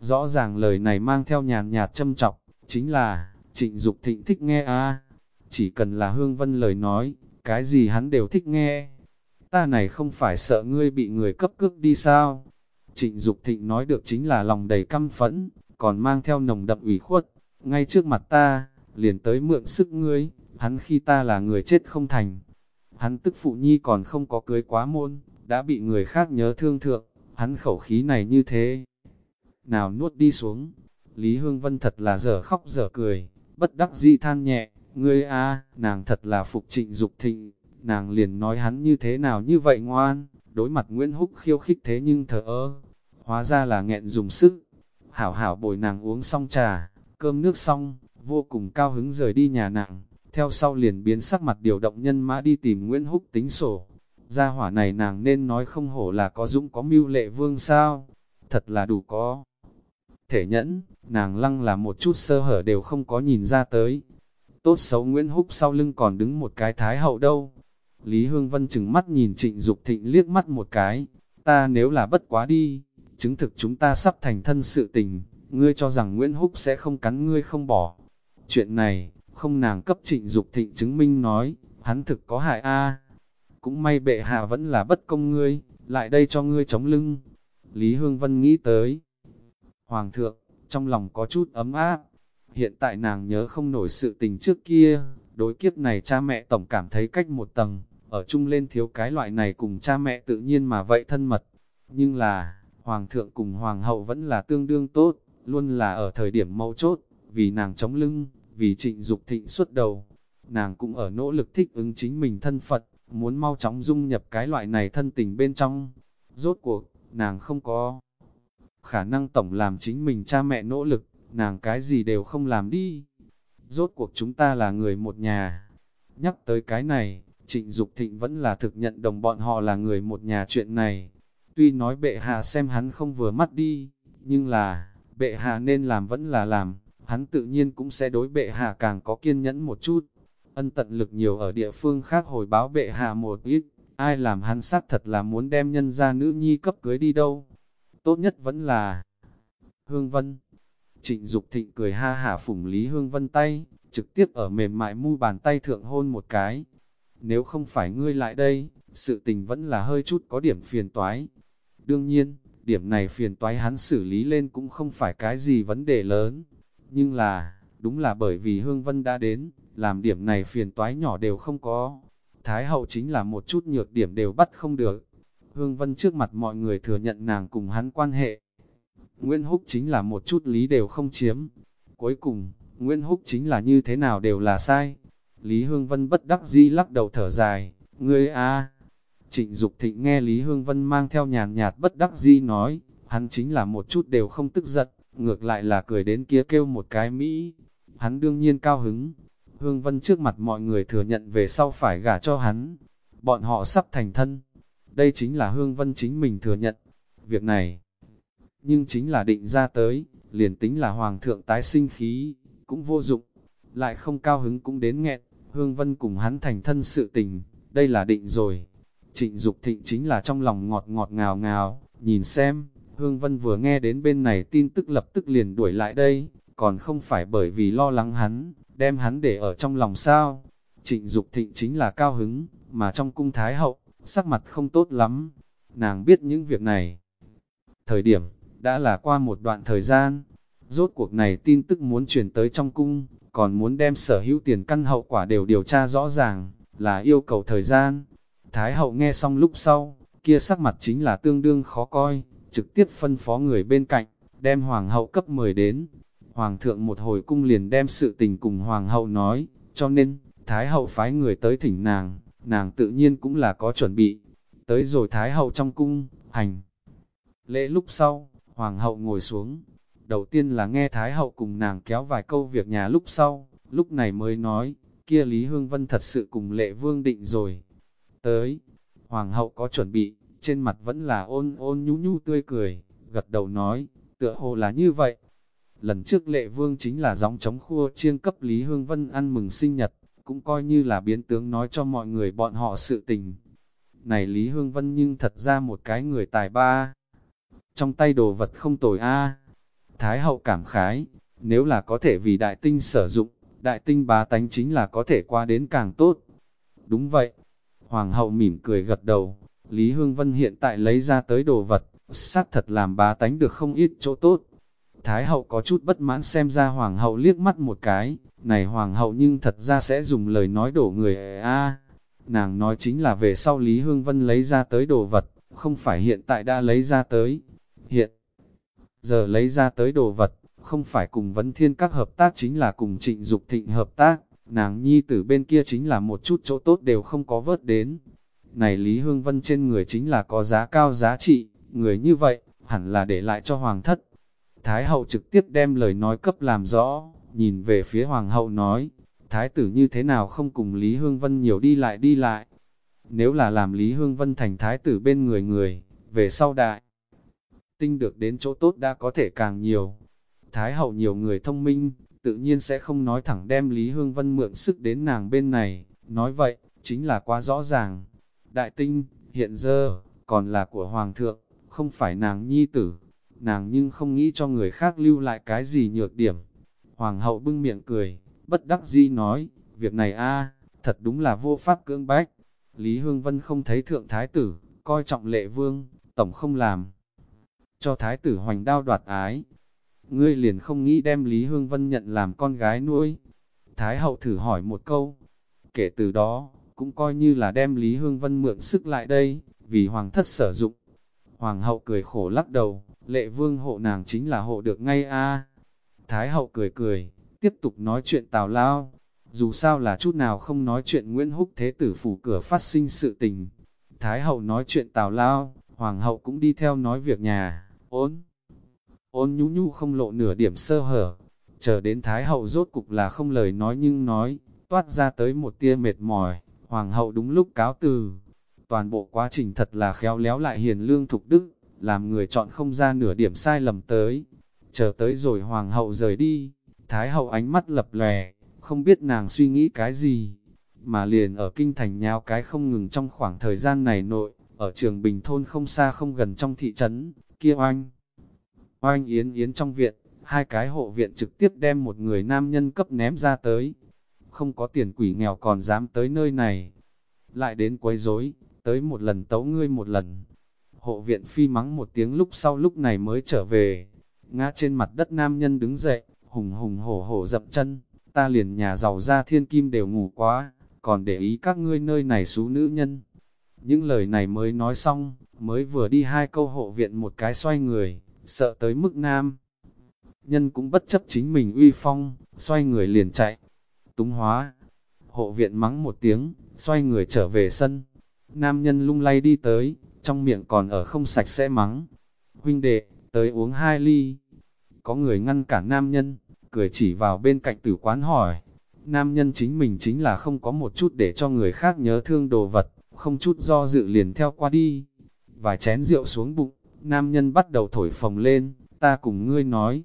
rõ ràng lời này mang theo nhàn nhạt châm trọc, chính là, trịnh Dục thịnh thích nghe A, chỉ cần là Hương Vân lời nói, cái gì hắn đều thích nghe. Ta này không phải sợ ngươi bị người cấp cước đi sao? Trịnh Dục Thịnh nói được chính là lòng đầy căm phẫn, còn mang theo nồng đậm ủy khuất, ngay trước mặt ta, liền tới mượn sức ngươi, hắn khi ta là người chết không thành. Hắn tức phụ nhi còn không có cưới quá môn, đã bị người khác nhớ thương thượng, hắn khẩu khí này như thế. Nào nuốt đi xuống, Lý Hương Vân thật là dở khóc dở cười, bất đắc dĩ than nhẹ, ngươi a nàng thật là phục trịnh Dục thịnh, nàng liền nói hắn như thế nào như vậy ngoan, đối mặt Nguyễn Húc khiêu khích thế nhưng thở ơ, hóa ra là nghẹn dùng sức. Hảo hảo bồi nàng uống xong trà, cơm nước xong, vô cùng cao hứng rời đi nhà nàng, theo sau liền biến sắc mặt điều động nhân mã đi tìm Nguyễn Húc tính sổ. Gia hỏa này nàng nên nói không hổ là có dũng có mưu lệ vương sao, thật là đủ có. Thể nhẫn, nàng lăng là một chút sơ hở đều không có nhìn ra tới. Tốt xấu Nguyễn Húc sau lưng còn đứng một cái thái hậu đâu. Lý Hương Vân chừng mắt nhìn trịnh Dục thịnh liếc mắt một cái, ta nếu là bất quá đi, chứng thực chúng ta sắp thành thân sự tình, ngươi cho rằng Nguyễn Húc sẽ không cắn ngươi không bỏ. Chuyện này, không nàng cấp trịnh Dục thịnh chứng minh nói, hắn thực có hại a Cũng may bệ hạ vẫn là bất công ngươi, lại đây cho ngươi chống lưng. Lý Hương Vân nghĩ tới. Hoàng thượng, trong lòng có chút ấm áp. Hiện tại nàng nhớ không nổi sự tình trước kia, đối kiếp này cha mẹ tổng cảm thấy cách một tầng, ở chung lên thiếu cái loại này cùng cha mẹ tự nhiên mà vậy thân mật. Nhưng là, Hoàng thượng cùng Hoàng hậu vẫn là tương đương tốt, luôn là ở thời điểm mâu chốt, vì nàng chống lưng, vì trịnh Dục thịnh xuất đầu. Nàng cũng ở nỗ lực thích ứng chính mình thân Phật, muốn mau chóng dung nhập cái loại này thân tình bên trong. Rốt cuộc, nàng không có khả năng tổng làm chính mình cha mẹ nỗ lực, nàng cái gì đều không làm đi. Rốt cuộc chúng ta là người một nhà. Nhắc tới cái này, trịnh Dục thịnh vẫn là thực nhận đồng bọn họ là người một nhà chuyện này. Tuy nói bệ hạ xem hắn không vừa mắt đi, nhưng là, bệ hạ nên làm vẫn là làm, hắn tự nhiên cũng sẽ đối bệ hạ càng có kiên nhẫn một chút. Ân tận lực nhiều ở địa phương khác hồi báo bệ hạ một ít, ai làm hắn xác thật là muốn đem nhân ra nữ nhi cấp cưới đi đâu. Tốt nhất vẫn là Hương Vân. Trịnh Dục Thịnh cười ha hả phủng Lý Hương Vân tay, trực tiếp ở mềm mại mu bàn tay thượng hôn một cái. Nếu không phải ngươi lại đây, sự tình vẫn là hơi chút có điểm phiền toái. Đương nhiên, điểm này phiền toái hắn xử lý lên cũng không phải cái gì vấn đề lớn. Nhưng là, đúng là bởi vì Hương Vân đã đến, làm điểm này phiền toái nhỏ đều không có. Thái hậu chính là một chút nhược điểm đều bắt không được. Hương Vân trước mặt mọi người thừa nhận nàng cùng hắn quan hệ. Nguyễn Húc chính là một chút lý đều không chiếm. Cuối cùng, Nguyễn Húc chính là như thế nào đều là sai. Lý Hương Vân bất đắc dĩ lắc đầu thở dài, ngươi a Trịnh Dục Thịnh nghe Lý Hương Vân mang theo nhàn nhạt bất đắc dĩ nói, hắn chính là một chút đều không tức giận, ngược lại là cười đến kia kêu một cái Mỹ. Hắn đương nhiên cao hứng. Hương Vân trước mặt mọi người thừa nhận về sau phải gả cho hắn. Bọn họ sắp thành thân. Đây chính là Hương Vân chính mình thừa nhận. Việc này, nhưng chính là định ra tới, liền tính là Hoàng thượng tái sinh khí, cũng vô dụng. Lại không cao hứng cũng đến nghẹn, Hương Vân cùng hắn thành thân sự tình, đây là định rồi. Trịnh Dục Thịnh chính là trong lòng ngọt ngọt ngào ngào, nhìn xem, Hương Vân vừa nghe đến bên này tin tức lập tức liền đuổi lại đây, còn không phải bởi vì lo lắng hắn, đem hắn để ở trong lòng sao. Trịnh Dục Thịnh chính là cao hứng, mà trong cung Thái Hậu, sắc mặt không tốt lắm. Nàng biết những việc này. Thời điểm, đã là qua một đoạn thời gian. Rốt cuộc này tin tức muốn truyền tới trong cung, còn muốn đem sở hữu tiền căn hậu quả đều điều tra rõ ràng, là yêu cầu thời gian. Thái hậu nghe xong lúc sau, kia sắc mặt chính là tương đương khó coi, trực tiếp phân phó người bên cạnh, đem hoàng hậu cấp mời đến. Hoàng thượng một hồi cung liền đem sự tình cùng hoàng hậu nói, cho nên, thái hậu phái người tới thỉnh nàng, nàng tự nhiên cũng là có chuẩn bị. Tới rồi thái hậu trong cung, hành. Lễ lúc sau, hoàng hậu ngồi xuống, đầu tiên là nghe thái hậu cùng nàng kéo vài câu việc nhà lúc sau, lúc này mới nói, kia Lý Hương Vân thật sự cùng lệ vương định rồi. Tới, hoàng hậu có chuẩn bị, trên mặt vẫn là ôn ôn nhu nhu tươi cười, gật đầu nói, tựa hồ là như vậy. Lần trước lệ vương chính là gióng chống khua chiêng cấp Lý Hương Vân ăn mừng sinh nhật, cũng coi như là biến tướng nói cho mọi người bọn họ sự tình. Này Lý Hương Vân nhưng thật ra một cái người tài ba. Trong tay đồ vật không tồi a Thái hậu cảm khái, nếu là có thể vì đại tinh sử dụng, đại tinh bá tánh chính là có thể qua đến càng tốt. Đúng vậy. Hoàng hậu mỉm cười gật đầu, Lý Hương Vân hiện tại lấy ra tới đồ vật, xác thật làm bá tánh được không ít chỗ tốt. Thái hậu có chút bất mãn xem ra hoàng hậu liếc mắt một cái, này hoàng hậu nhưng thật ra sẽ dùng lời nói đổ người a Nàng nói chính là về sau Lý Hương Vân lấy ra tới đồ vật, không phải hiện tại đã lấy ra tới. Hiện giờ lấy ra tới đồ vật, không phải cùng vấn thiên các hợp tác chính là cùng trịnh Dục thịnh hợp tác, nàng nhi tử bên kia chính là một chút chỗ tốt đều không có vớt đến. Này Lý Hương Vân trên người chính là có giá cao giá trị, người như vậy, hẳn là để lại cho hoàng thất. Thái hậu trực tiếp đem lời nói cấp làm rõ, nhìn về phía hoàng hậu nói, thái tử như thế nào không cùng Lý Hương Vân nhiều đi lại đi lại. Nếu là làm Lý Hương Vân thành thái tử bên người người, về sau đại, tinh được đến chỗ tốt đã có thể càng nhiều. Thái hậu nhiều người thông minh, tự nhiên sẽ không nói thẳng đem Lý Hương Vân mượn sức đến nàng bên này, nói vậy, chính là quá rõ ràng. Đại tinh, hiện giờ, còn là của Hoàng thượng, không phải nàng nhi tử, nàng nhưng không nghĩ cho người khác lưu lại cái gì nhược điểm. Hoàng hậu bưng miệng cười, bất đắc dĩ nói, việc này a thật đúng là vô pháp cưỡng bách. Lý Hương Vân không thấy thượng thái tử, coi trọng lệ vương, tổng không làm. Cho thái tử hoành đao đoạt ái, ngươi liền không nghĩ đem Lý Hương Vân nhận làm con gái nuôi. Thái hậu thử hỏi một câu, kể từ đó, cũng coi như là đem Lý Hương Vân mượn sức lại đây, vì hoàng thất sử dụng. Hoàng hậu cười khổ lắc đầu, lệ vương hộ nàng chính là hộ được ngay a. Thái hậu cười cười, tiếp tục nói chuyện tào lao. Dù sao là chút nào không nói chuyện Nguyễn Húc Thế Tử phủ cửa phát sinh sự tình. Thái hậu nói chuyện tào lao, hoàng hậu cũng đi theo nói việc nhà, ôn. Ôn nhu nhu không lộ nửa điểm sơ hở, chờ đến Thái hậu rốt cục là không lời nói nhưng nói, toát ra tới một tia mệt mỏi, hoàng hậu đúng lúc cáo từ. Toàn bộ quá trình thật là khéo léo lại hiền lương thục đức, làm người chọn không ra nửa điểm sai lầm tới. Chờ tới rồi hoàng hậu rời đi, Thái hậu ánh mắt lập lè, không biết nàng suy nghĩ cái gì, mà liền ở kinh thành nháo cái không ngừng trong khoảng thời gian này nội, ở trường Bình Thôn không xa không gần trong thị trấn, kia oanh. Oanh yến yến trong viện, hai cái hộ viện trực tiếp đem một người nam nhân cấp ném ra tới. Không có tiền quỷ nghèo còn dám tới nơi này. Lại đến quấy rối, tới một lần tấu ngươi một lần. Hộ viện phi mắng một tiếng lúc sau lúc này mới trở về. Ngã trên mặt đất nam nhân đứng dậy, hùng hùng hổ hổ dậm chân. Ta liền nhà giàu ra thiên kim đều ngủ quá, còn để ý các ngươi nơi này xú nữ nhân. Những lời này mới nói xong, mới vừa đi hai câu hộ viện một cái xoay người, sợ tới mức nam. Nhân cũng bất chấp chính mình uy phong, xoay người liền chạy. Túng hóa, hộ viện mắng một tiếng, xoay người trở về sân. Nam nhân lung lay đi tới, trong miệng còn ở không sạch sẽ mắng. Huynh đệ, tới uống hai ly. Có người ngăn cản nam nhân, cười chỉ vào bên cạnh tử quán hỏi. Nam nhân chính mình chính là không có một chút để cho người khác nhớ thương đồ vật, không chút do dự liền theo qua đi. Vài chén rượu xuống bụng, nam nhân bắt đầu thổi phồng lên, ta cùng ngươi nói.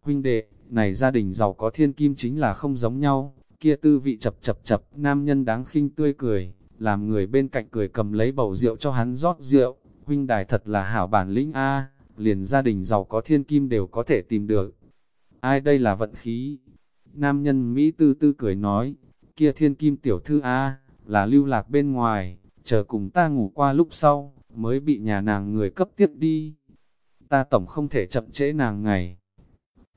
Huynh đệ, này gia đình giàu có thiên kim chính là không giống nhau, kia tư vị chập chập chập, nam nhân đáng khinh tươi cười, làm người bên cạnh cười cầm lấy bầu rượu cho hắn rót rượu, huynh đài thật là hảo bản lĩnh A, liền gia đình giàu có thiên kim đều có thể tìm được. Ai đây là vận khí? Nam nhân Mỹ tư tư cười nói, kia thiên kim tiểu thư A, là lưu lạc bên ngoài, chờ cùng ta ngủ qua lúc sau, mới bị nhà nàng người cấp tiếp đi. Ta tổng không thể chậm trễ nàng ngày.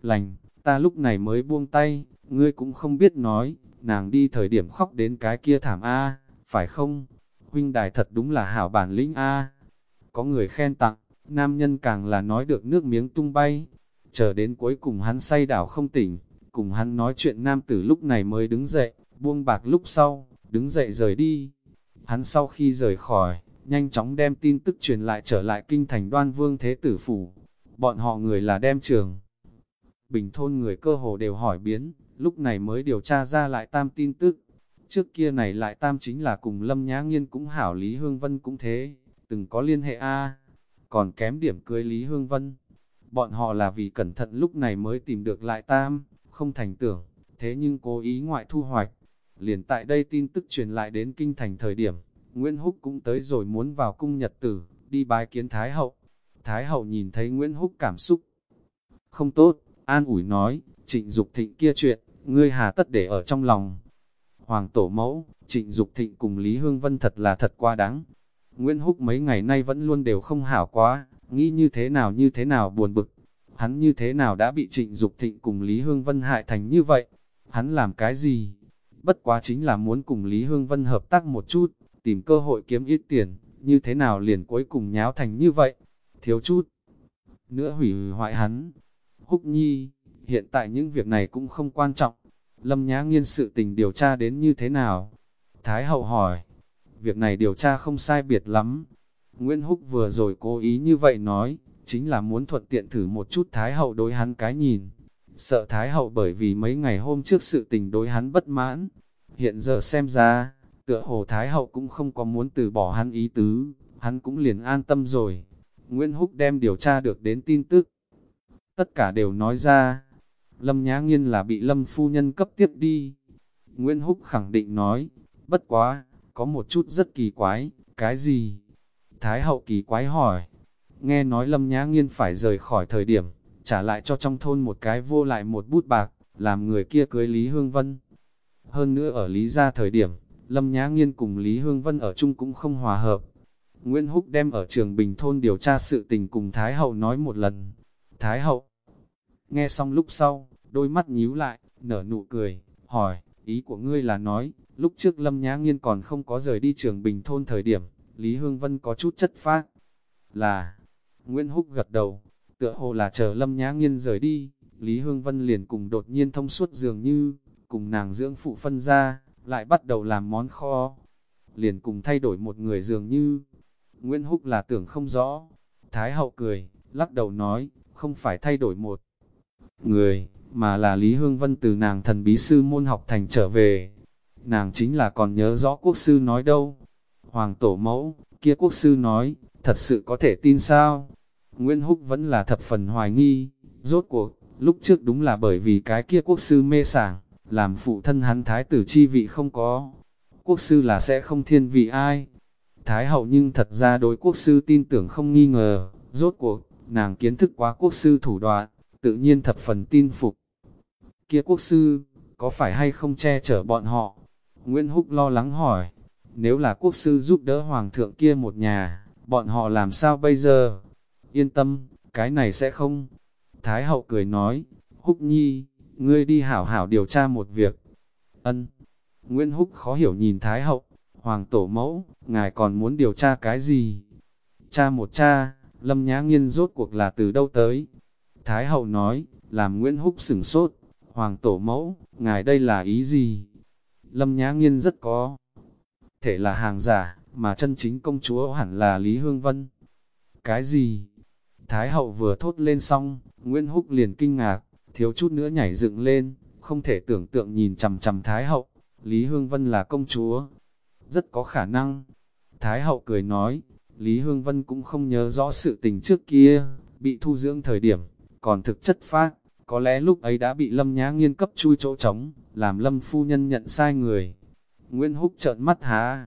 Lành, ta lúc này mới buông tay, ngươi cũng không biết nói, nàng đi thời điểm khóc đến cái kia thảm A, phải không? Huynh đài thật đúng là hảo bản lĩnh A. Có người khen tặng, nam nhân càng là nói được nước miếng tung bay. Chờ đến cuối cùng hắn say đảo không tỉnh, cùng hắn nói chuyện nam tử lúc này mới đứng dậy, buông bạc lúc sau, đứng dậy rời đi. Hắn sau khi rời khỏi, nhanh chóng đem tin tức truyền lại trở lại kinh thành đoan vương thế tử phủ. Bọn họ người là đem trường. Bình thôn người cơ hồ đều hỏi biến, lúc này mới điều tra ra lại tam tin tức. Trước kia này lại tam chính là cùng Lâm Nhã Nghiên cũng hảo Lý Hương Vân cũng thế, từng có liên hệ A, còn kém điểm cưới Lý Hương Vân. Bọn họ là vì cẩn thận lúc này mới tìm được lại tam, không thành tưởng, thế nhưng cố ý ngoại thu hoạch. Liền tại đây tin tức truyền lại đến kinh thành thời điểm, Nguyễn Húc cũng tới rồi muốn vào cung nhật tử, đi bái kiến Thái Hậu. Thái Hậu nhìn thấy Nguyễn Húc cảm xúc không tốt, an ủi nói, trịnh Dục thịnh kia chuyện, ngươi hà tất để ở trong lòng. Hoàng tổ mẫu, trịnh Dục thịnh cùng Lý Hương Vân thật là thật quá đáng. Nguyễn Húc mấy ngày nay vẫn luôn đều không hảo quá, nghĩ như thế nào như thế nào buồn bực. Hắn như thế nào đã bị trịnh Dục thịnh cùng Lý Hương Vân hại thành như vậy? Hắn làm cái gì? Bất quá chính là muốn cùng Lý Hương Vân hợp tác một chút, tìm cơ hội kiếm ít tiền, như thế nào liền cuối cùng nháo thành như vậy? Thiếu chút nữa hủy hoại hắn. Húc Nhi, hiện tại những việc này cũng không quan trọng. Lâm Nhã Nghiên sự tình điều tra đến như thế nào? Thái Hậu hỏi, việc này điều tra không sai biệt lắm. Nguyễn Húc vừa rồi cố ý như vậy nói, chính là muốn thuận tiện thử một chút Thái Hậu đối hắn cái nhìn. Sợ Thái Hậu bởi vì mấy ngày hôm trước sự tình đối hắn bất mãn. Hiện giờ xem ra, tựa hồ Thái Hậu cũng không có muốn từ bỏ hắn ý tứ, hắn cũng liền an tâm rồi. Nguyễn Húc đem điều tra được đến tin tức. Tất cả đều nói ra, Lâm Nhã Nghiên là bị Lâm Phu Nhân cấp tiếp đi. Nguyễn Húc khẳng định nói, bất quá, có một chút rất kỳ quái, cái gì? Thái hậu kỳ quái hỏi, nghe nói Lâm Nhã Nghiên phải rời khỏi thời điểm, trả lại cho trong thôn một cái vô lại một bút bạc, làm người kia cưới Lý Hương Vân. Hơn nữa ở Lý gia thời điểm, Lâm Nhã Nghiên cùng Lý Hương Vân ở chung cũng không hòa hợp. Nguyễn Húc đem ở trường Bình Thôn điều tra sự tình cùng Thái Hậu nói một lần. Thái Hậu nghe xong lúc sau, đôi mắt nhíu lại, nở nụ cười, hỏi, ý của ngươi là nói, lúc trước Lâm Nhã Nghiên còn không có rời đi trường Bình Thôn thời điểm, Lý Hương Vân có chút chất phác. Là, Nguyễn Húc gật đầu, tựa hồ là chờ Lâm Nhã Nghiên rời đi, Lý Hương Vân liền cùng đột nhiên thông suốt dường như, cùng nàng dưỡng phụ phân ra, lại bắt đầu làm món kho. Liền cùng thay đổi một người dường như, Nguyễn Húc là tưởng không rõ. Thái hậu cười, lắc đầu nói, không phải thay đổi một người, mà là Lý Hương Vân từ nàng thần bí sư môn học thành trở về. Nàng chính là còn nhớ rõ quốc sư nói đâu. Hoàng tổ mẫu, kia quốc sư nói, thật sự có thể tin sao? Nguyễn Húc vẫn là thập phần hoài nghi, rốt cuộc, lúc trước đúng là bởi vì cái kia quốc sư mê sảng, làm phụ thân hắn thái tử chi vị không có. Quốc sư là sẽ không thiên vị ai. Thái hậu nhưng thật ra đối quốc sư tin tưởng không nghi ngờ, rốt cuộc, nàng kiến thức quá quốc sư thủ đoạn, tự nhiên thập phần tin phục. Kia quốc sư, có phải hay không che chở bọn họ? Nguyễn Húc lo lắng hỏi, nếu là quốc sư giúp đỡ hoàng thượng kia một nhà, bọn họ làm sao bây giờ? Yên tâm, cái này sẽ không. Thái hậu cười nói, Húc Nhi, ngươi đi hảo hảo điều tra một việc. Ân. Nguyễn Húc khó hiểu nhìn Thái hậu, Hoàng tổ mẫu, ngài còn muốn điều tra cái gì? Cha một cha, Lâm Nhã Nghiên rốt cuộc là từ đâu tới? Thái hậu nói, làm Nguyễn Húc sửng sốt, Hoàng tổ mẫu, ngài đây là ý gì? Lâm Nhã Nghiên rất có thể là hàng giả, mà chân chính công chúa hẳn là Lý Hương Vân. Cái gì? Thái hậu vừa thốt lên xong, Nguyễn Húc liền kinh ngạc, thiếu chút nữa nhảy dựng lên, không thể tưởng tượng nhìn chầm chầm Thái hậu. Lý Hương Vân là công chúa, rất có khả năng. Thái hậu cười nói, Lý Hương Vân cũng không nhớ rõ sự tình trước kia, bị thu dưỡng thời điểm, còn thực chất phát, có lẽ lúc ấy đã bị Lâm Nhã Nghiên cấp chui chỗ trống, làm Lâm phu nhân nhận sai người. Nguyễn Húc trợn mắt há.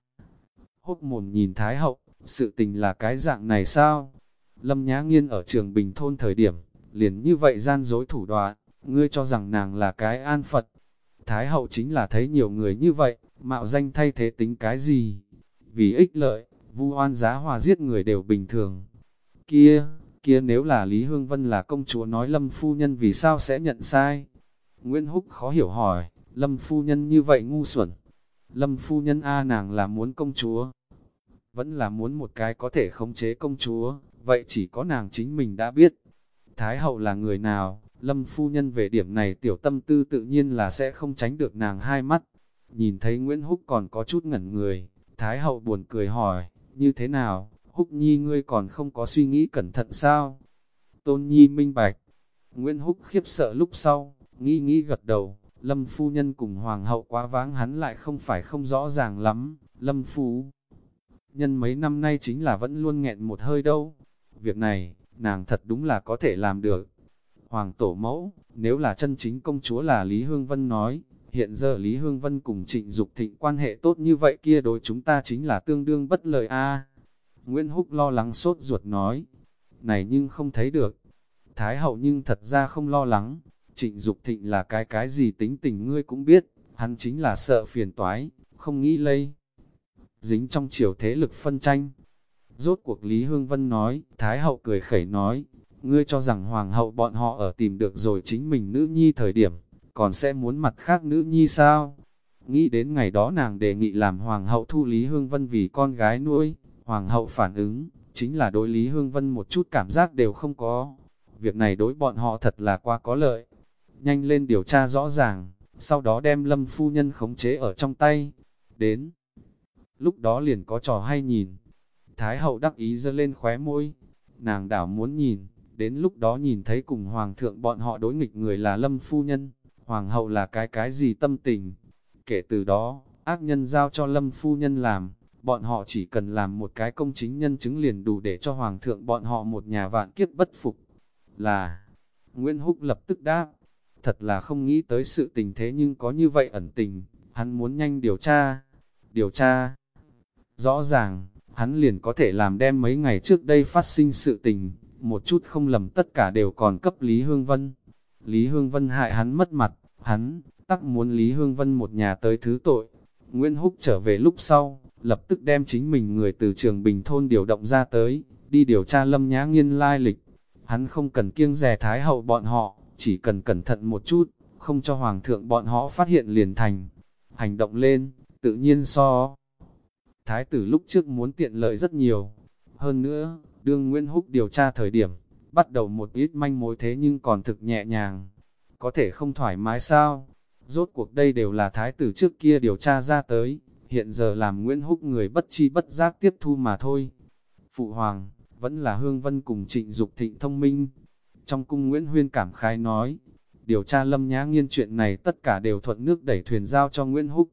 Hốt mồn nhìn Thái hậu, sự tình là cái dạng này sao? Lâm Nhã Nghiên ở trường Bình Thôn thời điểm, liền như vậy gian dối thủ đoạn, ngươi cho rằng nàng là cái an Phật. Thái hậu chính là thấy nhiều người như vậy, mạo danh thay thế tính cái gì? Vì ích lợi, vu oan giá hòa giết người đều bình thường. Kia, kia nếu là Lý Hương Vân là công chúa nói Lâm Phu Nhân vì sao sẽ nhận sai? Nguyễn Húc khó hiểu hỏi, Lâm Phu Nhân như vậy ngu xuẩn. Lâm Phu Nhân A nàng là muốn công chúa. Vẫn là muốn một cái có thể khống chế công chúa, vậy chỉ có nàng chính mình đã biết. Thái hậu là người nào, Lâm Phu Nhân về điểm này tiểu tâm tư tự nhiên là sẽ không tránh được nàng hai mắt. Nhìn thấy Nguyễn Húc còn có chút ngẩn người, Thái hậu buồn cười hỏi, như thế nào, Húc Nhi ngươi còn không có suy nghĩ cẩn thận sao? Tôn Nhi minh bạch, Nguyễn Húc khiếp sợ lúc sau, nghĩ nghĩ gật đầu, Lâm Phu Nhân cùng Hoàng hậu quá váng hắn lại không phải không rõ ràng lắm, Lâm Phu Nhân mấy năm nay chính là vẫn luôn nghẹn một hơi đâu. Việc này, nàng thật đúng là có thể làm được. Hoàng tổ mẫu, nếu là chân chính công chúa là Lý Hương Vân nói, Hiện giờ Lý Hương Vân cùng trịnh Dục thịnh quan hệ tốt như vậy kia đối chúng ta chính là tương đương bất lợi a Nguyễn Húc lo lắng sốt ruột nói, này nhưng không thấy được. Thái hậu nhưng thật ra không lo lắng, trịnh Dục thịnh là cái cái gì tính tình ngươi cũng biết, hắn chính là sợ phiền toái, không nghĩ lây. Dính trong chiều thế lực phân tranh. Rốt cuộc Lý Hương Vân nói, Thái hậu cười khẩy nói, ngươi cho rằng hoàng hậu bọn họ ở tìm được rồi chính mình nữ nhi thời điểm, còn sẽ muốn mặt khác nữ nhi sao? Nghĩ đến ngày đó nàng đề nghị làm hoàng hậu thu Lý Hương Vân vì con gái nuôi, hoàng hậu phản ứng, chính là đối Lý Hương Vân một chút cảm giác đều không có. Việc này đối bọn họ thật là quá có lợi. Nhanh lên điều tra rõ ràng, sau đó đem lâm phu nhân khống chế ở trong tay. Đến, lúc đó liền có trò hay nhìn. Thái hậu đắc ý dơ lên khóe môi, nàng đảo muốn nhìn, đến lúc đó nhìn thấy cùng hoàng thượng bọn họ đối nghịch người là lâm phu nhân, hoàng hậu là cái cái gì tâm tình. Kể từ đó, ác nhân giao cho lâm phu nhân làm, bọn họ chỉ cần làm một cái công chính nhân chứng liền đủ để cho hoàng thượng bọn họ một nhà vạn kiếp bất phục. Là, Nguyễn Húc lập tức đáp, thật là không nghĩ tới sự tình thế nhưng có như vậy ẩn tình, hắn muốn nhanh điều tra, điều tra. Rõ ràng, hắn liền có thể làm đem mấy ngày trước đây phát sinh sự tình, một chút không lầm tất cả đều còn cấp Lý Hương Vân. Lý Hương Vân hại hắn mất mặt, hắn, tắc muốn Lý Hương Vân một nhà tới thứ tội. Nguyễn Húc trở về lúc sau, lập tức đem chính mình người từ trường Bình Thôn điều động ra tới, đi điều tra lâm nhã nghiên lai lịch. Hắn không cần kiêng rè thái hậu bọn họ, chỉ cần cẩn thận một chút, không cho hoàng thượng bọn họ phát hiện liền thành. Hành động lên, tự nhiên so. Thái tử lúc trước muốn tiện lợi rất nhiều. Hơn nữa, đương Nguyễn Húc điều tra thời điểm, bắt đầu một ít manh mối thế nhưng còn thực nhẹ nhàng. Có thể không thoải mái sao? Rốt cuộc đây đều là thái tử trước kia điều tra ra tới, hiện giờ làm Nguyễn Húc người bất chi bất giác tiếp thu mà thôi. Phụ Hoàng, vẫn là Hương Vân cùng trịnh Dục thịnh thông minh. Trong cung Nguyễn Huyên cảm khái nói, điều tra lâm nhã nghiên chuyện này tất cả đều thuận nước đẩy thuyền giao cho Nguyễn Húc.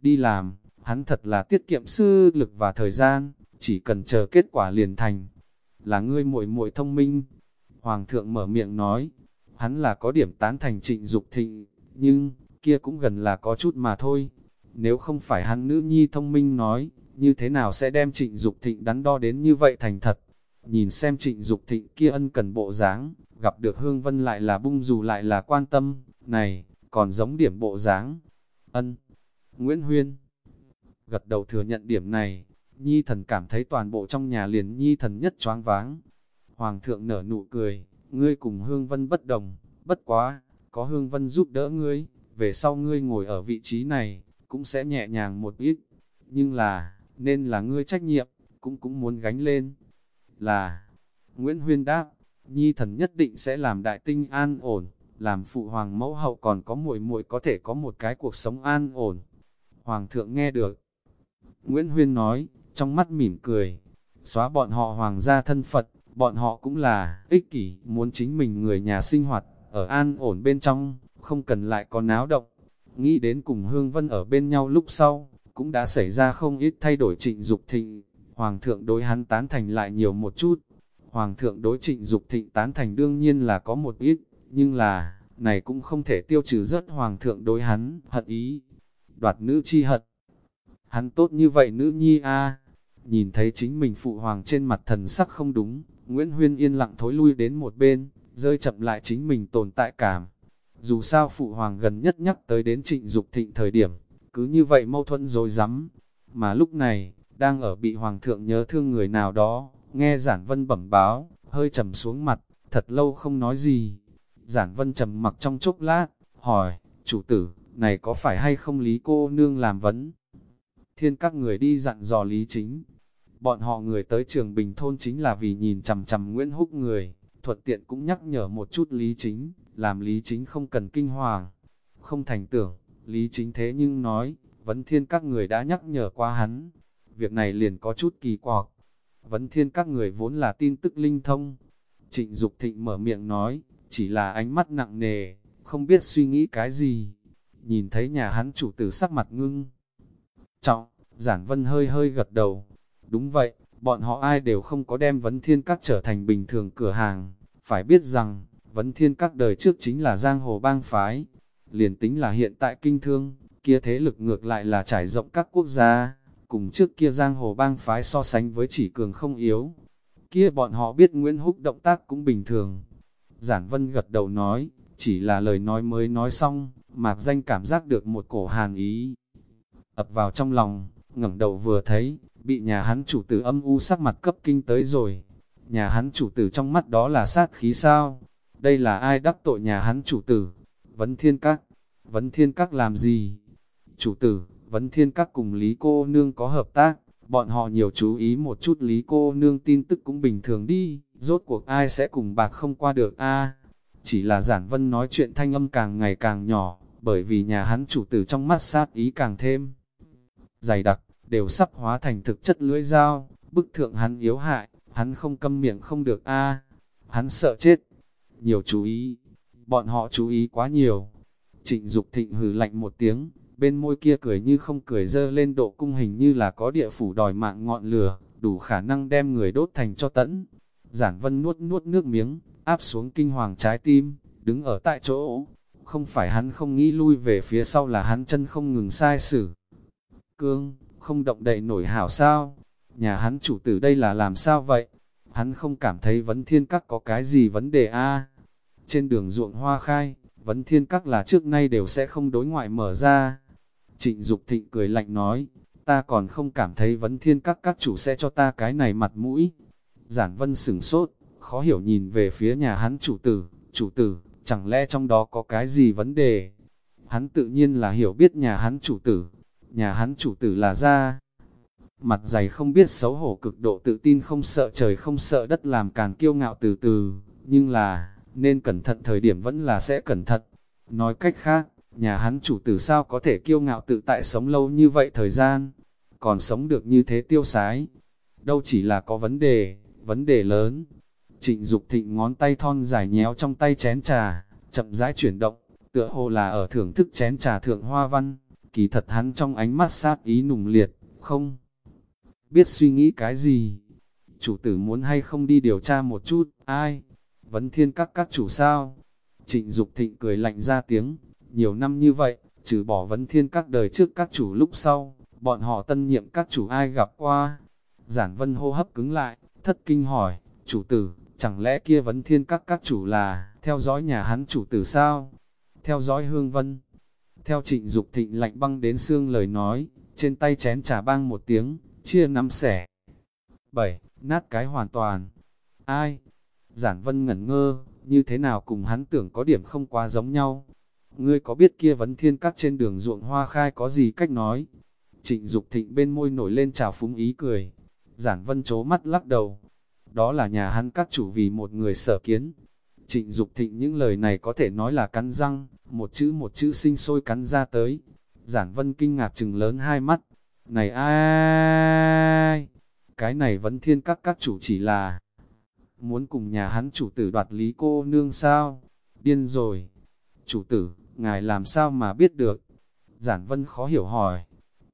Đi làm, hắn thật là tiết kiệm sư lực và thời gian, chỉ cần chờ kết quả liền thành. Là ngươi muội muội thông minh. Hoàng thượng mở miệng nói, hắn là có điểm tán thành trịnh Dục thịnh, nhưng, kia cũng gần là có chút mà thôi. Nếu không phải hắn nữ nhi thông minh nói, như thế nào sẽ đem trịnh Dục thịnh đắn đo đến như vậy thành thật. Nhìn xem trịnh Dục thịnh kia ân cần bộ dáng, gặp được Hương Vân lại là bung dù lại là quan tâm, này, còn giống điểm bộ dáng. Ân, Nguyễn Huyên gật đầu thừa nhận điểm này, Nhi thần cảm thấy toàn bộ trong nhà liền Nhi thần nhất choáng váng. Hoàng thượng nở nụ cười, ngươi cùng Hương Vân bất đồng, bất quá, có Hương Vân giúp đỡ ngươi, về sau ngươi ngồi ở vị trí này, cũng sẽ nhẹ nhàng một ít. Nhưng là, nên là ngươi trách nhiệm, cũng cũng muốn gánh lên. Là, Nguyễn Huyên đáp, Nhi thần nhất định sẽ làm đại tinh an ổn, làm phụ hoàng mẫu hậu còn có muội muội có thể có một cái cuộc sống an ổn. Hoàng thượng nghe được. Nguyễn Huyên nói, trong mắt mỉm cười, xóa bọn họ hoàng gia thân Phật, bọn họ cũng là ích kỷ, muốn chính mình người nhà sinh hoạt, ở an ổn bên trong, không cần lại có náo động. Nghĩ đến cùng Hương Vân ở bên nhau lúc sau, cũng đã xảy ra không ít thay đổi trịnh Dục thịnh, Hoàng thượng đối hắn tán thành lại nhiều một chút. Hoàng thượng đối trịnh Dục thịnh tán thành đương nhiên là có một ít, nhưng là, này cũng không thể tiêu trừ rất Hoàng thượng đối hắn, hận ý. Đoạt nữ chi hận. Hắn tốt như vậy nữ nhi a Nhìn thấy chính mình phụ hoàng trên mặt thần sắc không đúng, Nguyễn Huyên yên lặng thối lui đến một bên, rơi chậm lại chính mình tồn tại cảm. Dù sao phụ hoàng gần nhất nhắc tới đến trịnh Dục thịnh thời điểm, cứ như vậy mâu thuẫn rồi rắm Mà lúc này, đang ở bị hoàng thượng nhớ thương người nào đó, nghe giản vân bẩm báo, hơi trầm xuống mặt, thật lâu không nói gì. Giản vân trầm mặc trong chốc lát, hỏi, chủ tử, này có phải hay không lý cô nương làm vấn? Thiên các người đi dặn dò lý chính. Bọn họ người tới trường Bình Thôn chính là vì nhìn chằm chằm Nguyễn Húc người, thuận tiện cũng nhắc nhở một chút lý chính, làm lý chính không cần kinh hoàng. Không thành tưởng, lý chính thế nhưng nói, vấn thiên các người đã nhắc nhở qua hắn. Việc này liền có chút kỳ quặc. Vấn thiên các người vốn là tin tức linh thông. Trịnh Dục Thịnh mở miệng nói, chỉ là ánh mắt nặng nề, không biết suy nghĩ cái gì. Nhìn thấy nhà hắn chủ tử sắc mặt ngưng. Trọng, giản vân hơi hơi gật đầu. Đúng vậy, bọn họ ai đều không có đem vấn thiên các trở thành bình thường cửa hàng. Phải biết rằng, vấn thiên các đời trước chính là giang hồ bang phái. Liền tính là hiện tại kinh thương, kia thế lực ngược lại là trải rộng các quốc gia. Cùng trước kia giang hồ bang phái so sánh với chỉ cường không yếu. Kia bọn họ biết Nguyễn Húc động tác cũng bình thường. Giản Vân gật đầu nói, chỉ là lời nói mới nói xong, mạc danh cảm giác được một cổ hàn ý. Ập vào trong lòng, ngẩng đầu vừa thấy, bị nhà hắn chủ tử âm u sắc mặt cấp kinh tới rồi. Nhà hắn chủ tử trong mắt đó là sát khí sao? Đây là ai đắc tội nhà hắn chủ tử? Vấn thiên các, vấn thiên các làm gì? Chủ tử, vấn thiên các cùng Lý cô nương có hợp tác, bọn họ nhiều chú ý một chút Lý cô nương tin tức cũng bình thường đi, rốt cuộc ai sẽ cùng bạc không qua được a Chỉ là giản vân nói chuyện thanh âm càng ngày càng nhỏ, bởi vì nhà hắn chủ tử trong mắt sát ý càng thêm dày đặc, đều sắp hóa thành thực chất lưỡi dao, bức thượng hắn yếu hại, hắn không câm miệng không được a hắn sợ chết. Nhiều chú ý, bọn họ chú ý quá nhiều. Trịnh Dục thịnh hừ lạnh một tiếng, bên môi kia cười như không cười dơ lên độ cung hình như là có địa phủ đòi mạng ngọn lửa, đủ khả năng đem người đốt thành cho tẫn. Giản vân nuốt nuốt nước miếng, áp xuống kinh hoàng trái tim, đứng ở tại chỗ. Không phải hắn không nghĩ lui về phía sau là hắn chân không ngừng sai xử. Cương, không động đậy nổi hảo sao? Nhà hắn chủ tử đây là làm sao vậy? Hắn không cảm thấy vấn thiên các có cái gì vấn đề a Trên đường ruộng hoa khai, vấn thiên các là trước nay đều sẽ không đối ngoại mở ra. Trịnh Dục thịnh cười lạnh nói, ta còn không cảm thấy vấn thiên các các chủ sẽ cho ta cái này mặt mũi. Giản vân sửng sốt, khó hiểu nhìn về phía nhà hắn chủ tử, chủ tử, chẳng lẽ trong đó có cái gì vấn đề? Hắn tự nhiên là hiểu biết nhà hắn chủ tử, nhà hắn chủ tử là ra. Mặt dày không biết xấu hổ cực độ tự tin không sợ trời không sợ đất làm càng kiêu ngạo từ từ, nhưng là, nên cẩn thận thời điểm vẫn là sẽ cẩn thận. Nói cách khác, nhà hắn chủ tử sao có thể kiêu ngạo tự tại sống lâu như vậy thời gian, còn sống được như thế tiêu sái. Đâu chỉ là có vấn đề, vấn đề lớn. Trịnh Dục thịnh ngón tay thon dài nhéo trong tay chén trà, chậm rãi chuyển động, tựa hồ là ở thưởng thức chén trà thượng hoa văn. Kỳ thật hắn trong ánh mắt sát ý nùng liệt, không biết suy nghĩ cái gì. Chủ tử muốn hay không đi điều tra một chút, ai? Vấn thiên các các chủ sao? Trịnh Dục thịnh cười lạnh ra tiếng, nhiều năm như vậy, trừ bỏ vấn thiên các đời trước các chủ lúc sau, bọn họ tân nhiệm các chủ ai gặp qua. Giản vân hô hấp cứng lại, thất kinh hỏi, chủ tử, chẳng lẽ kia vấn thiên các các chủ là, theo dõi nhà hắn chủ tử sao? Theo dõi hương vân. Theo trịnh Dục thịnh lạnh băng đến xương lời nói, trên tay chén trà băng một tiếng, chia năm xẻ. Bảy, nát cái hoàn toàn. Ai? Giản vân ngẩn ngơ, như thế nào cùng hắn tưởng có điểm không quá giống nhau. Ngươi có biết kia vấn thiên các trên đường ruộng hoa khai có gì cách nói? Trịnh Dục thịnh bên môi nổi lên trào phúng ý cười. Giản vân chố mắt lắc đầu. Đó là nhà hắn các chủ vì một người sở kiến. Trịnh Dục thịnh những lời này có thể nói là cắn răng, một chữ một chữ sinh sôi cắn ra tới. Giản vân kinh ngạc chừng lớn hai mắt. Này ai? Cái này vẫn thiên các các chủ chỉ là muốn cùng nhà hắn chủ tử đoạt lý cô nương sao? Điên rồi. Chủ tử, ngài làm sao mà biết được? Giản vân khó hiểu hỏi.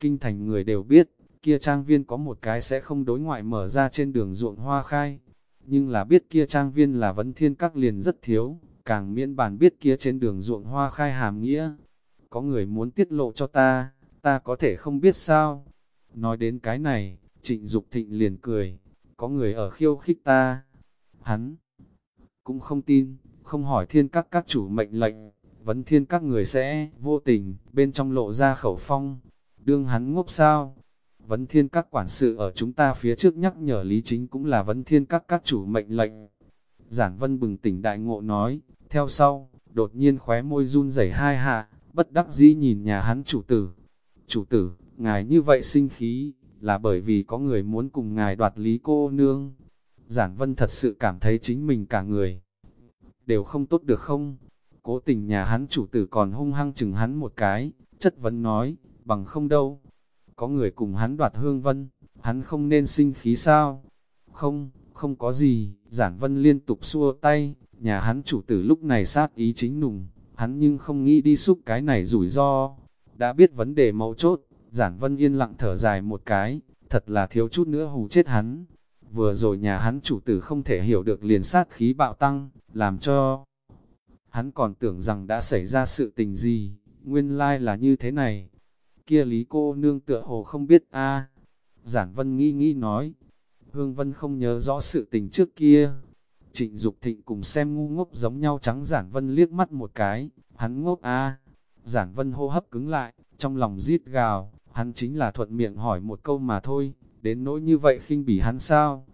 Kinh thành người đều biết, kia trang viên có một cái sẽ không đối ngoại mở ra trên đường ruộng hoa khai. Nhưng là biết kia trang viên là vấn thiên các liền rất thiếu, càng miễn bàn biết kia trên đường ruộng hoa khai hàm nghĩa. Có người muốn tiết lộ cho ta, ta có thể không biết sao. Nói đến cái này, trịnh Dục thịnh liền cười, có người ở khiêu khích ta. Hắn cũng không tin, không hỏi thiên các các chủ mệnh lệnh, vấn thiên các người sẽ vô tình, bên trong lộ ra khẩu phong. Đương hắn ngốc sao? Vấn thiên các quản sự ở chúng ta phía trước nhắc nhở lý chính cũng là vấn thiên các các chủ mệnh lệnh. Giản vân bừng tỉnh đại ngộ nói, theo sau, đột nhiên khóe môi run rẩy hai hạ, bất đắc dĩ nhìn nhà hắn chủ tử. Chủ tử, ngài như vậy sinh khí, là bởi vì có người muốn cùng ngài đoạt lý cô nương. Giản vân thật sự cảm thấy chính mình cả người đều không tốt được không? Cố tình nhà hắn chủ tử còn hung hăng chừng hắn một cái, chất vấn nói, bằng không đâu. Có người cùng hắn đoạt hương vân, hắn không nên sinh khí sao? Không, không có gì, giản vân liên tục xua tay, nhà hắn chủ tử lúc này sát ý chính nùng, hắn nhưng không nghĩ đi xúc cái này rủi ro. Đã biết vấn đề mấu chốt, giản vân yên lặng thở dài một cái, thật là thiếu chút nữa hù chết hắn. Vừa rồi nhà hắn chủ tử không thể hiểu được liền sát khí bạo tăng, làm cho hắn còn tưởng rằng đã xảy ra sự tình gì, nguyên lai là như thế này. Kia lý cô nương tựa hồ không biết a Giản vân nghĩ nghĩ nói, Hương Vân không nhớ rõ sự tình trước kia. Trịnh Dục Thịnh cùng xem ngu ngốc giống nhau trắng Giản Vân liếc mắt một cái, hắn ngốc a Giản Vân hô hấp cứng lại, trong lòng giết gào, hắn chính là thuận miệng hỏi một câu mà thôi, đến nỗi như vậy khinh bỉ hắn sao?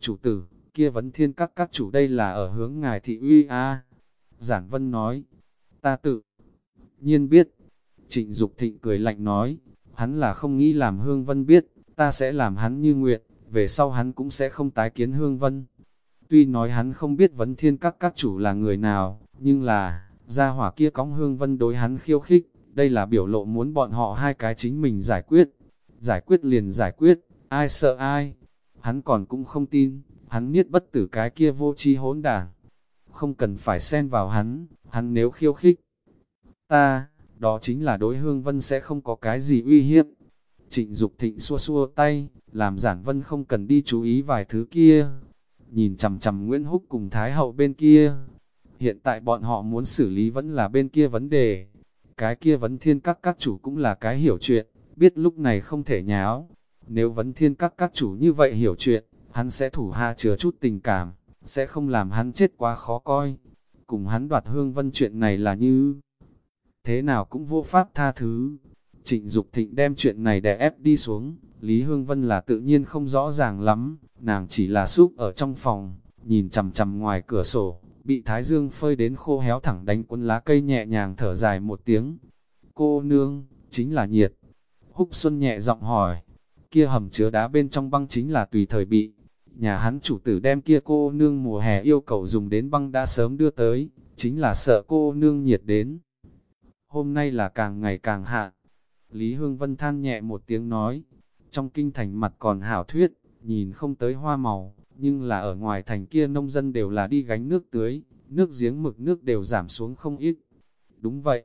Chủ tử, kia vấn thiên các các chủ đây là ở hướng ngài thị uy a Giản Vân nói, ta tự nhiên biết. Trịnh Dục Thịnh cười lạnh nói, hắn là không nghĩ làm Hương Vân biết, ta sẽ làm hắn như nguyện, về sau hắn cũng sẽ không tái kiến Hương Vân. Tuy nói hắn không biết vấn thiên các các chủ là người nào, nhưng là, gia hỏa kia cóng Hương Vân đối hắn khiêu khích, đây là biểu lộ muốn bọn họ hai cái chính mình giải quyết. Giải quyết liền giải quyết, ai sợ ai. Hắn còn cũng không tin, hắn niết bất tử cái kia vô tri hỗn đản. Không cần phải xen vào hắn, hắn nếu khiêu khích. Ta, đó chính là đối hương vân sẽ không có cái gì uy hiếp. Trịnh Dục thịnh xua xua tay, làm giản vân không cần đi chú ý vài thứ kia. Nhìn chầm chầm Nguyễn Húc cùng Thái Hậu bên kia. Hiện tại bọn họ muốn xử lý vẫn là bên kia vấn đề. Cái kia vấn thiên các các chủ cũng là cái hiểu chuyện, biết lúc này không thể nháo. Nếu vấn thiên các các chủ như vậy hiểu chuyện, hắn sẽ thủ hạ chứa chút tình cảm, sẽ không làm hắn chết quá khó coi. Cùng hắn đoạt hương vân chuyện này là như thế nào cũng vô pháp tha thứ. Trịnh Dục Thịnh đem chuyện này đè ép đi xuống, Lý Hương Vân là tự nhiên không rõ ràng lắm, nàng chỉ là súc ở trong phòng, nhìn chằm chằm ngoài cửa sổ, bị thái dương phơi đến khô héo thẳng đánh quân lá cây nhẹ nhàng thở dài một tiếng. Cô nương, chính là nhiệt. Húc Xuân nhẹ giọng hỏi, kia hầm chứa đá bên trong băng chính là tùy thời bị. Nhà hắn chủ tử đem kia cô nương mùa hè yêu cầu dùng đến băng đã sớm đưa tới, chính là sợ cô nương nhiệt đến. Hôm nay là càng ngày càng hạn. Lý Hương Vân than nhẹ một tiếng nói, trong kinh thành mặt còn hảo thuyết, nhìn không tới hoa màu, nhưng là ở ngoài thành kia nông dân đều là đi gánh nước tưới, nước giếng mực nước đều giảm xuống không ít. Đúng vậy,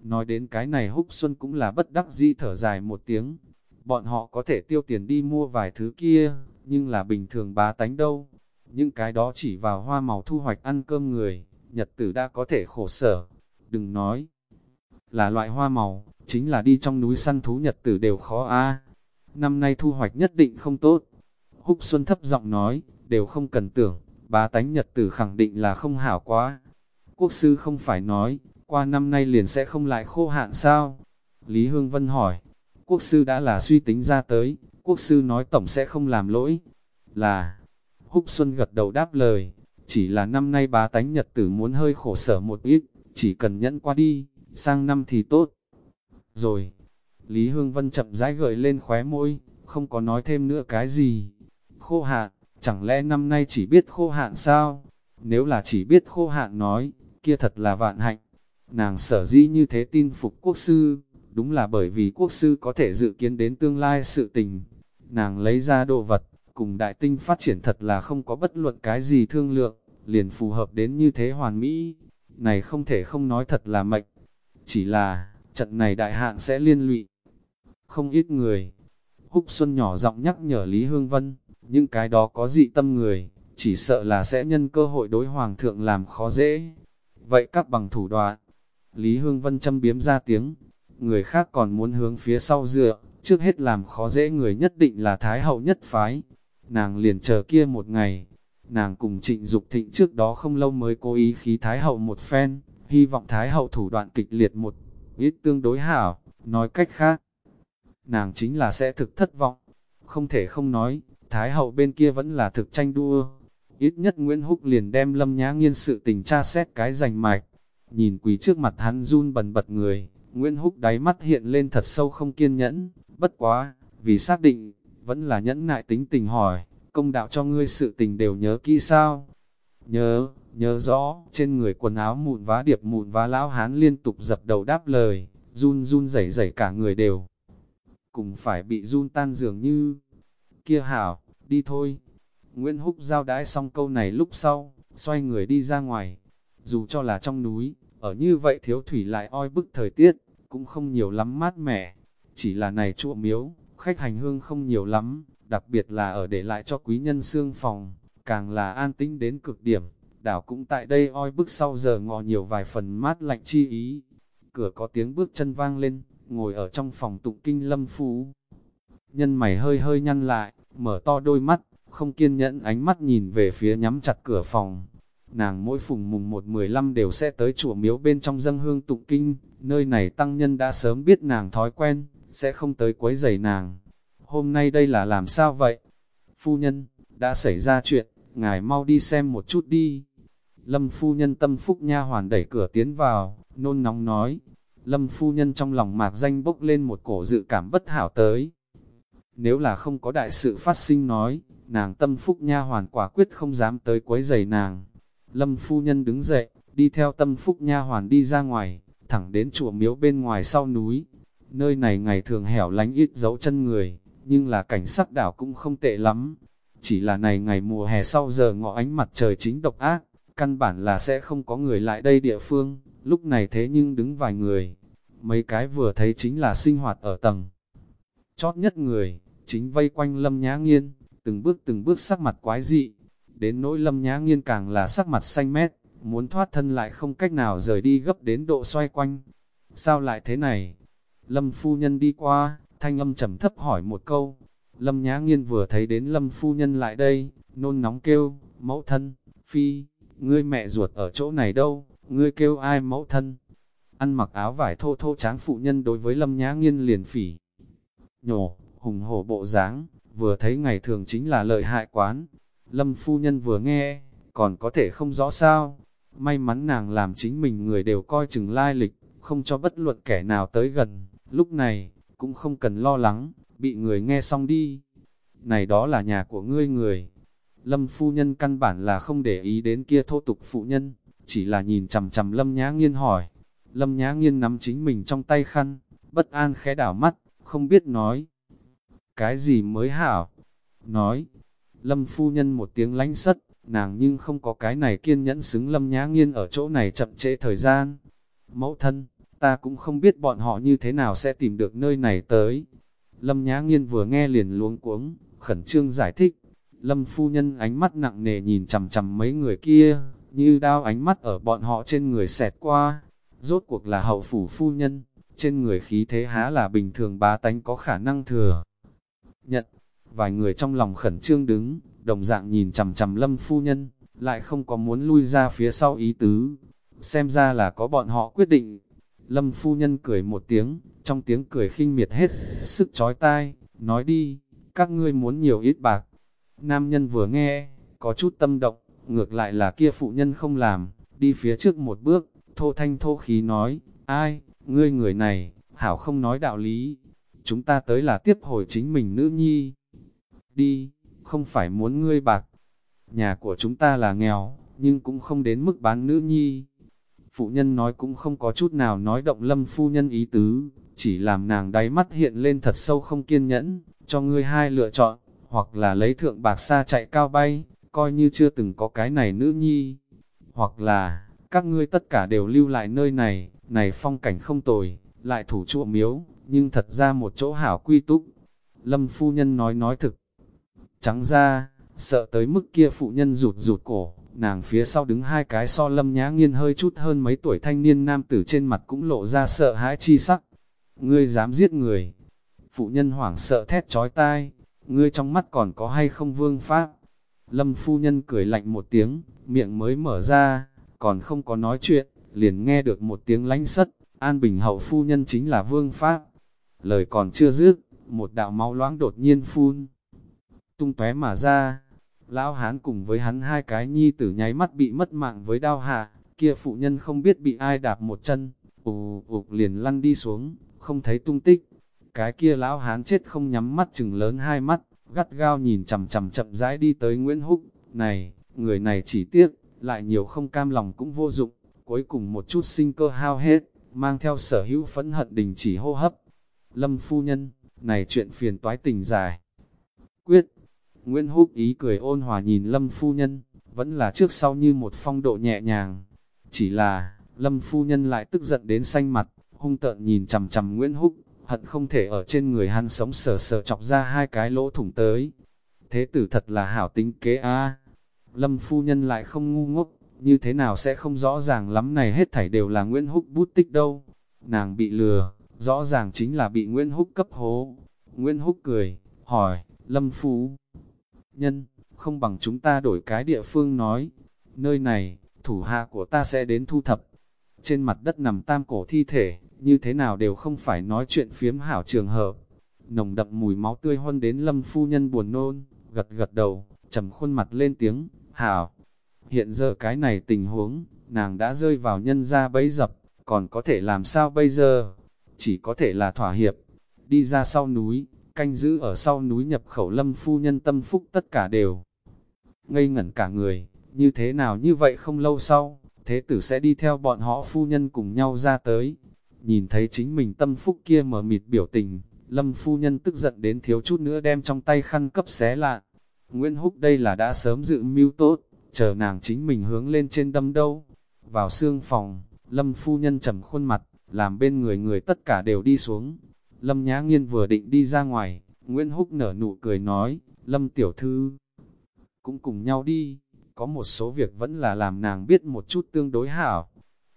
nói đến cái này húc xuân cũng là bất đắc dĩ thở dài một tiếng, bọn họ có thể tiêu tiền đi mua vài thứ kia, nhưng là bình thường bá tánh đâu. Những cái đó chỉ vào hoa màu thu hoạch ăn cơm người, nhật tử đã có thể khổ sở. Đừng nói là loại hoa màu, chính là đi trong núi săn thú nhật tử đều khó a. Năm nay thu hoạch nhất định không tốt. Húc Xuân thấp giọng nói, đều không cần tưởng, bá tánh nhật tử khẳng định là không hảo quá. Quốc sư không phải nói, qua năm nay liền sẽ không lại khô hạn sao? Lý Hương Vân hỏi, quốc sư đã là suy tính ra tới, quốc sư nói tổng sẽ không làm lỗi. Là, Húc Xuân gật đầu đáp lời, chỉ là năm nay bá tánh nhật tử muốn hơi khổ sở một ít, chỉ cần nhẫn qua đi, sang năm thì tốt. Rồi, Lý Hương Vân chậm rãi gợi lên khóe môi, không có nói thêm nữa cái gì. Khô hạn, chẳng lẽ năm nay chỉ biết khô hạn sao? Nếu là chỉ biết khô hạn nói, kia thật là vạn hạnh. Nàng sở dĩ như thế tin phục quốc sư, đúng là bởi vì quốc sư có thể dự kiến đến tương lai sự tình. Nàng lấy ra đồ vật, cùng đại tinh phát triển thật là không có bất luận cái gì thương lượng, liền phù hợp đến như thế hoàn mỹ. Này không thể không nói thật là mệnh. Chỉ là, trận này đại hạn sẽ liên lụy. Không ít người. Húc Xuân nhỏ giọng nhắc nhở Lý Hương Vân, những cái đó có dị tâm người, chỉ sợ là sẽ nhân cơ hội đối hoàng thượng làm khó dễ. Vậy các bằng thủ đoạn, Lý Hương Vân châm biếm ra tiếng, người khác còn muốn hướng phía sau dựa, trước hết làm khó dễ người nhất định là Thái Hậu nhất phái. Nàng liền chờ kia một ngày, nàng cùng trịnh Dục thịnh trước đó không lâu mới cố ý khí Thái Hậu một phen, hy vọng Thái Hậu thủ đoạn kịch liệt một ít tương đối hảo, nói cách khác. Nàng chính là sẽ thực thất vọng, không thể không nói, Thái Hậu bên kia vẫn là thực tranh đua. Ít nhất Nguyễn Húc liền đem lâm nhã nghiên sự tình tra xét cái rành mạch, nhìn quỳ trước mặt hắn run bần bật người, Nguyễn Húc đáy mắt hiện lên thật sâu không kiên nhẫn, bất quá, vì xác định, vẫn là nhẫn nại tính tình hỏi, công đạo cho ngươi sự tình đều nhớ kỹ sao? Nhớ, nhớ rõ, trên người quần áo mụn vá điệp mụn vá lão hán liên tục dập đầu đáp lời, run run rẩy rẩy cả người đều. Cùng phải bị run tan dường như, kia hảo, đi thôi. Nguyễn Húc giao đãi xong câu này lúc sau, xoay người đi ra ngoài. Dù cho là trong núi, ở như vậy thiếu thủy lại oi bức thời tiết, cũng không nhiều lắm mát mẻ. Chỉ là này chua miếu, khách hành hương không nhiều lắm, đặc biệt là ở để lại cho quý nhân xương phòng, càng là an tĩnh đến cực điểm. Đảo cũng tại đây oi bức sau giờ ngọ nhiều vài phần mát lạnh chi ý. Cửa có tiếng bước chân vang lên, ngồi ở trong phòng tụng kinh lâm phú. Nhân mày hơi hơi nhăn lại, mở to đôi mắt, không kiên nhẫn ánh mắt nhìn về phía nhắm chặt cửa phòng. Nàng mỗi phùng mùng một mười lăm đều sẽ tới chùa miếu bên trong dân hương tụng kinh, nơi này tăng nhân đã sớm biết nàng thói quen, sẽ không tới quấy giày nàng. Hôm nay đây là làm sao vậy? Phu nhân, đã xảy ra chuyện, ngài mau đi xem một chút đi. Lâm phu nhân tâm phúc nha hoàn đẩy cửa tiến vào, nôn nóng nói. Lâm phu nhân trong lòng mạc danh bốc lên một cổ dự cảm bất hảo tới. Nếu là không có đại sự phát sinh nói, nàng tâm phúc nha hoàn quả quyết không dám tới quấy giày nàng. Lâm phu nhân đứng dậy, đi theo tâm phúc nha hoàn đi ra ngoài, thẳng đến chùa miếu bên ngoài sau núi. Nơi này ngày thường hẻo lánh ít dấu chân người, nhưng là cảnh sắc đảo cũng không tệ lắm. Chỉ là này ngày mùa hè sau giờ ngọ ánh mặt trời chính độc ác, căn bản là sẽ không có người lại đây địa phương, lúc này thế nhưng đứng vài người. Mấy cái vừa thấy chính là sinh hoạt ở tầng. Chót nhất người, chính vây quanh lâm nhã nghiên, từng bước từng bước sắc mặt quái dị. Đến nỗi lâm nhã nghiên càng là sắc mặt xanh mét, muốn thoát thân lại không cách nào rời đi gấp đến độ xoay quanh. Sao lại thế này? Lâm phu nhân đi qua, thanh âm trầm thấp hỏi một câu. Lâm nhã nghiên vừa thấy đến lâm phu nhân lại đây, nôn nóng kêu, mẫu thân, phi, ngươi mẹ ruột ở chỗ này đâu, ngươi kêu ai mẫu thân. Ăn mặc áo vải thô thô tráng phụ nhân đối với lâm nhã nghiên liền phỉ. Nhổ, hùng hổ bộ dáng vừa thấy ngày thường chính là lợi hại quán. Lâm phu nhân vừa nghe, còn có thể không rõ sao. May mắn nàng làm chính mình người đều coi chừng lai lịch, không cho bất luận kẻ nào tới gần. Lúc này, cũng không cần lo lắng, bị người nghe xong đi. Này đó là nhà của ngươi người. Lâm phu nhân căn bản là không để ý đến kia thô tục phụ nhân, chỉ là nhìn chằm chằm Lâm Nhã Nghiên hỏi. Lâm Nhã Nghiên nắm chính mình trong tay khăn, bất an khẽ đảo mắt, không biết nói. Cái gì mới hảo? Nói, Lâm phu nhân một tiếng lánh sất, nàng nhưng không có cái này kiên nhẫn xứng Lâm Nhã Nghiên ở chỗ này chậm trễ thời gian. Mẫu thân, ta cũng không biết bọn họ như thế nào sẽ tìm được nơi này tới. Lâm Nhã Nghiên vừa nghe liền luống cuống, khẩn trương giải thích. Lâm phu nhân ánh mắt nặng nề nhìn chằm chằm mấy người kia, như đao ánh mắt ở bọn họ trên người xẹt qua. Rốt cuộc là hậu phủ phu nhân, trên người khí thế há là bình thường bá tánh có khả năng thừa. Nhận, vài người trong lòng khẩn trương đứng, đồng dạng nhìn chằm chằm lâm phu nhân, lại không có muốn lui ra phía sau ý tứ. Xem ra là có bọn họ quyết định. Lâm phu nhân cười một tiếng, trong tiếng cười khinh miệt hết sức chói tai, nói đi, các ngươi muốn nhiều ít bạc. Nam nhân vừa nghe, có chút tâm động, ngược lại là kia phụ nhân không làm, đi phía trước một bước, thô thanh thô khí nói, ai, ngươi người này, hảo không nói đạo lý, chúng ta tới là tiếp hồi chính mình nữ nhi. Đi, không phải muốn ngươi bạc, nhà của chúng ta là nghèo, nhưng cũng không đến mức bán nữ nhi. Phụ nhân nói cũng không có chút nào nói động lâm phu nhân ý tứ, chỉ làm nàng đáy mắt hiện lên thật sâu không kiên nhẫn, cho ngươi hai lựa chọn, hoặc là lấy thượng bạc xa chạy cao bay, coi như chưa từng có cái này nữ nhi, hoặc là, các ngươi tất cả đều lưu lại nơi này, này phong cảnh không tồi, lại thủ trụ miếu, nhưng thật ra một chỗ hảo quy túc. Lâm phu nhân nói nói thực. Trắng ra, sợ tới mức kia phụ nhân rụt rụt cổ, nàng phía sau đứng hai cái so lâm nhã nghiên hơi chút hơn mấy tuổi thanh niên nam tử trên mặt cũng lộ ra sợ hãi chi sắc. Ngươi dám giết người. Phụ nhân hoảng sợ thét trói tai, ngươi trong mắt còn có hay không vương pháp. Lâm phu nhân cười lạnh một tiếng, miệng mới mở ra, còn không có nói chuyện, liền nghe được một tiếng lánh sất, an bình hậu phu nhân chính là vương pháp. Lời còn chưa dứt, một đạo máu loãng đột nhiên phun. Tung tóe mà ra, lão hán cùng với hắn hai cái nhi tử nháy mắt bị mất mạng với đau hạ, kia phụ nhân không biết bị ai đạp một chân, ù ù liền lăn đi xuống, không thấy tung tích. Cái kia lão hán chết không nhắm mắt chừng lớn hai mắt, gắt gao nhìn chầm chầm chậm rãi đi tới Nguyễn Húc, này, người này chỉ tiếc, lại nhiều không cam lòng cũng vô dụng, cuối cùng một chút sinh cơ hao hết, mang theo sở hữu phẫn hận đình chỉ hô hấp. Lâm phu nhân, này chuyện phiền toái tình dài. Quyết, Nguyễn Húc ý cười ôn hòa nhìn Lâm phu nhân, vẫn là trước sau như một phong độ nhẹ nhàng. Chỉ là, Lâm phu nhân lại tức giận đến xanh mặt, hung tợn nhìn chằm chằm Nguyễn Húc, hận không thể ở trên người hắn sống sờ sờ chọc ra hai cái lỗ thủng tới. Thế tử thật là hảo tính kế a. Lâm phu nhân lại không ngu ngốc, như thế nào sẽ không rõ ràng lắm này hết thảy đều là Nguyễn Húc bút tích đâu. Nàng bị lừa, rõ ràng chính là bị Nguyễn Húc cấp hố. Nguyễn Húc cười, hỏi, Lâm phú nhân, không bằng chúng ta đổi cái địa phương nói, nơi này, thủ hạ của ta sẽ đến thu thập. Trên mặt đất nằm tam cổ thi thể, như thế nào đều không phải nói chuyện phiếm hảo trường hợp. Nồng đậm mùi máu tươi huân đến lâm phu nhân buồn nôn, gật gật đầu, trầm khuôn mặt lên tiếng, hảo. Hiện giờ cái này tình huống, nàng đã rơi vào nhân gia bấy dập, còn có thể làm sao bây giờ? Chỉ có thể là thỏa hiệp, đi ra sau núi, canh giữ ở sau núi nhập khẩu lâm phu nhân tâm phúc tất cả đều. Ngây ngẩn cả người, như thế nào như vậy không lâu sau, thế tử sẽ đi theo bọn họ phu nhân cùng nhau ra tới. Nhìn thấy chính mình tâm phúc kia mở mịt biểu tình, lâm phu nhân tức giận đến thiếu chút nữa đem trong tay khăn cấp xé lạ. Nguyễn Húc đây là đã sớm dự mưu tốt, chờ nàng chính mình hướng lên trên đâm đâu. Vào xương phòng, lâm phu nhân trầm khuôn mặt, làm bên người người tất cả đều đi xuống. Lâm Nhã Nghiên vừa định đi ra ngoài, Nguyễn Húc nở nụ cười nói, Lâm Tiểu Thư, cũng cùng nhau đi, có một số việc vẫn là làm nàng biết một chút tương đối hảo.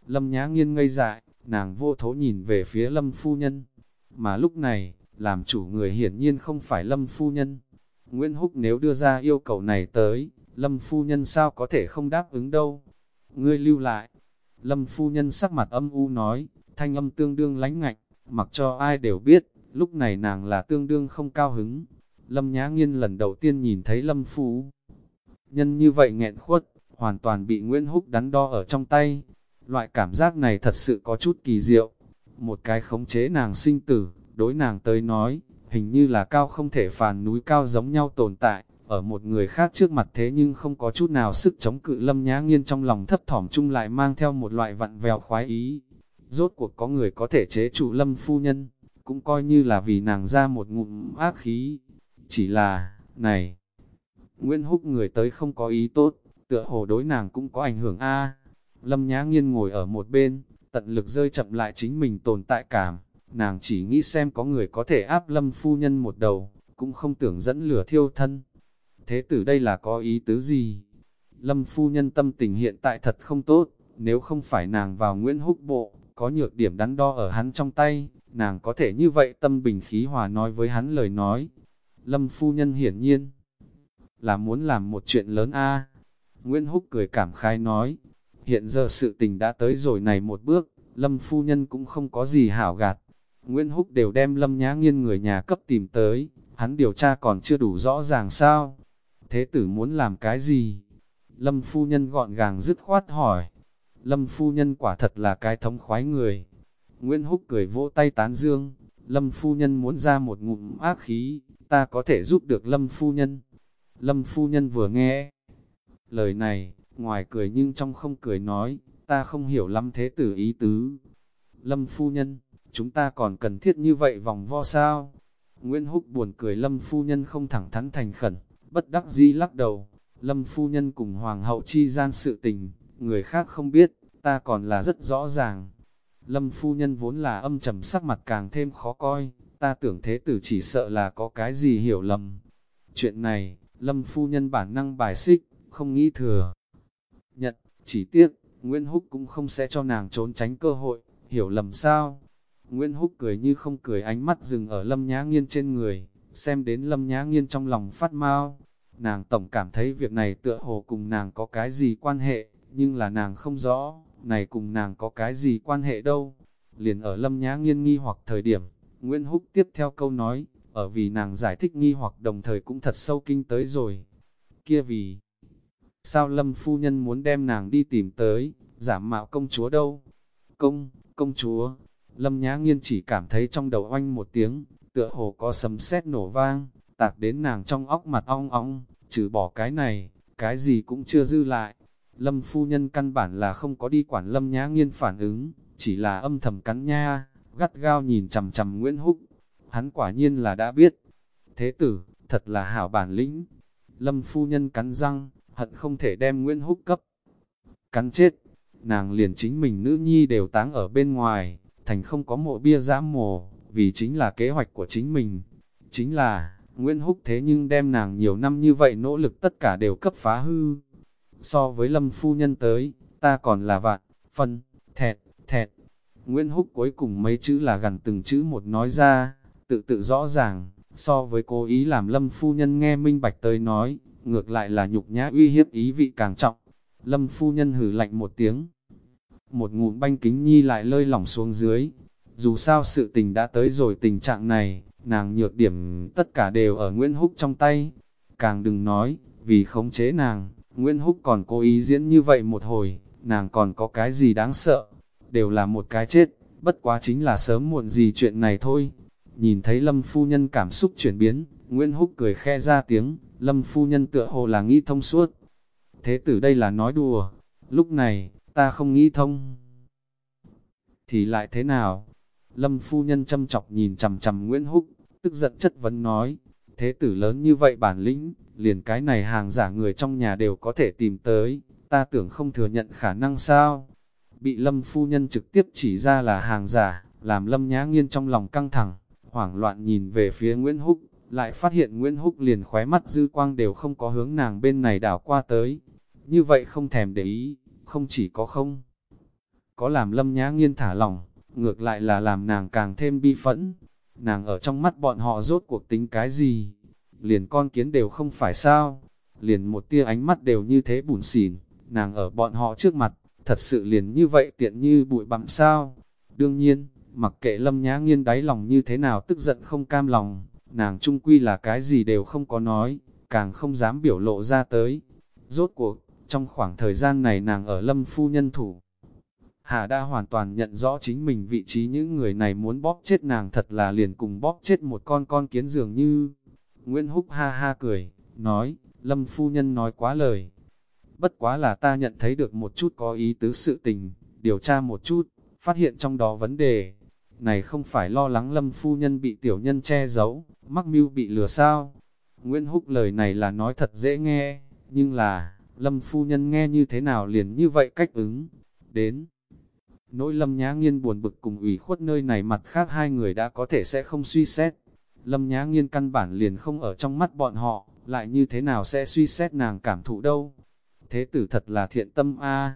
Lâm Nhã Nghiên ngây dại, nàng vô thố nhìn về phía Lâm Phu Nhân, mà lúc này, làm chủ người hiển nhiên không phải Lâm Phu Nhân. Nguyễn Húc nếu đưa ra yêu cầu này tới, Lâm Phu Nhân sao có thể không đáp ứng đâu. Ngươi lưu lại. Lâm Phu Nhân sắc mặt âm u nói, thanh âm tương đương lánh ngạnh, mặc cho ai đều biết, lúc này nàng là tương đương không cao hứng. Lâm Nhã Nghiên lần đầu tiên nhìn thấy Lâm Phu Nhân như vậy nghẹn khuất, hoàn toàn bị Nguyễn Húc đắn đo ở trong tay. Loại cảm giác này thật sự có chút kỳ diệu. Một cái khống chế nàng sinh tử, đối nàng tới nói, hình như là cao không thể phàn núi cao giống nhau tồn tại, ở một người khác trước mặt thế nhưng không có chút nào sức chống cự lâm nhã nghiên trong lòng thấp thỏm chung lại mang theo một loại vặn vèo khoái ý. Rốt cuộc có người có thể chế trụ lâm phu nhân, cũng coi như là vì nàng ra một ngụm ác khí. Chỉ là, này, Nguyễn Húc người tới không có ý tốt, tựa hồ đối nàng cũng có ảnh hưởng a. Lâm Nhã Nghiên ngồi ở một bên, tận lực rơi chậm lại chính mình tồn tại cảm, nàng chỉ nghĩ xem có người có thể áp Lâm phu nhân một đầu, cũng không tưởng dẫn lửa thiêu thân. Thế tử đây là có ý tứ gì? Lâm phu nhân tâm tình hiện tại thật không tốt, nếu không phải nàng vào Nguyễn Húc bộ, có nhược điểm đắn đo ở hắn trong tay, nàng có thể như vậy tâm bình khí hòa nói với hắn lời nói. Lâm phu nhân hiển nhiên là muốn làm một chuyện lớn a. Nguyễn Húc cười cảm khai nói, hiện giờ sự tình đã tới rồi này một bước, Lâm phu nhân cũng không có gì hảo gạt. Nguyễn Húc đều đem Lâm Nhã Nghiên người nhà cấp tìm tới, hắn điều tra còn chưa đủ rõ ràng sao? Thế tử muốn làm cái gì? Lâm phu nhân gọn gàng dứt khoát hỏi. Lâm phu nhân quả thật là cái thống khoái người. Nguyễn Húc cười vỗ tay tán dương, Lâm phu nhân muốn ra một ngụm ác khí, ta có thể giúp được Lâm phu nhân. Lâm phu nhân vừa nghe lời này, ngoài cười nhưng trong không cười nói, ta không hiểu lắm thế tử ý tứ. Lâm phu nhân, chúng ta còn cần thiết như vậy vòng vo sao? Nguyễn Húc buồn cười Lâm phu nhân không thẳng thắn thành khẩn, bất đắc dĩ lắc đầu. Lâm phu nhân cùng hoàng hậu chi gian sự tình, người khác không biết, ta còn là rất rõ ràng. Lâm phu nhân vốn là âm trầm sắc mặt càng thêm khó coi, ta tưởng thế tử chỉ sợ là có cái gì hiểu lầm. Chuyện này, Lâm phu nhân bản năng bài xích, không nghĩ thừa. Nhận, chỉ tiếc, Nguyễn Húc cũng không sẽ cho nàng trốn tránh cơ hội, hiểu lầm sao. Nguyễn Húc cười như không cười ánh mắt dừng ở Lâm Nhã Nghiên trên người, xem đến Lâm Nhã Nghiên trong lòng phát mau. Nàng tổng cảm thấy việc này tựa hồ cùng nàng có cái gì quan hệ, nhưng là nàng không rõ, này cùng nàng có cái gì quan hệ đâu. Liền ở Lâm Nhã Nghiên nghi hoặc thời điểm, Nguyễn Húc tiếp theo câu nói, ở vì nàng giải thích nghi hoặc đồng thời cũng thật sâu kinh tới rồi. Kia vì, sao lâm phu nhân muốn đem nàng đi tìm tới, giảm mạo công chúa đâu? Công, công chúa, lâm nhã nghiên chỉ cảm thấy trong đầu oanh một tiếng, tựa hồ có sấm sét nổ vang, tạc đến nàng trong óc mặt ong ong, trừ bỏ cái này, cái gì cũng chưa dư lại. Lâm phu nhân căn bản là không có đi quản lâm nhã nghiên phản ứng, chỉ là âm thầm cắn nha, gắt gao nhìn chằm chằm Nguyễn Húc, hắn quả nhiên là đã biết. Thế tử, thật là hảo bản lĩnh. Lâm phu nhân cắn răng, hận không thể đem Nguyễn Húc cấp. Cắn chết, nàng liền chính mình nữ nhi đều táng ở bên ngoài, thành không có mộ bia giã mồ, vì chính là kế hoạch của chính mình. Chính là, Nguyễn Húc thế nhưng đem nàng nhiều năm như vậy nỗ lực tất cả đều cấp phá hư. So với Lâm phu nhân tới, ta còn là vạn, phân, thẹt, thẹt. Nguyễn Húc cuối cùng mấy chữ là gần từng chữ một nói ra, tự tự rõ ràng, so với cố ý làm lâm phu nhân nghe minh bạch tới nói, ngược lại là nhục nhã uy hiếp ý vị càng trọng. Lâm phu nhân hử lạnh một tiếng, một ngụm banh kính nhi lại lơi lỏng xuống dưới, dù sao sự tình đã tới rồi tình trạng này, nàng nhược điểm tất cả đều ở Nguyễn Húc trong tay. Càng đừng nói, vì khống chế nàng, Nguyễn Húc còn cố ý diễn như vậy một hồi, nàng còn có cái gì đáng sợ, đều là một cái chết, bất quá chính là sớm muộn gì chuyện này thôi. Nhìn thấy Lâm Phu Nhân cảm xúc chuyển biến, Nguyễn Húc cười khe ra tiếng, Lâm Phu Nhân tựa hồ là nghĩ thông suốt. Thế tử đây là nói đùa, lúc này, ta không nghĩ thông. Thì lại thế nào? Lâm Phu Nhân châm chọc nhìn chầm chầm Nguyễn Húc, tức giận chất vấn nói, thế tử lớn như vậy bản lĩnh, liền cái này hàng giả người trong nhà đều có thể tìm tới, ta tưởng không thừa nhận khả năng sao? Bị Lâm Phu Nhân trực tiếp chỉ ra là hàng giả, làm Lâm Nhã Nghiên trong lòng căng thẳng, hoảng loạn nhìn về phía Nguyễn Húc, lại phát hiện Nguyễn Húc liền khóe mắt dư quang đều không có hướng nàng bên này đảo qua tới. Như vậy không thèm để ý, không chỉ có không, có làm Lâm Nhã Nghiên thả lòng, ngược lại là làm nàng càng thêm bi phẫn. Nàng ở trong mắt bọn họ rốt cuộc tính cái gì? Liền con kiến đều không phải sao? Liền một tia ánh mắt đều như thế bùn xỉn, nàng ở bọn họ trước mặt, thật sự liền như vậy tiện như bụi bặm sao? Đương nhiên, mặc kệ lâm nhã nghiên đáy lòng như thế nào tức giận không cam lòng, nàng trung quy là cái gì đều không có nói, càng không dám biểu lộ ra tới. Rốt cuộc, trong khoảng thời gian này nàng ở lâm phu nhân thủ, Hà đã hoàn toàn nhận rõ chính mình vị trí những người này muốn bóp chết nàng thật là liền cùng bóp chết một con con kiến dường như. Nguyễn Húc ha ha cười, nói, Lâm phu nhân nói quá lời. Bất quá là ta nhận thấy được một chút có ý tứ sự tình, điều tra một chút, phát hiện trong đó vấn đề. Này không phải lo lắng Lâm phu nhân bị tiểu nhân che giấu, mắc mưu bị lừa sao. Nguyễn Húc lời này là nói thật dễ nghe, nhưng là, Lâm phu nhân nghe như thế nào liền như vậy cách ứng. Đến Nỗi lâm nhã nghiên buồn bực cùng ủy khuất nơi này mặt khác hai người đã có thể sẽ không suy xét. Lâm nhã nghiên căn bản liền không ở trong mắt bọn họ, lại như thế nào sẽ suy xét nàng cảm thụ đâu. Thế tử thật là thiện tâm a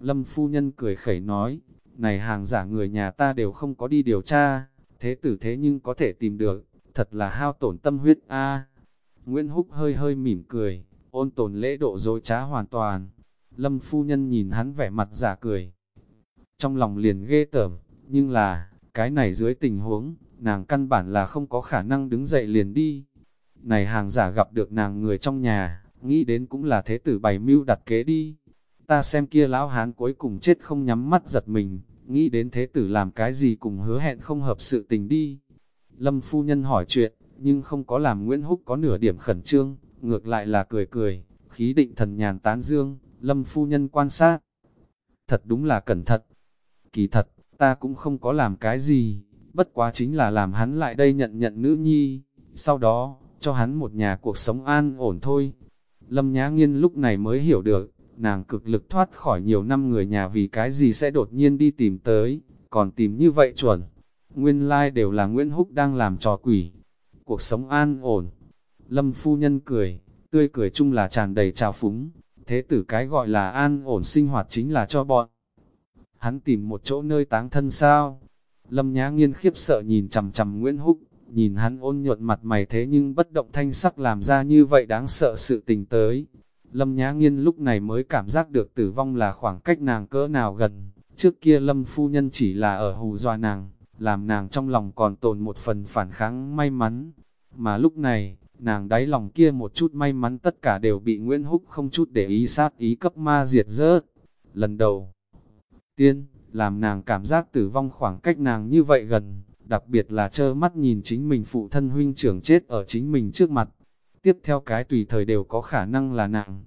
Lâm phu nhân cười khẩy nói, này hàng giả người nhà ta đều không có đi điều tra, thế tử thế nhưng có thể tìm được, thật là hao tổn tâm huyết a Nguyễn Húc hơi hơi mỉm cười, ôn tồn lễ độ dối trá hoàn toàn. Lâm phu nhân nhìn hắn vẻ mặt giả cười, trong lòng liền ghê tởm, nhưng là, cái này dưới tình huống, nàng căn bản là không có khả năng đứng dậy liền đi. Này hàng giả gặp được nàng người trong nhà, nghĩ đến cũng là thế tử bày mưu đặt kế đi. Ta xem kia lão hán cuối cùng chết không nhắm mắt giật mình, nghĩ đến thế tử làm cái gì cùng hứa hẹn không hợp sự tình đi. Lâm phu nhân hỏi chuyện, nhưng không có làm Nguyễn Húc có nửa điểm khẩn trương, ngược lại là cười cười, khí định thần nhàn tán dương, Lâm phu nhân quan sát. Thật đúng là cẩn thận, Kỳ thật, ta cũng không có làm cái gì, bất quá chính là làm hắn lại đây nhận nhận nữ nhi, sau đó, cho hắn một nhà cuộc sống an ổn thôi. Lâm Nhã Nghiên lúc này mới hiểu được, nàng cực lực thoát khỏi nhiều năm người nhà vì cái gì sẽ đột nhiên đi tìm tới, còn tìm như vậy chuẩn. Nguyên lai like đều là Nguyễn Húc đang làm trò quỷ. Cuộc sống an ổn. Lâm phu nhân cười, tươi cười chung là tràn đầy trào phúng. Thế tử cái gọi là an ổn sinh hoạt chính là cho bọn hắn tìm một chỗ nơi táng thân sao? Lâm Nhã Nghiên khiếp sợ nhìn chằm chằm Nguyễn Húc, nhìn hắn ôn nhuận mặt mày thế nhưng bất động thanh sắc làm ra như vậy đáng sợ sự tình tới. Lâm Nhã Nghiên lúc này mới cảm giác được tử vong là khoảng cách nàng cỡ nào gần, trước kia Lâm Phu Nhân chỉ là ở hù dọa nàng, làm nàng trong lòng còn tồn một phần phản kháng may mắn. Mà lúc này, nàng đáy lòng kia một chút may mắn tất cả đều bị Nguyễn Húc không chút để ý sát ý cấp ma diệt rớt. Lần đầu, tiên, làm nàng cảm giác tử vong khoảng cách nàng như vậy gần, đặc biệt là trơ mắt nhìn chính mình phụ thân huynh trưởng chết ở chính mình trước mặt. Tiếp theo cái tùy thời đều có khả năng là nàng.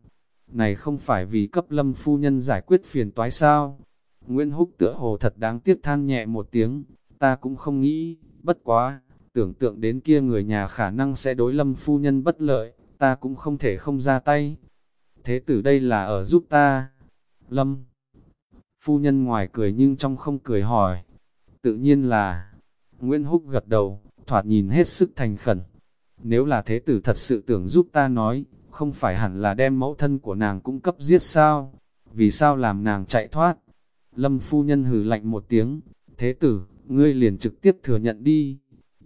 Này không phải vì cấp lâm phu nhân giải quyết phiền toái sao? Nguyễn Húc tựa hồ thật đáng tiếc than nhẹ một tiếng, ta cũng không nghĩ, bất quá, tưởng tượng đến kia người nhà khả năng sẽ đối lâm phu nhân bất lợi, ta cũng không thể không ra tay. Thế tử đây là ở giúp ta. Lâm Phu nhân ngoài cười nhưng trong không cười hỏi. Tự nhiên là, Nguyễn Húc gật đầu, thoạt nhìn hết sức thành khẩn. Nếu là thế tử thật sự tưởng giúp ta nói, không phải hẳn là đem mẫu thân của nàng cung cấp giết sao? Vì sao làm nàng chạy thoát? Lâm phu nhân hừ lạnh một tiếng, thế tử, ngươi liền trực tiếp thừa nhận đi.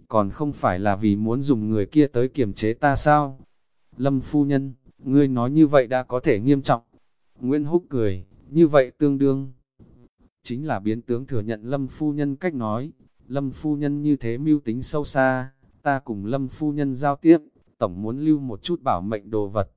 Còn không phải là vì muốn dùng người kia tới kiềm chế ta sao? Lâm phu nhân, ngươi nói như vậy đã có thể nghiêm trọng. Nguyễn Húc cười, như vậy tương đương, chính là biến tướng thừa nhận lâm phu nhân cách nói, Lâm phu nhân như thế mưu tính sâu xa, ta cùng Lâm phu nhân giao tiếp, tổng muốn lưu một chút bảo mệnh đồ vật.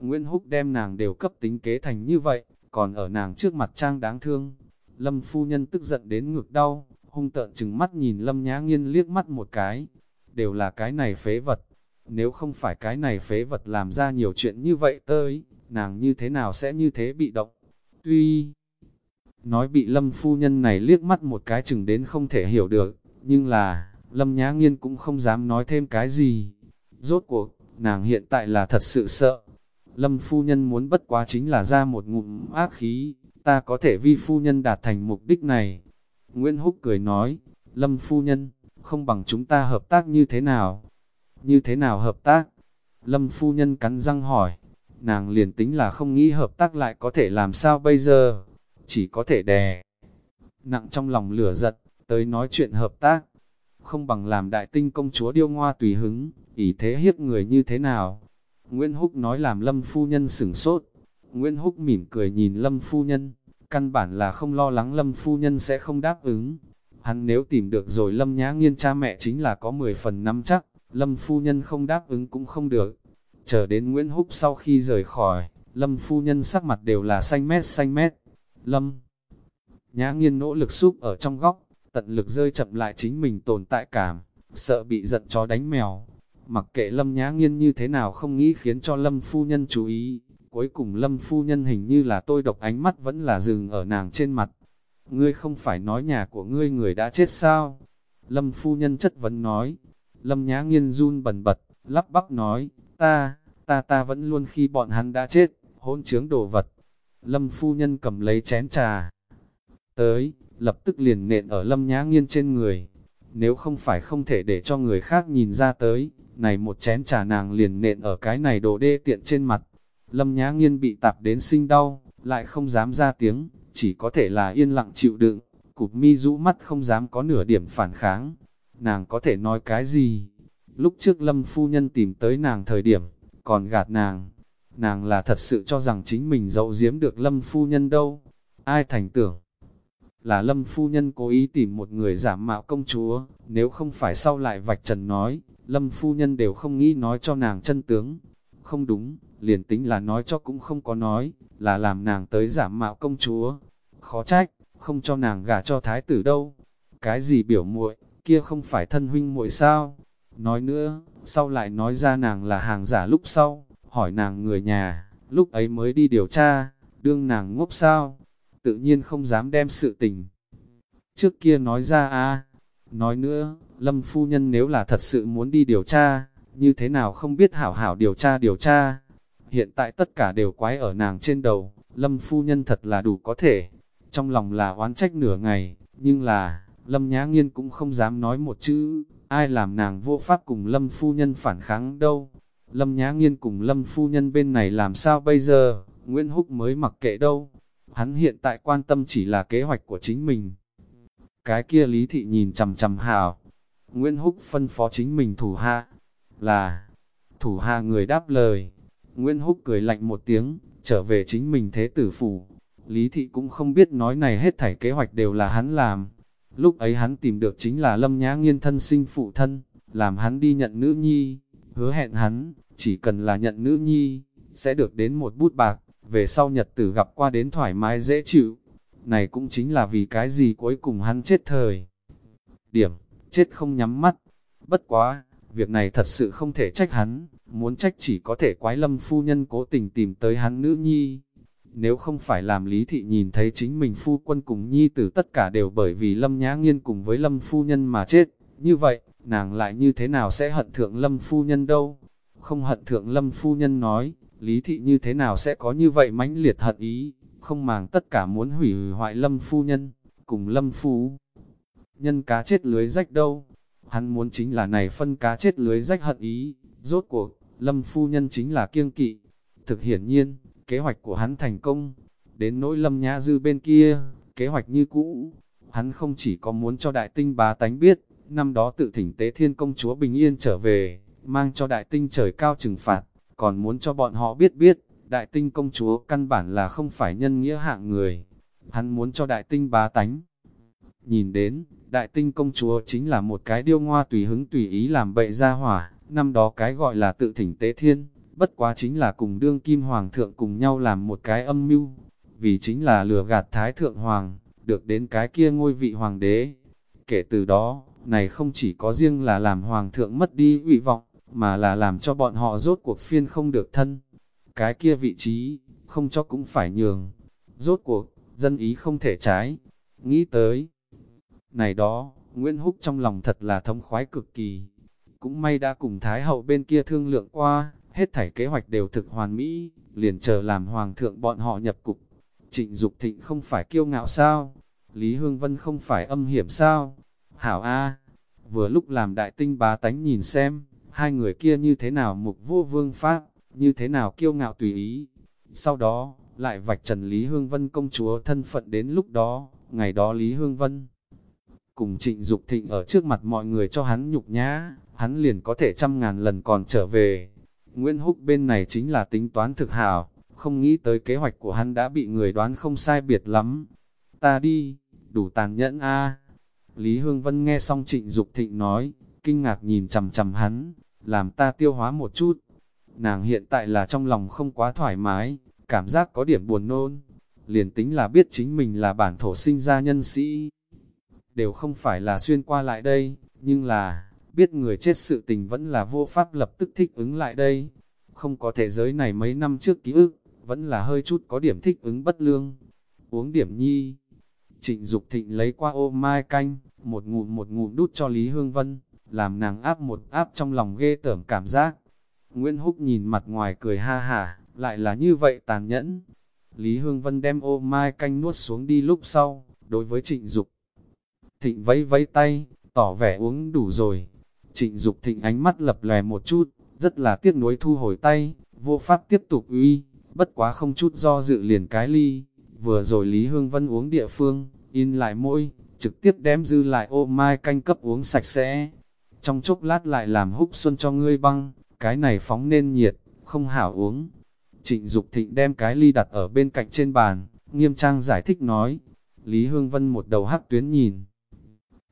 Nguyễn Húc đem nàng đều cấp tính kế thành như vậy, còn ở nàng trước mặt trang đáng thương. Lâm phu nhân tức giận đến ngực đau, hung tợn chừng mắt nhìn Lâm Nhã Nghiên liếc mắt một cái. Đều là cái này phế vật. Nếu không phải cái này phế vật làm ra nhiều chuyện như vậy tới, nàng như thế nào sẽ như thế bị động. Tuy nói bị Lâm phu nhân này liếc mắt một cái chừng đến không thể hiểu được, nhưng là, Lâm Nhã Nghiên cũng không dám nói thêm cái gì. Rốt cuộc, nàng hiện tại là thật sự sợ. Lâm phu nhân muốn bất quá chính là ra một ngụm ác khí, ta có thể vi phu nhân đạt thành mục đích này. Nguyễn Húc cười nói, Lâm phu nhân, không bằng chúng ta hợp tác như thế nào? Như thế nào hợp tác? Lâm phu nhân cắn răng hỏi, nàng liền tính là không nghĩ hợp tác lại có thể làm sao bây giờ? Chỉ có thể đè. Nặng trong lòng lửa giật, tới nói chuyện hợp tác. Không bằng làm đại tinh công chúa điêu ngoa tùy hứng, ý thế hiếp người như thế nào? Nguyễn Húc nói làm Lâm phu nhân sửng sốt. Nguyễn Húc mỉm cười nhìn Lâm phu nhân, căn bản là không lo lắng Lâm phu nhân sẽ không đáp ứng. Hắn nếu tìm được rồi Lâm nhã nghiên cha mẹ chính là có 10 phần năm chắc, Lâm phu nhân không đáp ứng cũng không được. Chờ đến Nguyễn Húc sau khi rời khỏi, Lâm phu nhân sắc mặt đều là xanh mét xanh mét. Lâm nhã nghiên nỗ lực xúc ở trong góc, tận lực rơi chậm lại chính mình tồn tại cảm, sợ bị giận chó đánh mèo. Mặc kệ Lâm Nhã Nghiên như thế nào không nghĩ khiến cho Lâm phu nhân chú ý, cuối cùng Lâm phu nhân hình như là tôi độc ánh mắt vẫn là dừng ở nàng trên mặt. Ngươi không phải nói nhà của ngươi người đã chết sao? Lâm phu nhân chất vấn nói. Lâm Nhã Nghiên run bần bật, lắp bắp nói, ta, ta ta vẫn luôn khi bọn hắn đã chết, hỗn trướng đồ vật. Lâm phu nhân cầm lấy chén trà. Tới, lập tức liền nện ở lâm nhã nghiên trên người. Nếu không phải không thể để cho người khác nhìn ra tới, này một chén trà nàng liền nện ở cái này đồ đê tiện trên mặt. Lâm nhã nghiên bị tạp đến sinh đau, lại không dám ra tiếng, chỉ có thể là yên lặng chịu đựng, cụp mi rũ mắt không dám có nửa điểm phản kháng. Nàng có thể nói cái gì? Lúc trước lâm phu nhân tìm tới nàng thời điểm, còn gạt nàng. Nàng là thật sự cho rằng chính mình dậu diếm được lâm phu nhân đâu. Ai thành tưởng? là lâm phu nhân cố ý tìm một người giả mạo công chúa, nếu không phải sau lại vạch trần nói, lâm phu nhân đều không nghĩ nói cho nàng chân tướng. Không đúng, liền tính là nói cho cũng không có nói, là làm nàng tới giả mạo công chúa. Khó trách, không cho nàng gả cho thái tử đâu. Cái gì biểu muội kia không phải thân huynh muội sao? Nói nữa, sau lại nói ra nàng là hàng giả lúc sau, hỏi nàng người nhà, lúc ấy mới đi điều tra, đương nàng ngốc sao? tự nhiên không dám đem sự tình. Trước kia nói ra à, nói nữa, Lâm phu nhân nếu là thật sự muốn đi điều tra, như thế nào không biết hảo hảo điều tra điều tra. Hiện tại tất cả đều quái ở nàng trên đầu, Lâm phu nhân thật là đủ có thể. Trong lòng là oán trách nửa ngày, nhưng là, Lâm Nhã Nghiên cũng không dám nói một chữ, ai làm nàng vô pháp cùng Lâm phu nhân phản kháng đâu. Lâm Nhã Nghiên cùng Lâm phu nhân bên này làm sao bây giờ, Nguyễn Húc mới mặc kệ đâu, Hắn hiện tại quan tâm chỉ là kế hoạch của chính mình. Cái kia lý thị nhìn chầm chầm hào. Nguyễn Húc phân phó chính mình thủ hạ. Là, thủ hạ người đáp lời. Nguyễn Húc cười lạnh một tiếng, trở về chính mình thế tử phủ. Lý thị cũng không biết nói này hết thảy kế hoạch đều là hắn làm. Lúc ấy hắn tìm được chính là lâm nhã nghiên thân sinh phụ thân, làm hắn đi nhận nữ nhi, hứa hẹn hắn, chỉ cần là nhận nữ nhi, sẽ được đến một bút bạc về sau nhật tử gặp qua đến thoải mái dễ chịu. Này cũng chính là vì cái gì cuối cùng hắn chết thời. Điểm, chết không nhắm mắt. Bất quá, việc này thật sự không thể trách hắn, muốn trách chỉ có thể quái lâm phu nhân cố tình tìm tới hắn nữ nhi. Nếu không phải làm lý thị nhìn thấy chính mình phu quân cùng nhi tử tất cả đều bởi vì lâm nhã nghiên cùng với lâm phu nhân mà chết, như vậy, nàng lại như thế nào sẽ hận thượng lâm phu nhân đâu? Không hận thượng lâm phu nhân nói, Lý thị như thế nào sẽ có như vậy mãnh liệt hận ý, không màng tất cả muốn hủy hoại lâm phu nhân, cùng lâm phu. Nhân cá chết lưới rách đâu, hắn muốn chính là này phân cá chết lưới rách hận ý, rốt cuộc, lâm phu nhân chính là kiêng kỵ. Thực hiển nhiên, kế hoạch của hắn thành công, đến nỗi lâm nhã dư bên kia, kế hoạch như cũ, hắn không chỉ có muốn cho đại tinh bá tánh biết, năm đó tự thỉnh tế thiên công chúa bình yên trở về, mang cho đại tinh trời cao trừng phạt, còn muốn cho bọn họ biết biết, đại tinh công chúa căn bản là không phải nhân nghĩa hạng người. Hắn muốn cho đại tinh bá tánh. Nhìn đến, đại tinh công chúa chính là một cái điêu ngoa tùy hứng tùy ý làm bậy ra hỏa, năm đó cái gọi là tự thỉnh tế thiên, bất quá chính là cùng đương kim hoàng thượng cùng nhau làm một cái âm mưu, vì chính là lừa gạt thái thượng hoàng, được đến cái kia ngôi vị hoàng đế. Kể từ đó, này không chỉ có riêng là làm hoàng thượng mất đi uy vọng, mà là làm cho bọn họ rốt cuộc phiên không được thân. Cái kia vị trí, không cho cũng phải nhường. Rốt cuộc, dân ý không thể trái. Nghĩ tới, này đó, Nguyễn Húc trong lòng thật là thông khoái cực kỳ. Cũng may đã cùng Thái hậu bên kia thương lượng qua, hết thảy kế hoạch đều thực hoàn mỹ, liền chờ làm hoàng thượng bọn họ nhập cục. Trịnh Dục Thịnh không phải kiêu ngạo sao? Lý Hương Vân không phải âm hiểm sao? Hảo A, vừa lúc làm đại tinh bá tánh nhìn xem, hai người kia như thế nào mục vô vương pháp, như thế nào kiêu ngạo tùy ý. Sau đó, lại vạch trần Lý Hương Vân công chúa thân phận đến lúc đó, ngày đó Lý Hương Vân cùng trịnh Dục thịnh ở trước mặt mọi người cho hắn nhục nhã, hắn liền có thể trăm ngàn lần còn trở về. Nguyễn Húc bên này chính là tính toán thực hảo, không nghĩ tới kế hoạch của hắn đã bị người đoán không sai biệt lắm. Ta đi, đủ tàn nhẫn a Lý Hương Vân nghe xong trịnh Dục thịnh nói, kinh ngạc nhìn chầm chầm hắn, làm ta tiêu hóa một chút. Nàng hiện tại là trong lòng không quá thoải mái, cảm giác có điểm buồn nôn. Liền tính là biết chính mình là bản thổ sinh ra nhân sĩ, đều không phải là xuyên qua lại đây, nhưng là, biết người chết sự tình vẫn là vô pháp lập tức thích ứng lại đây. Không có thế giới này mấy năm trước ký ức, vẫn là hơi chút có điểm thích ứng bất lương. Uống điểm nhi. Trịnh Dục Thịnh lấy qua ô mai canh, một ngụm một ngụm đút cho Lý Hương Vân, làm nàng áp một áp trong lòng ghê tởm cảm giác. Nguyễn Húc nhìn mặt ngoài cười ha hả, lại là như vậy tàn nhẫn. Lý Hương Vân đem ô mai canh nuốt xuống đi lúc sau, đối với trịnh Dục Thịnh vẫy vẫy tay, tỏ vẻ uống đủ rồi. Trịnh Dục Thịnh ánh mắt lập lè một chút, rất là tiếc nuối thu hồi tay, vô pháp tiếp tục uy, bất quá không chút do dự liền cái ly. Vừa rồi Lý Hương Vân uống địa phương, in lại môi, trực tiếp đem dư lại ô mai canh cấp uống sạch sẽ. Trong chốc lát lại làm húc xuân cho ngươi băng, cái này phóng nên nhiệt, không hảo uống. Trịnh Dục Thịnh đem cái ly đặt ở bên cạnh trên bàn, nghiêm trang giải thích nói. Lý Hương Vân một đầu hắc tuyến nhìn,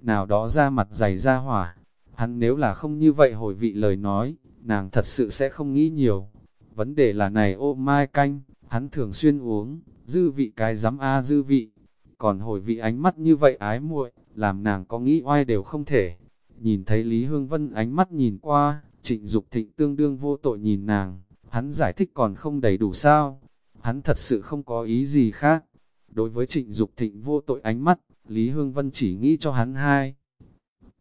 nào đó ra mặt dày ra hỏa. Hắn nếu là không như vậy hồi vị lời nói, nàng thật sự sẽ không nghĩ nhiều. Vấn đề là này ô mai canh, hắn thường xuyên uống, dư vị cái dám a dư vị. Còn hồi vị ánh mắt như vậy ái muội, làm nàng có nghĩ oai đều không thể. Nhìn thấy Lý Hương Vân ánh mắt nhìn qua, trịnh Dục thịnh tương đương vô tội nhìn nàng, hắn giải thích còn không đầy đủ sao. Hắn thật sự không có ý gì khác. Đối với trịnh Dục thịnh vô tội ánh mắt, Lý Hương Vân chỉ nghĩ cho hắn hai.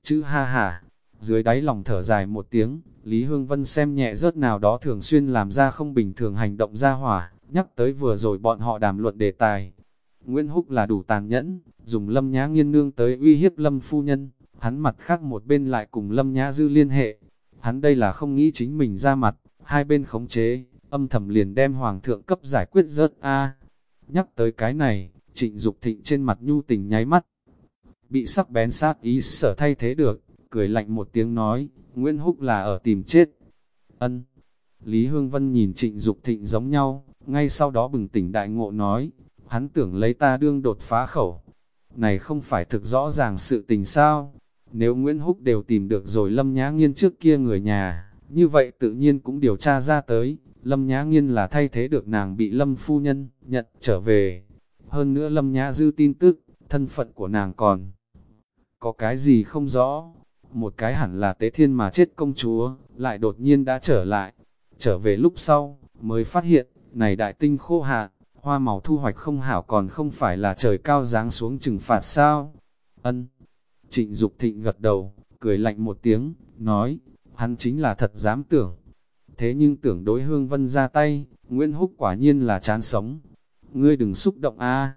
Chữ ha ha, dưới đáy lòng thở dài một tiếng, Lý Hương Vân xem nhẹ rớt nào đó thường xuyên làm ra không bình thường hành động ra hỏa, nhắc tới vừa rồi bọn họ đàm luận đề tài. Nguyễn Húc là đủ tàn nhẫn, dùng lâm nhã nghiên nương tới uy hiếp lâm phu nhân, hắn mặt khác một bên lại cùng lâm nhã dư liên hệ. Hắn đây là không nghĩ chính mình ra mặt, hai bên khống chế, âm thầm liền đem hoàng thượng cấp giải quyết rớt a Nhắc tới cái này, Trịnh Dục Thịnh trên mặt nhu tình nháy mắt. Bị sắc bén sát ý sở thay thế được, cười lạnh một tiếng nói, Nguyễn Húc là ở tìm chết. Ân. Lý Hương Vân nhìn Trịnh Dục Thịnh giống nhau, ngay sau đó bừng tỉnh đại ngộ nói, hắn tưởng lấy ta đương đột phá khẩu. Này không phải thực rõ ràng sự tình sao? Nếu Nguyễn Húc đều tìm được rồi Lâm Nhã Nghiên trước kia người nhà, như vậy tự nhiên cũng điều tra ra tới, Lâm Nhã Nghiên là thay thế được nàng bị Lâm Phu Nhân nhận trở về. Hơn nữa Lâm Nhã Dư tin tức, thân phận của nàng còn có cái gì không rõ. Một cái hẳn là tế thiên mà chết công chúa, lại đột nhiên đã trở lại. Trở về lúc sau, mới phát hiện, này đại tinh khô hạ hoa màu thu hoạch không hảo còn không phải là trời cao giáng xuống trừng phạt sao. Ân. Trịnh Dục Thịnh gật đầu, cười lạnh một tiếng, nói, hắn chính là thật dám tưởng. Thế nhưng tưởng đối hương vân ra tay, Nguyễn Húc quả nhiên là chán sống, ngươi đừng xúc động a.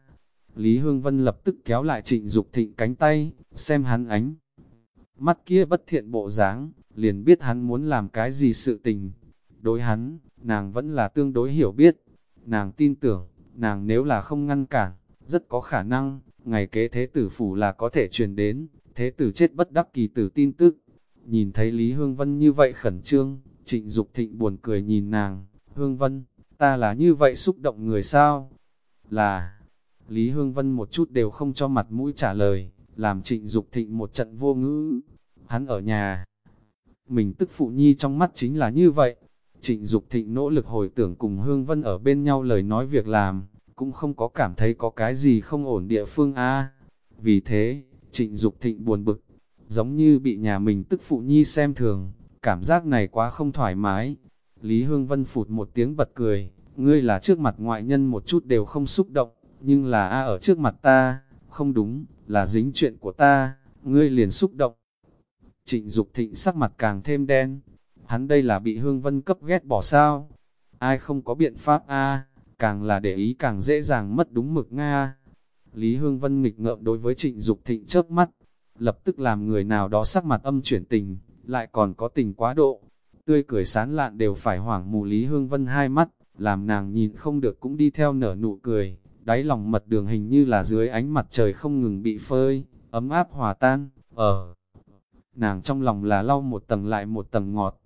Lý Hương Vân lập tức kéo lại trịnh Dục thịnh cánh tay, xem hắn ánh. Mắt kia bất thiện bộ dáng, liền biết hắn muốn làm cái gì sự tình. Đối hắn, nàng vẫn là tương đối hiểu biết. Nàng tin tưởng, nàng nếu là không ngăn cản, rất có khả năng, ngày kế thế tử phủ là có thể truyền đến, thế tử chết bất đắc kỳ tử tin tức. Nhìn thấy Lý Hương Vân như vậy khẩn trương, trịnh Dục thịnh buồn cười nhìn nàng, Hương Vân, ta là như vậy xúc động người sao? là Lý Hương Vân một chút đều không cho mặt mũi trả lời, làm trịnh Dục thịnh một trận vô ngữ. Hắn ở nhà, mình tức phụ nhi trong mắt chính là như vậy. Trịnh Dục thịnh nỗ lực hồi tưởng cùng Hương Vân ở bên nhau lời nói việc làm, cũng không có cảm thấy có cái gì không ổn địa phương a. Vì thế, trịnh Dục thịnh buồn bực, giống như bị nhà mình tức phụ nhi xem thường, cảm giác này quá không thoải mái. Lý Hương Vân phụt một tiếng bật cười, ngươi là trước mặt ngoại nhân một chút đều không xúc động, nhưng là A ở trước mặt ta, không đúng, là dính chuyện của ta, ngươi liền xúc động. Trịnh Dục thịnh sắc mặt càng thêm đen, hắn đây là bị Hương Vân cấp ghét bỏ sao? Ai không có biện pháp A, càng là để ý càng dễ dàng mất đúng mực Nga. Lý Hương Vân nghịch ngợm đối với trịnh Dục thịnh chớp mắt, lập tức làm người nào đó sắc mặt âm chuyển tình, lại còn có tình quá độ. Tươi cười sán lạn đều phải hoảng mù Lý Hương Vân hai mắt, làm nàng nhìn không được cũng đi theo nở nụ cười, đáy lòng mật đường hình như là dưới ánh mặt trời không ngừng bị phơi, ấm áp hòa tan, ở. Nàng trong lòng là lau một tầng lại một tầng ngọt.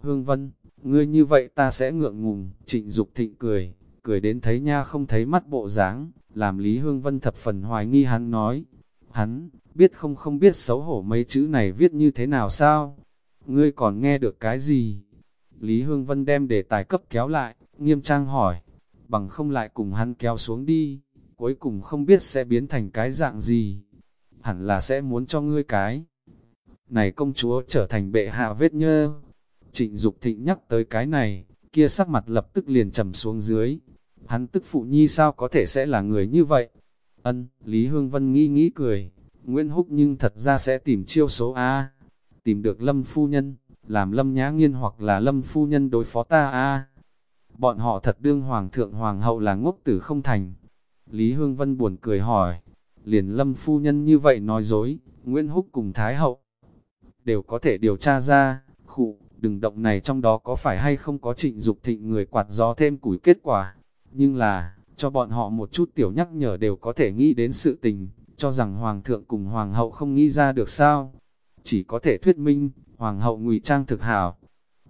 Hương Vân, ngươi như vậy ta sẽ ngượng ngùng, trịnh Dục thịnh cười, cười đến thấy nha không thấy mắt bộ dáng, làm Lý Hương Vân thập phần hoài nghi hắn nói. Hắn, biết không không biết xấu hổ mấy chữ này viết như thế nào sao? Ngươi còn nghe được cái gì? Lý Hương Vân đem đề tài cấp kéo lại, nghiêm trang hỏi, bằng không lại cùng hắn kéo xuống đi, cuối cùng không biết sẽ biến thành cái dạng gì. Hẳn là sẽ muốn cho ngươi cái. Này công chúa trở thành bệ hạ vết nhơ. Trịnh Dục thịnh nhắc tới cái này, kia sắc mặt lập tức liền trầm xuống dưới. Hắn tức phụ nhi sao có thể sẽ là người như vậy? Ân, Lý Hương Vân nghĩ nghĩ cười, Nguyễn Húc nhưng thật ra sẽ tìm chiêu số A, tìm được Lâm Phu Nhân, làm Lâm Nhã Nghiên hoặc là Lâm Phu Nhân đối phó ta A. Bọn họ thật đương Hoàng thượng Hoàng hậu là ngốc tử không thành. Lý Hương Vân buồn cười hỏi, liền Lâm Phu Nhân như vậy nói dối, Nguyễn Húc cùng Thái hậu đều có thể điều tra ra, khụ, đừng động này trong đó có phải hay không có trịnh Dục thịnh người quạt gió thêm củi kết quả. Nhưng là, cho bọn họ một chút tiểu nhắc nhở đều có thể nghĩ đến sự tình, cho rằng Hoàng thượng cùng Hoàng hậu không nghĩ ra được sao. Chỉ có thể thuyết minh, Hoàng hậu ngụy trang thực hảo.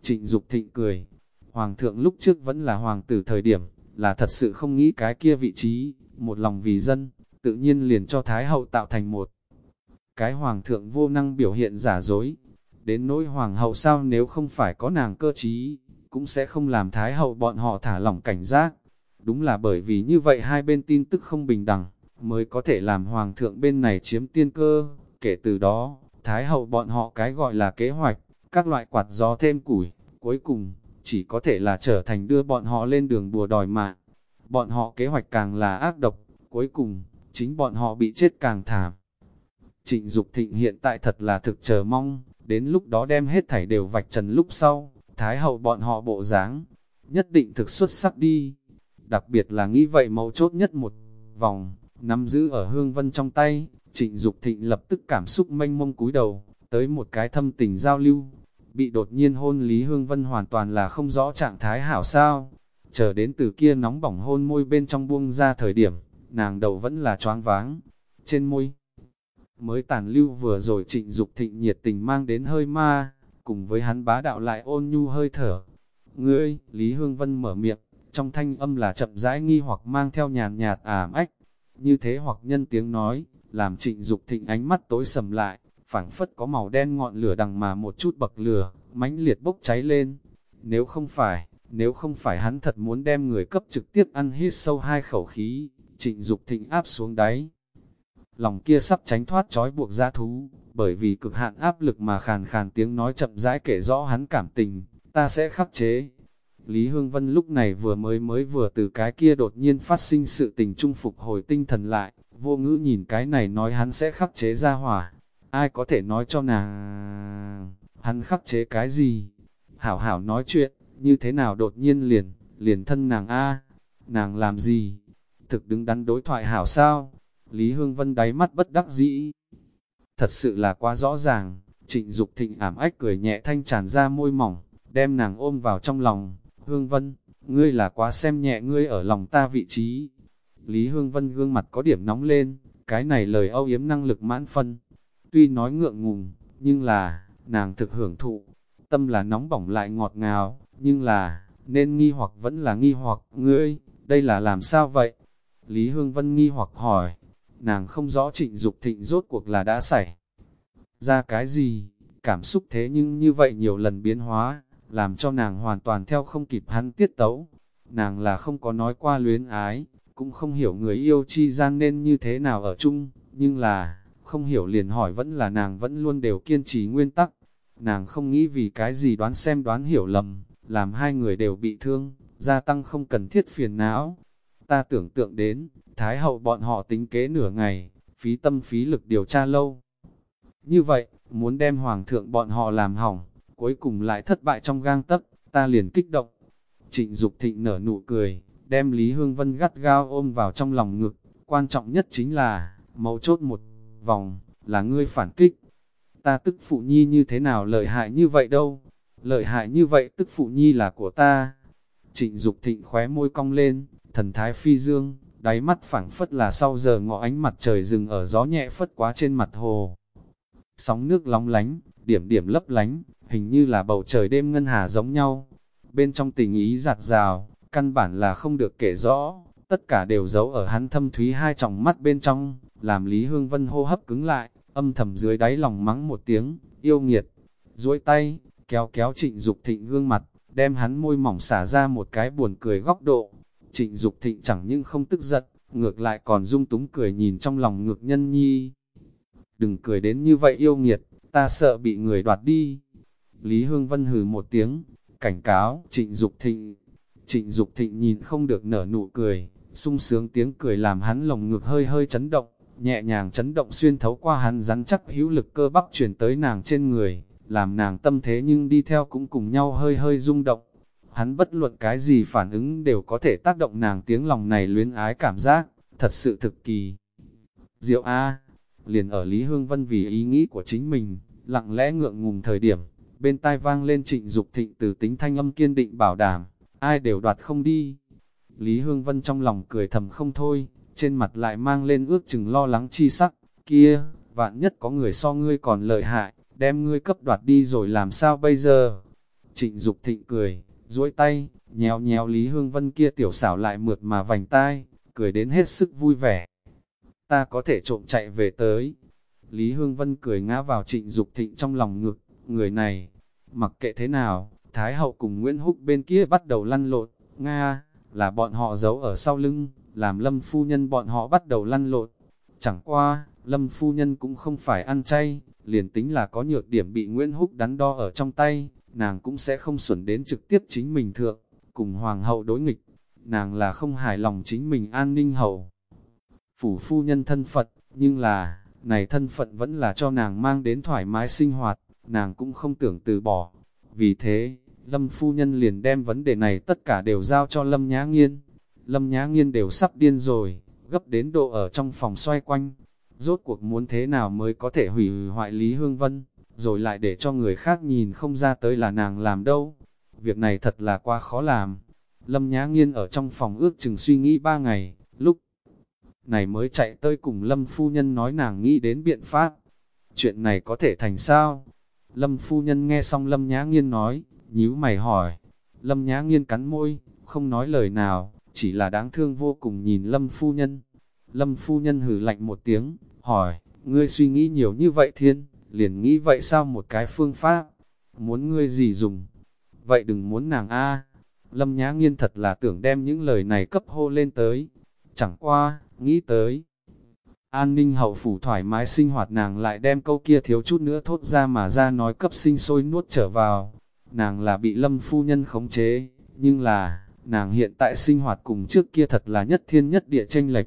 Trịnh Dục thịnh cười, Hoàng thượng lúc trước vẫn là Hoàng tử thời điểm, là thật sự không nghĩ cái kia vị trí, một lòng vì dân, tự nhiên liền cho Thái hậu tạo thành một cái Hoàng thượng vô năng biểu hiện giả dối. Đến nỗi Hoàng hậu sao nếu không phải có nàng cơ trí, cũng sẽ không làm Thái hậu bọn họ thả lỏng cảnh giác. Đúng là bởi vì như vậy hai bên tin tức không bình đẳng, mới có thể làm hoàng thượng bên này chiếm tiên cơ. Kể từ đó, Thái hậu bọn họ cái gọi là kế hoạch, các loại quạt gió thêm củi, cuối cùng, chỉ có thể là trở thành đưa bọn họ lên đường bùa đòi mạng. Bọn họ kế hoạch càng là ác độc, cuối cùng, chính bọn họ bị chết càng thảm. Trịnh Dục Thịnh hiện tại thật là thực chờ mong, đến lúc đó đem hết thảy đều vạch trần lúc sau, Thái hậu bọn họ bộ dáng nhất định thực xuất sắc đi. Đặc biệt là nghĩ vậy mấu chốt nhất một vòng, nắm giữ ở hương vân trong tay, trịnh Dục thịnh lập tức cảm xúc mênh mông cúi đầu, tới một cái thâm tình giao lưu. Bị đột nhiên hôn Lý Hương Vân hoàn toàn là không rõ trạng thái hảo sao. Chờ đến từ kia nóng bỏng hôn môi bên trong buông ra thời điểm, nàng đầu vẫn là choáng váng. Trên môi, mới tàn lưu vừa rồi trịnh Dục thịnh nhiệt tình mang đến hơi ma, cùng với hắn bá đạo lại ôn nhu hơi thở. Ngươi, Lý Hương Vân mở miệng, trong thanh âm là chậm rãi nghi hoặc mang theo nhàn nhạt ảm ách. Như thế hoặc nhân tiếng nói, làm trịnh Dục thịnh ánh mắt tối sầm lại, phảng phất có màu đen ngọn lửa đằng mà một chút bậc lửa, mãnh liệt bốc cháy lên. Nếu không phải, nếu không phải hắn thật muốn đem người cấp trực tiếp ăn hít sâu hai khẩu khí, trịnh Dục thịnh áp xuống đáy. Lòng kia sắp tránh thoát trói buộc ra thú, bởi vì cực hạn áp lực mà khàn khàn tiếng nói chậm rãi kể rõ hắn cảm tình, ta sẽ khắc chế, Lý Hương Vân lúc này vừa mới mới vừa từ cái kia đột nhiên phát sinh sự tình trung phục hồi tinh thần lại, vô ngữ nhìn cái này nói hắn sẽ khắc chế ra hỏa. Ai có thể nói cho nàng, hắn khắc chế cái gì? Hảo hảo nói chuyện, như thế nào đột nhiên liền, liền thân nàng A, nàng làm gì? Thực đứng đắn đối thoại hảo sao? Lý Hương Vân đáy mắt bất đắc dĩ. Thật sự là quá rõ ràng, trịnh Dục thịnh ảm ách cười nhẹ thanh tràn ra môi mỏng, đem nàng ôm vào trong lòng, Hương Vân, ngươi là quá xem nhẹ ngươi ở lòng ta vị trí. Lý Hương Vân gương mặt có điểm nóng lên, cái này lời âu yếm năng lực mãn phân. Tuy nói ngượng ngùng, nhưng là, nàng thực hưởng thụ. Tâm là nóng bỏng lại ngọt ngào, nhưng là, nên nghi hoặc vẫn là nghi hoặc, ngươi, đây là làm sao vậy? Lý Hương Vân nghi hoặc hỏi, nàng không rõ trịnh Dục thịnh rốt cuộc là đã xảy ra cái gì, cảm xúc thế nhưng như vậy nhiều lần biến hóa, làm cho nàng hoàn toàn theo không kịp hắn tiết tấu. Nàng là không có nói qua luyến ái, cũng không hiểu người yêu chi gian nên như thế nào ở chung, nhưng là, không hiểu liền hỏi vẫn là nàng vẫn luôn đều kiên trì nguyên tắc. Nàng không nghĩ vì cái gì đoán xem đoán hiểu lầm, làm hai người đều bị thương, gia tăng không cần thiết phiền não. Ta tưởng tượng đến, Thái hậu bọn họ tính kế nửa ngày, phí tâm phí lực điều tra lâu. Như vậy, muốn đem hoàng thượng bọn họ làm hỏng, cuối cùng lại thất bại trong gang tấc, ta liền kích động. Trịnh Dục thịnh nở nụ cười, đem Lý Hương Vân gắt gao ôm vào trong lòng ngực, quan trọng nhất chính là, mấu chốt một vòng, là ngươi phản kích. Ta tức phụ nhi như thế nào lợi hại như vậy đâu, lợi hại như vậy tức phụ nhi là của ta. Trịnh Dục thịnh khóe môi cong lên, thần thái phi dương, đáy mắt phảng phất là sau giờ ngọ ánh mặt trời rừng ở gió nhẹ phất quá trên mặt hồ. Sóng nước long lánh, điểm điểm lấp lánh, hình như là bầu trời đêm ngân hà giống nhau. Bên trong tình ý giạt rào, căn bản là không được kể rõ, tất cả đều giấu ở hắn thâm thúy hai tròng mắt bên trong, làm Lý Hương Vân hô hấp cứng lại, âm thầm dưới đáy lòng mắng một tiếng, yêu nghiệt, duỗi tay, kéo kéo trịnh Dục thịnh gương mặt, đem hắn môi mỏng xả ra một cái buồn cười góc độ. Trịnh Dục thịnh chẳng những không tức giận, ngược lại còn dung túng cười nhìn trong lòng ngược nhân nhi. Đừng cười đến như vậy yêu nghiệt, ta sợ bị người đoạt đi. Lý Hương Vân hừ một tiếng, cảnh cáo, trịnh Dục thịnh. Trịnh Dục thịnh nhìn không được nở nụ cười, sung sướng tiếng cười làm hắn lồng ngực hơi hơi chấn động, nhẹ nhàng chấn động xuyên thấu qua hắn rắn chắc hữu lực cơ bắp chuyển tới nàng trên người, làm nàng tâm thế nhưng đi theo cũng cùng nhau hơi hơi rung động. Hắn bất luận cái gì phản ứng đều có thể tác động nàng tiếng lòng này luyến ái cảm giác, thật sự thực kỳ. Diệu A, liền ở Lý Hương Vân vì ý nghĩ của chính mình, lặng lẽ ngượng ngùng thời điểm, bên tai vang lên trịnh Dục thịnh từ tính thanh âm kiên định bảo đảm, ai đều đoạt không đi. Lý Hương Vân trong lòng cười thầm không thôi, trên mặt lại mang lên ước chừng lo lắng chi sắc, kia, vạn nhất có người so ngươi còn lợi hại, đem ngươi cấp đoạt đi rồi làm sao bây giờ? Trịnh Dục thịnh cười, duỗi tay, nhéo nhéo Lý Hương Vân kia tiểu xảo lại mượt mà vành tai, cười đến hết sức vui vẻ. Ta có thể trộm chạy về tới. Lý Hương Vân cười ngã vào trịnh Dục thịnh trong lòng ngực, người này, mặc kệ thế nào, Thái Hậu cùng Nguyễn Húc bên kia bắt đầu lăn lộn, Nga, là bọn họ giấu ở sau lưng, làm lâm phu nhân bọn họ bắt đầu lăn lộn. Chẳng qua, lâm phu nhân cũng không phải ăn chay, liền tính là có nhược điểm bị Nguyễn Húc đắn đo ở trong tay, nàng cũng sẽ không xuẩn đến trực tiếp chính mình thượng, cùng hoàng hậu đối nghịch. Nàng là không hài lòng chính mình an ninh hậu. Phủ phu nhân thân Phật, nhưng là, này thân phận vẫn là cho nàng mang đến thoải mái sinh hoạt, nàng cũng không tưởng từ bỏ. Vì thế, Lâm phu nhân liền đem vấn đề này tất cả đều giao cho Lâm Nhã Nghiên. Lâm Nhã Nghiên đều sắp điên rồi, gấp đến độ ở trong phòng xoay quanh. Rốt cuộc muốn thế nào mới có thể hủy hoại Lý Hương Vân, rồi lại để cho người khác nhìn không ra tới là nàng làm đâu. Việc này thật là quá khó làm. Lâm Nhã Nghiên ở trong phòng ước chừng suy nghĩ ba ngày, lúc này mới chạy tới cùng Lâm Phu Nhân nói nàng nghĩ đến biện pháp. Chuyện này có thể thành sao? Lâm Phu Nhân nghe xong Lâm Nhã Nghiên nói, nhíu mày hỏi. Lâm Nhã Nghiên cắn môi, không nói lời nào, chỉ là đáng thương vô cùng nhìn Lâm Phu Nhân. Lâm Phu Nhân hử lạnh một tiếng, hỏi, ngươi suy nghĩ nhiều như vậy thiên, liền nghĩ vậy sao một cái phương pháp, muốn ngươi gì dùng, vậy đừng muốn nàng a Lâm Nhã Nghiên thật là tưởng đem những lời này cấp hô lên tới, chẳng qua, nghĩ tới. An ninh hậu phủ thoải mái sinh hoạt nàng lại đem câu kia thiếu chút nữa thốt ra mà ra nói cấp sinh sôi nuốt trở vào. Nàng là bị lâm phu nhân khống chế, nhưng là, nàng hiện tại sinh hoạt cùng trước kia thật là nhất thiên nhất địa tranh lệch.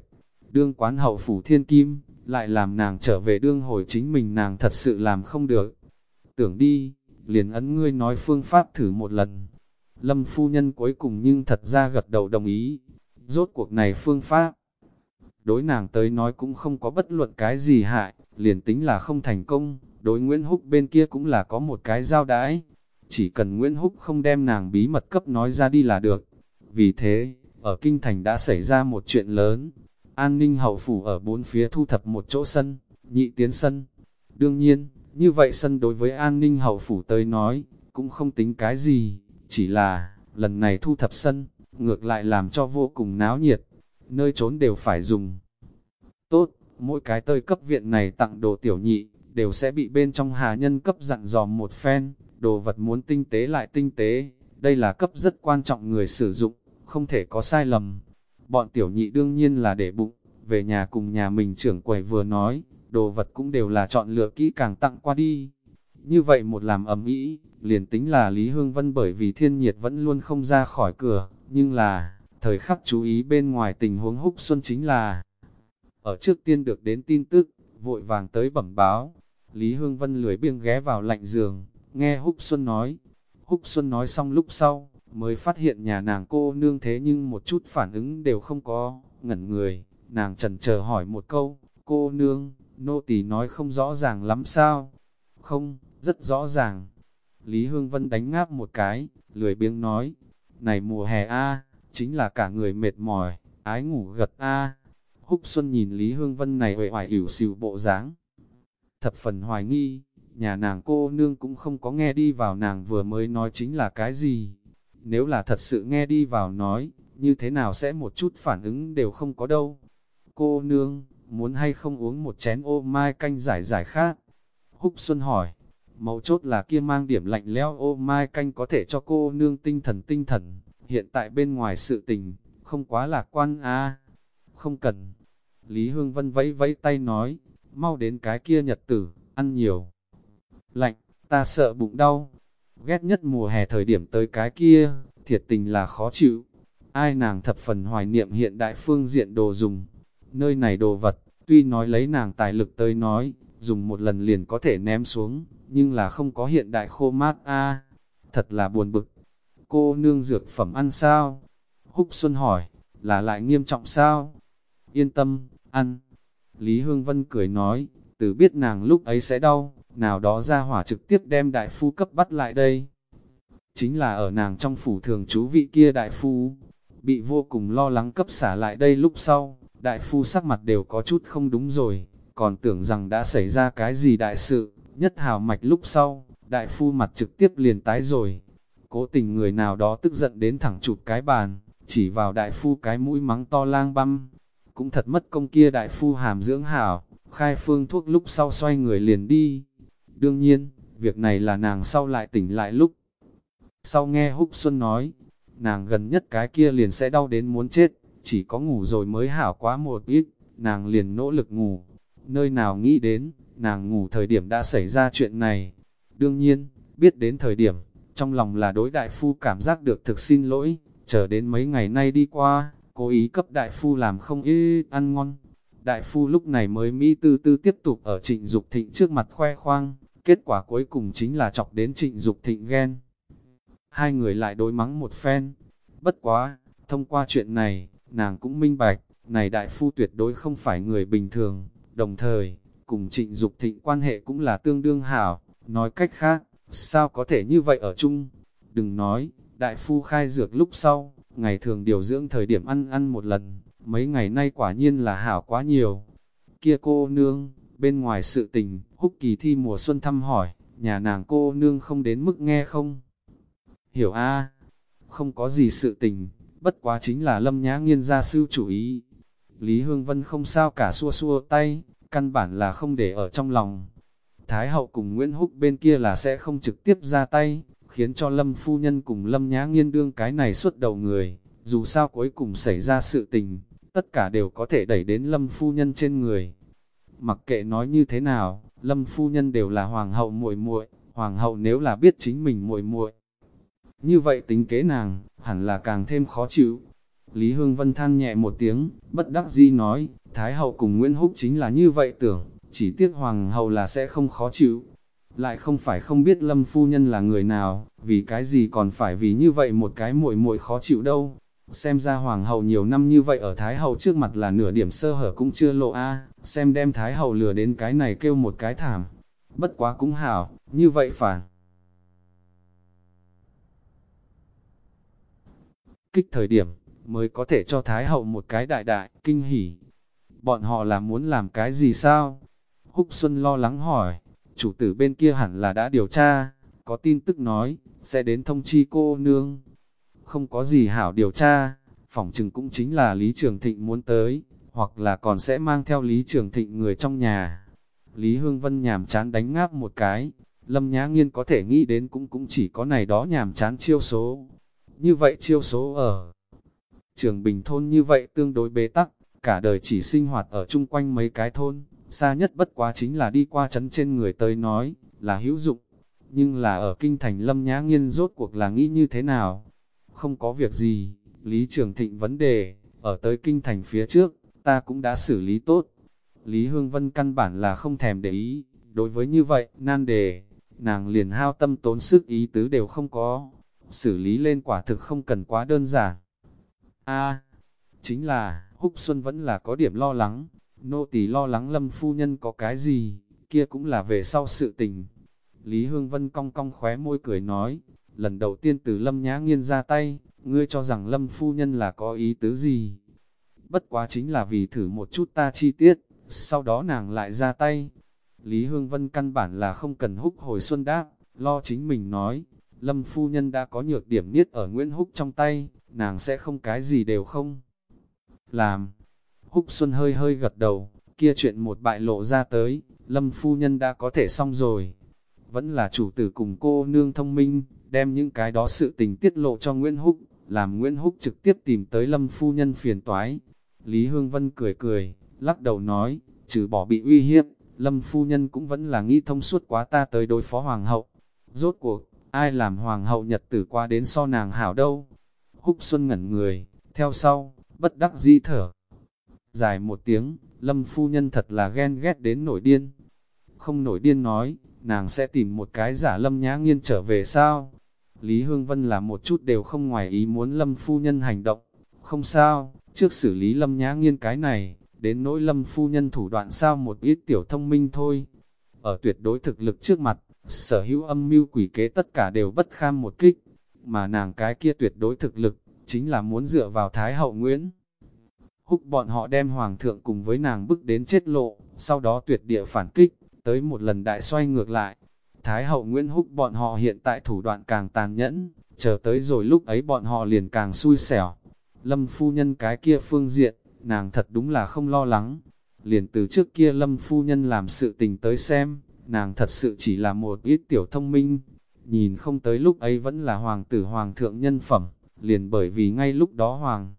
Đương quán hậu phủ thiên kim, lại làm nàng trở về đương hồi chính mình nàng thật sự làm không được. Tưởng đi, liền ấn ngươi nói phương pháp thử một lần. Lâm phu nhân cuối cùng nhưng thật ra gật đầu đồng ý. Rốt cuộc này phương pháp, đối nàng tới nói cũng không có bất luận cái gì hại, liền tính là không thành công, đối Nguyễn Húc bên kia cũng là có một cái giao đãi. Chỉ cần Nguyễn Húc không đem nàng bí mật cấp nói ra đi là được. Vì thế, ở Kinh Thành đã xảy ra một chuyện lớn. An ninh hậu phủ ở bốn phía thu thập một chỗ sân, nhị tiến sân. Đương nhiên, như vậy sân đối với an ninh hậu phủ tới nói, cũng không tính cái gì, chỉ là, lần này thu thập sân, ngược lại làm cho vô cùng náo nhiệt nơi trốn đều phải dùng. Tốt, mỗi cái tơi cấp viện này tặng đồ tiểu nhị, đều sẽ bị bên trong hà nhân cấp dặn dò một phen, đồ vật muốn tinh tế lại tinh tế, đây là cấp rất quan trọng người sử dụng, không thể có sai lầm. Bọn tiểu nhị đương nhiên là để bụng, về nhà cùng nhà mình trưởng quầy vừa nói, đồ vật cũng đều là chọn lựa kỹ càng tặng qua đi. Như vậy một làm ấm ý, liền tính là Lý Hương Vân bởi vì thiên nhiệt vẫn luôn không ra khỏi cửa, nhưng là, thời khắc chú ý bên ngoài tình huống húc xuân chính là, ở trước tiên được đến tin tức, vội vàng tới bẩm báo, Lý Hương Vân lười biêng ghé vào lạnh giường, nghe Húc Xuân nói. Húc Xuân nói xong lúc sau, mới phát hiện nhà nàng cô nương thế nhưng một chút phản ứng đều không có, ngẩn người, nàng trần chờ hỏi một câu, cô nương, nô tỳ nói không rõ ràng lắm sao? Không, rất rõ ràng. Lý Hương Vân đánh ngáp một cái, lười biếng nói, này mùa hè a chính là cả người mệt mỏi, ái ngủ gật a Húc Xuân nhìn Lý Hương Vân này huệ hoài ỉu xìu bộ dáng thập phần hoài nghi, nhà nàng cô nương cũng không có nghe đi vào nàng vừa mới nói chính là cái gì. Nếu là thật sự nghe đi vào nói, như thế nào sẽ một chút phản ứng đều không có đâu. Cô nương, muốn hay không uống một chén ô mai canh giải giải khác Húc Xuân hỏi, mấu chốt là kia mang điểm lạnh leo ô mai canh có thể cho cô nương tinh thần tinh thần, hiện tại bên ngoài sự tình, không quá lạc quan a Không cần. Lý Hương Vân vẫy vẫy tay nói, mau đến cái kia nhật tử, ăn nhiều. Lạnh, ta sợ bụng đau. Ghét nhất mùa hè thời điểm tới cái kia, thiệt tình là khó chịu. Ai nàng thập phần hoài niệm hiện đại phương diện đồ dùng. Nơi này đồ vật, tuy nói lấy nàng tài lực tới nói, dùng một lần liền có thể ném xuống, nhưng là không có hiện đại khô mát a Thật là buồn bực. Cô nương dược phẩm ăn sao? Húc Xuân hỏi, là lại nghiêm trọng sao? Yên tâm, ăn. Lý Hương Vân cười nói, từ biết nàng lúc ấy sẽ đau, nào đó ra hỏa trực tiếp đem đại phu cấp bắt lại đây. Chính là ở nàng trong phủ thường chú vị kia đại phu, bị vô cùng lo lắng cấp xả lại đây lúc sau, đại phu sắc mặt đều có chút không đúng rồi, còn tưởng rằng đã xảy ra cái gì đại sự, nhất hào mạch lúc sau, đại phu mặt trực tiếp liền tái rồi. Cố tình người nào đó tức giận đến thẳng chụp cái bàn, chỉ vào đại phu cái mũi mắng to lang băm, cũng thật mất công kia đại phu hàm dưỡng hảo, khai phương thuốc lúc sau xoay người liền đi. Đương nhiên, việc này là nàng sau lại tỉnh lại lúc. Sau nghe Húc Xuân nói, nàng gần nhất cái kia liền sẽ đau đến muốn chết, chỉ có ngủ rồi mới hảo quá một ít, nàng liền nỗ lực ngủ. Nơi nào nghĩ đến, nàng ngủ thời điểm đã xảy ra chuyện này. Đương nhiên, biết đến thời điểm, trong lòng là đối đại phu cảm giác được thực xin lỗi, chờ đến mấy ngày nay đi qua, cố ý cấp đại phu làm không ít ăn ngon. Đại phu lúc này mới Mỹ tư tư tiếp tục ở trịnh Dục thịnh trước mặt khoe khoang, kết quả cuối cùng chính là chọc đến trịnh Dục thịnh ghen. Hai người lại đối mắng một phen, bất quá, thông qua chuyện này, nàng cũng minh bạch, này đại phu tuyệt đối không phải người bình thường, đồng thời, cùng trịnh Dục thịnh quan hệ cũng là tương đương hảo, nói cách khác, sao có thể như vậy ở chung, đừng nói, đại phu khai dược lúc sau, ngày thường điều dưỡng thời điểm ăn ăn một lần, mấy ngày nay quả nhiên là hảo quá nhiều. Kia cô nương, bên ngoài sự tình, húc kỳ thi mùa xuân thăm hỏi, nhà nàng cô nương không đến mức nghe không? Hiểu a không có gì sự tình, bất quá chính là lâm nhã nghiên gia sư chủ ý. Lý Hương Vân không sao cả xua xua tay, căn bản là không để ở trong lòng. Thái hậu cùng Nguyễn Húc bên kia là sẽ không trực tiếp ra tay, khiến cho Lâm Phu Nhân cùng Lâm Nhã Nghiên đương cái này suốt đầu người, dù sao cuối cùng xảy ra sự tình, tất cả đều có thể đẩy đến Lâm Phu Nhân trên người. Mặc kệ nói như thế nào, Lâm Phu Nhân đều là Hoàng hậu muội muội Hoàng hậu nếu là biết chính mình muội muội Như vậy tính kế nàng, hẳn là càng thêm khó chịu. Lý Hương Vân than nhẹ một tiếng, bất đắc di nói, Thái hậu cùng Nguyễn Húc chính là như vậy tưởng, chỉ tiếc Hoàng hậu là sẽ không khó chịu, lại không phải không biết lâm phu nhân là người nào, vì cái gì còn phải vì như vậy một cái muội muội khó chịu đâu. Xem ra hoàng hậu nhiều năm như vậy ở Thái hậu trước mặt là nửa điểm sơ hở cũng chưa lộ a xem đem Thái hậu lừa đến cái này kêu một cái thảm. Bất quá cũng hảo, như vậy phản. Kích thời điểm, mới có thể cho Thái hậu một cái đại đại, kinh hỉ. Bọn họ là muốn làm cái gì sao? Húc Xuân lo lắng hỏi chủ tử bên kia hẳn là đã điều tra, có tin tức nói, sẽ đến thông chi cô nương. Không có gì hảo điều tra, phỏng chừng cũng chính là Lý Trường Thịnh muốn tới, hoặc là còn sẽ mang theo Lý Trường Thịnh người trong nhà. Lý Hương Vân nhàm chán đánh ngáp một cái, Lâm Nhã Nghiên có thể nghĩ đến cũng cũng chỉ có này đó nhàm chán chiêu số. Như vậy chiêu số ở trường Bình Thôn như vậy tương đối bế tắc, cả đời chỉ sinh hoạt ở chung quanh mấy cái thôn, xa nhất bất quá chính là đi qua chấn trên người tới nói, là hữu dụng. Nhưng là ở kinh thành Lâm Nhã Nghiên rốt cuộc là nghĩ như thế nào? Không có việc gì, Lý Trường Thịnh vấn đề, ở tới kinh thành phía trước, ta cũng đã xử lý tốt. Lý Hương Vân căn bản là không thèm để ý, đối với như vậy, nan đề, nàng liền hao tâm tốn sức ý tứ đều không có, xử lý lên quả thực không cần quá đơn giản. A, chính là, Húc Xuân vẫn là có điểm lo lắng, nô tỳ lo lắng lâm phu nhân có cái gì, kia cũng là về sau sự tình. Lý Hương Vân cong cong khóe môi cười nói, lần đầu tiên từ lâm nhã nghiên ra tay, ngươi cho rằng lâm phu nhân là có ý tứ gì. Bất quá chính là vì thử một chút ta chi tiết, sau đó nàng lại ra tay. Lý Hương Vân căn bản là không cần húc hồi xuân đáp, lo chính mình nói, lâm phu nhân đã có nhược điểm niết ở Nguyễn Húc trong tay, nàng sẽ không cái gì đều không làm. Húc Xuân hơi hơi gật đầu, kia chuyện một bại lộ ra tới, lâm phu nhân đã có thể xong rồi. Vẫn là chủ tử cùng cô nương thông minh, đem những cái đó sự tình tiết lộ cho Nguyễn Húc, làm Nguyễn Húc trực tiếp tìm tới lâm phu nhân phiền toái. Lý Hương Vân cười cười, lắc đầu nói, trừ bỏ bị uy hiếp, lâm phu nhân cũng vẫn là nghĩ thông suốt quá ta tới đối phó hoàng hậu. Rốt cuộc, ai làm hoàng hậu nhật tử qua đến so nàng hảo đâu. Húc Xuân ngẩn người, theo sau, bất đắc dĩ thở. Dài một tiếng, lâm phu nhân thật là ghen ghét đến nổi điên. Không nổi điên nói, nàng sẽ tìm một cái giả lâm nhã nghiên trở về sao? Lý Hương Vân là một chút đều không ngoài ý muốn lâm phu nhân hành động. Không sao, trước xử lý lâm nhã nghiên cái này, đến nỗi lâm phu nhân thủ đoạn sao một ít tiểu thông minh thôi. Ở tuyệt đối thực lực trước mặt, sở hữu âm mưu quỷ kế tất cả đều bất kham một kích, mà nàng cái kia tuyệt đối thực lực, chính là muốn dựa vào Thái hậu Nguyễn. Húc bọn họ đem hoàng thượng cùng với nàng bức đến chết lộ, sau đó tuyệt địa phản kích, tới một lần đại xoay ngược lại. Thái hậu Nguyễn Húc bọn họ hiện tại thủ đoạn càng tàn nhẫn, chờ tới rồi lúc ấy bọn họ liền càng xui xẻo. Lâm phu nhân cái kia phương diện, nàng thật đúng là không lo lắng. Liền từ trước kia Lâm phu nhân làm sự tình tới xem, nàng thật sự chỉ là một ít tiểu thông minh. Nhìn không tới lúc ấy vẫn là hoàng tử hoàng thượng nhân phẩm, liền bởi vì ngay lúc đó hoàng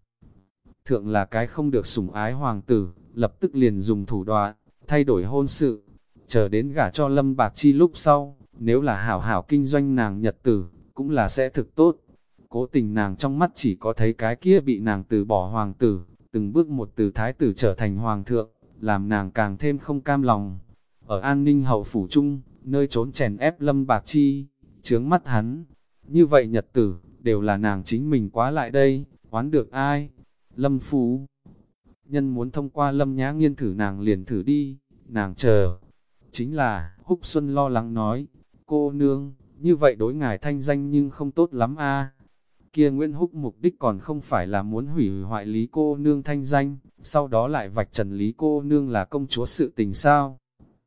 thượng là cái không được sủng ái hoàng tử, lập tức liền dùng thủ đoạn, thay đổi hôn sự, chờ đến gả cho lâm bạc chi lúc sau, nếu là hảo hảo kinh doanh nàng nhật tử, cũng là sẽ thực tốt. Cố tình nàng trong mắt chỉ có thấy cái kia bị nàng từ bỏ hoàng tử, từng bước một từ thái tử trở thành hoàng thượng, làm nàng càng thêm không cam lòng. Ở an ninh hậu phủ chung, nơi trốn chèn ép lâm bạc chi, chướng mắt hắn. Như vậy nhật tử, đều là nàng chính mình quá lại đây, oán được ai? Lâm Phú Nhân muốn thông qua Lâm Nhã Nghiên thử nàng liền thử đi, nàng chờ. Chính là, Húc Xuân lo lắng nói, cô nương, như vậy đối ngài thanh danh nhưng không tốt lắm a Kia Nguyễn Húc mục đích còn không phải là muốn hủy hoại lý cô nương thanh danh, sau đó lại vạch trần lý cô nương là công chúa sự tình sao.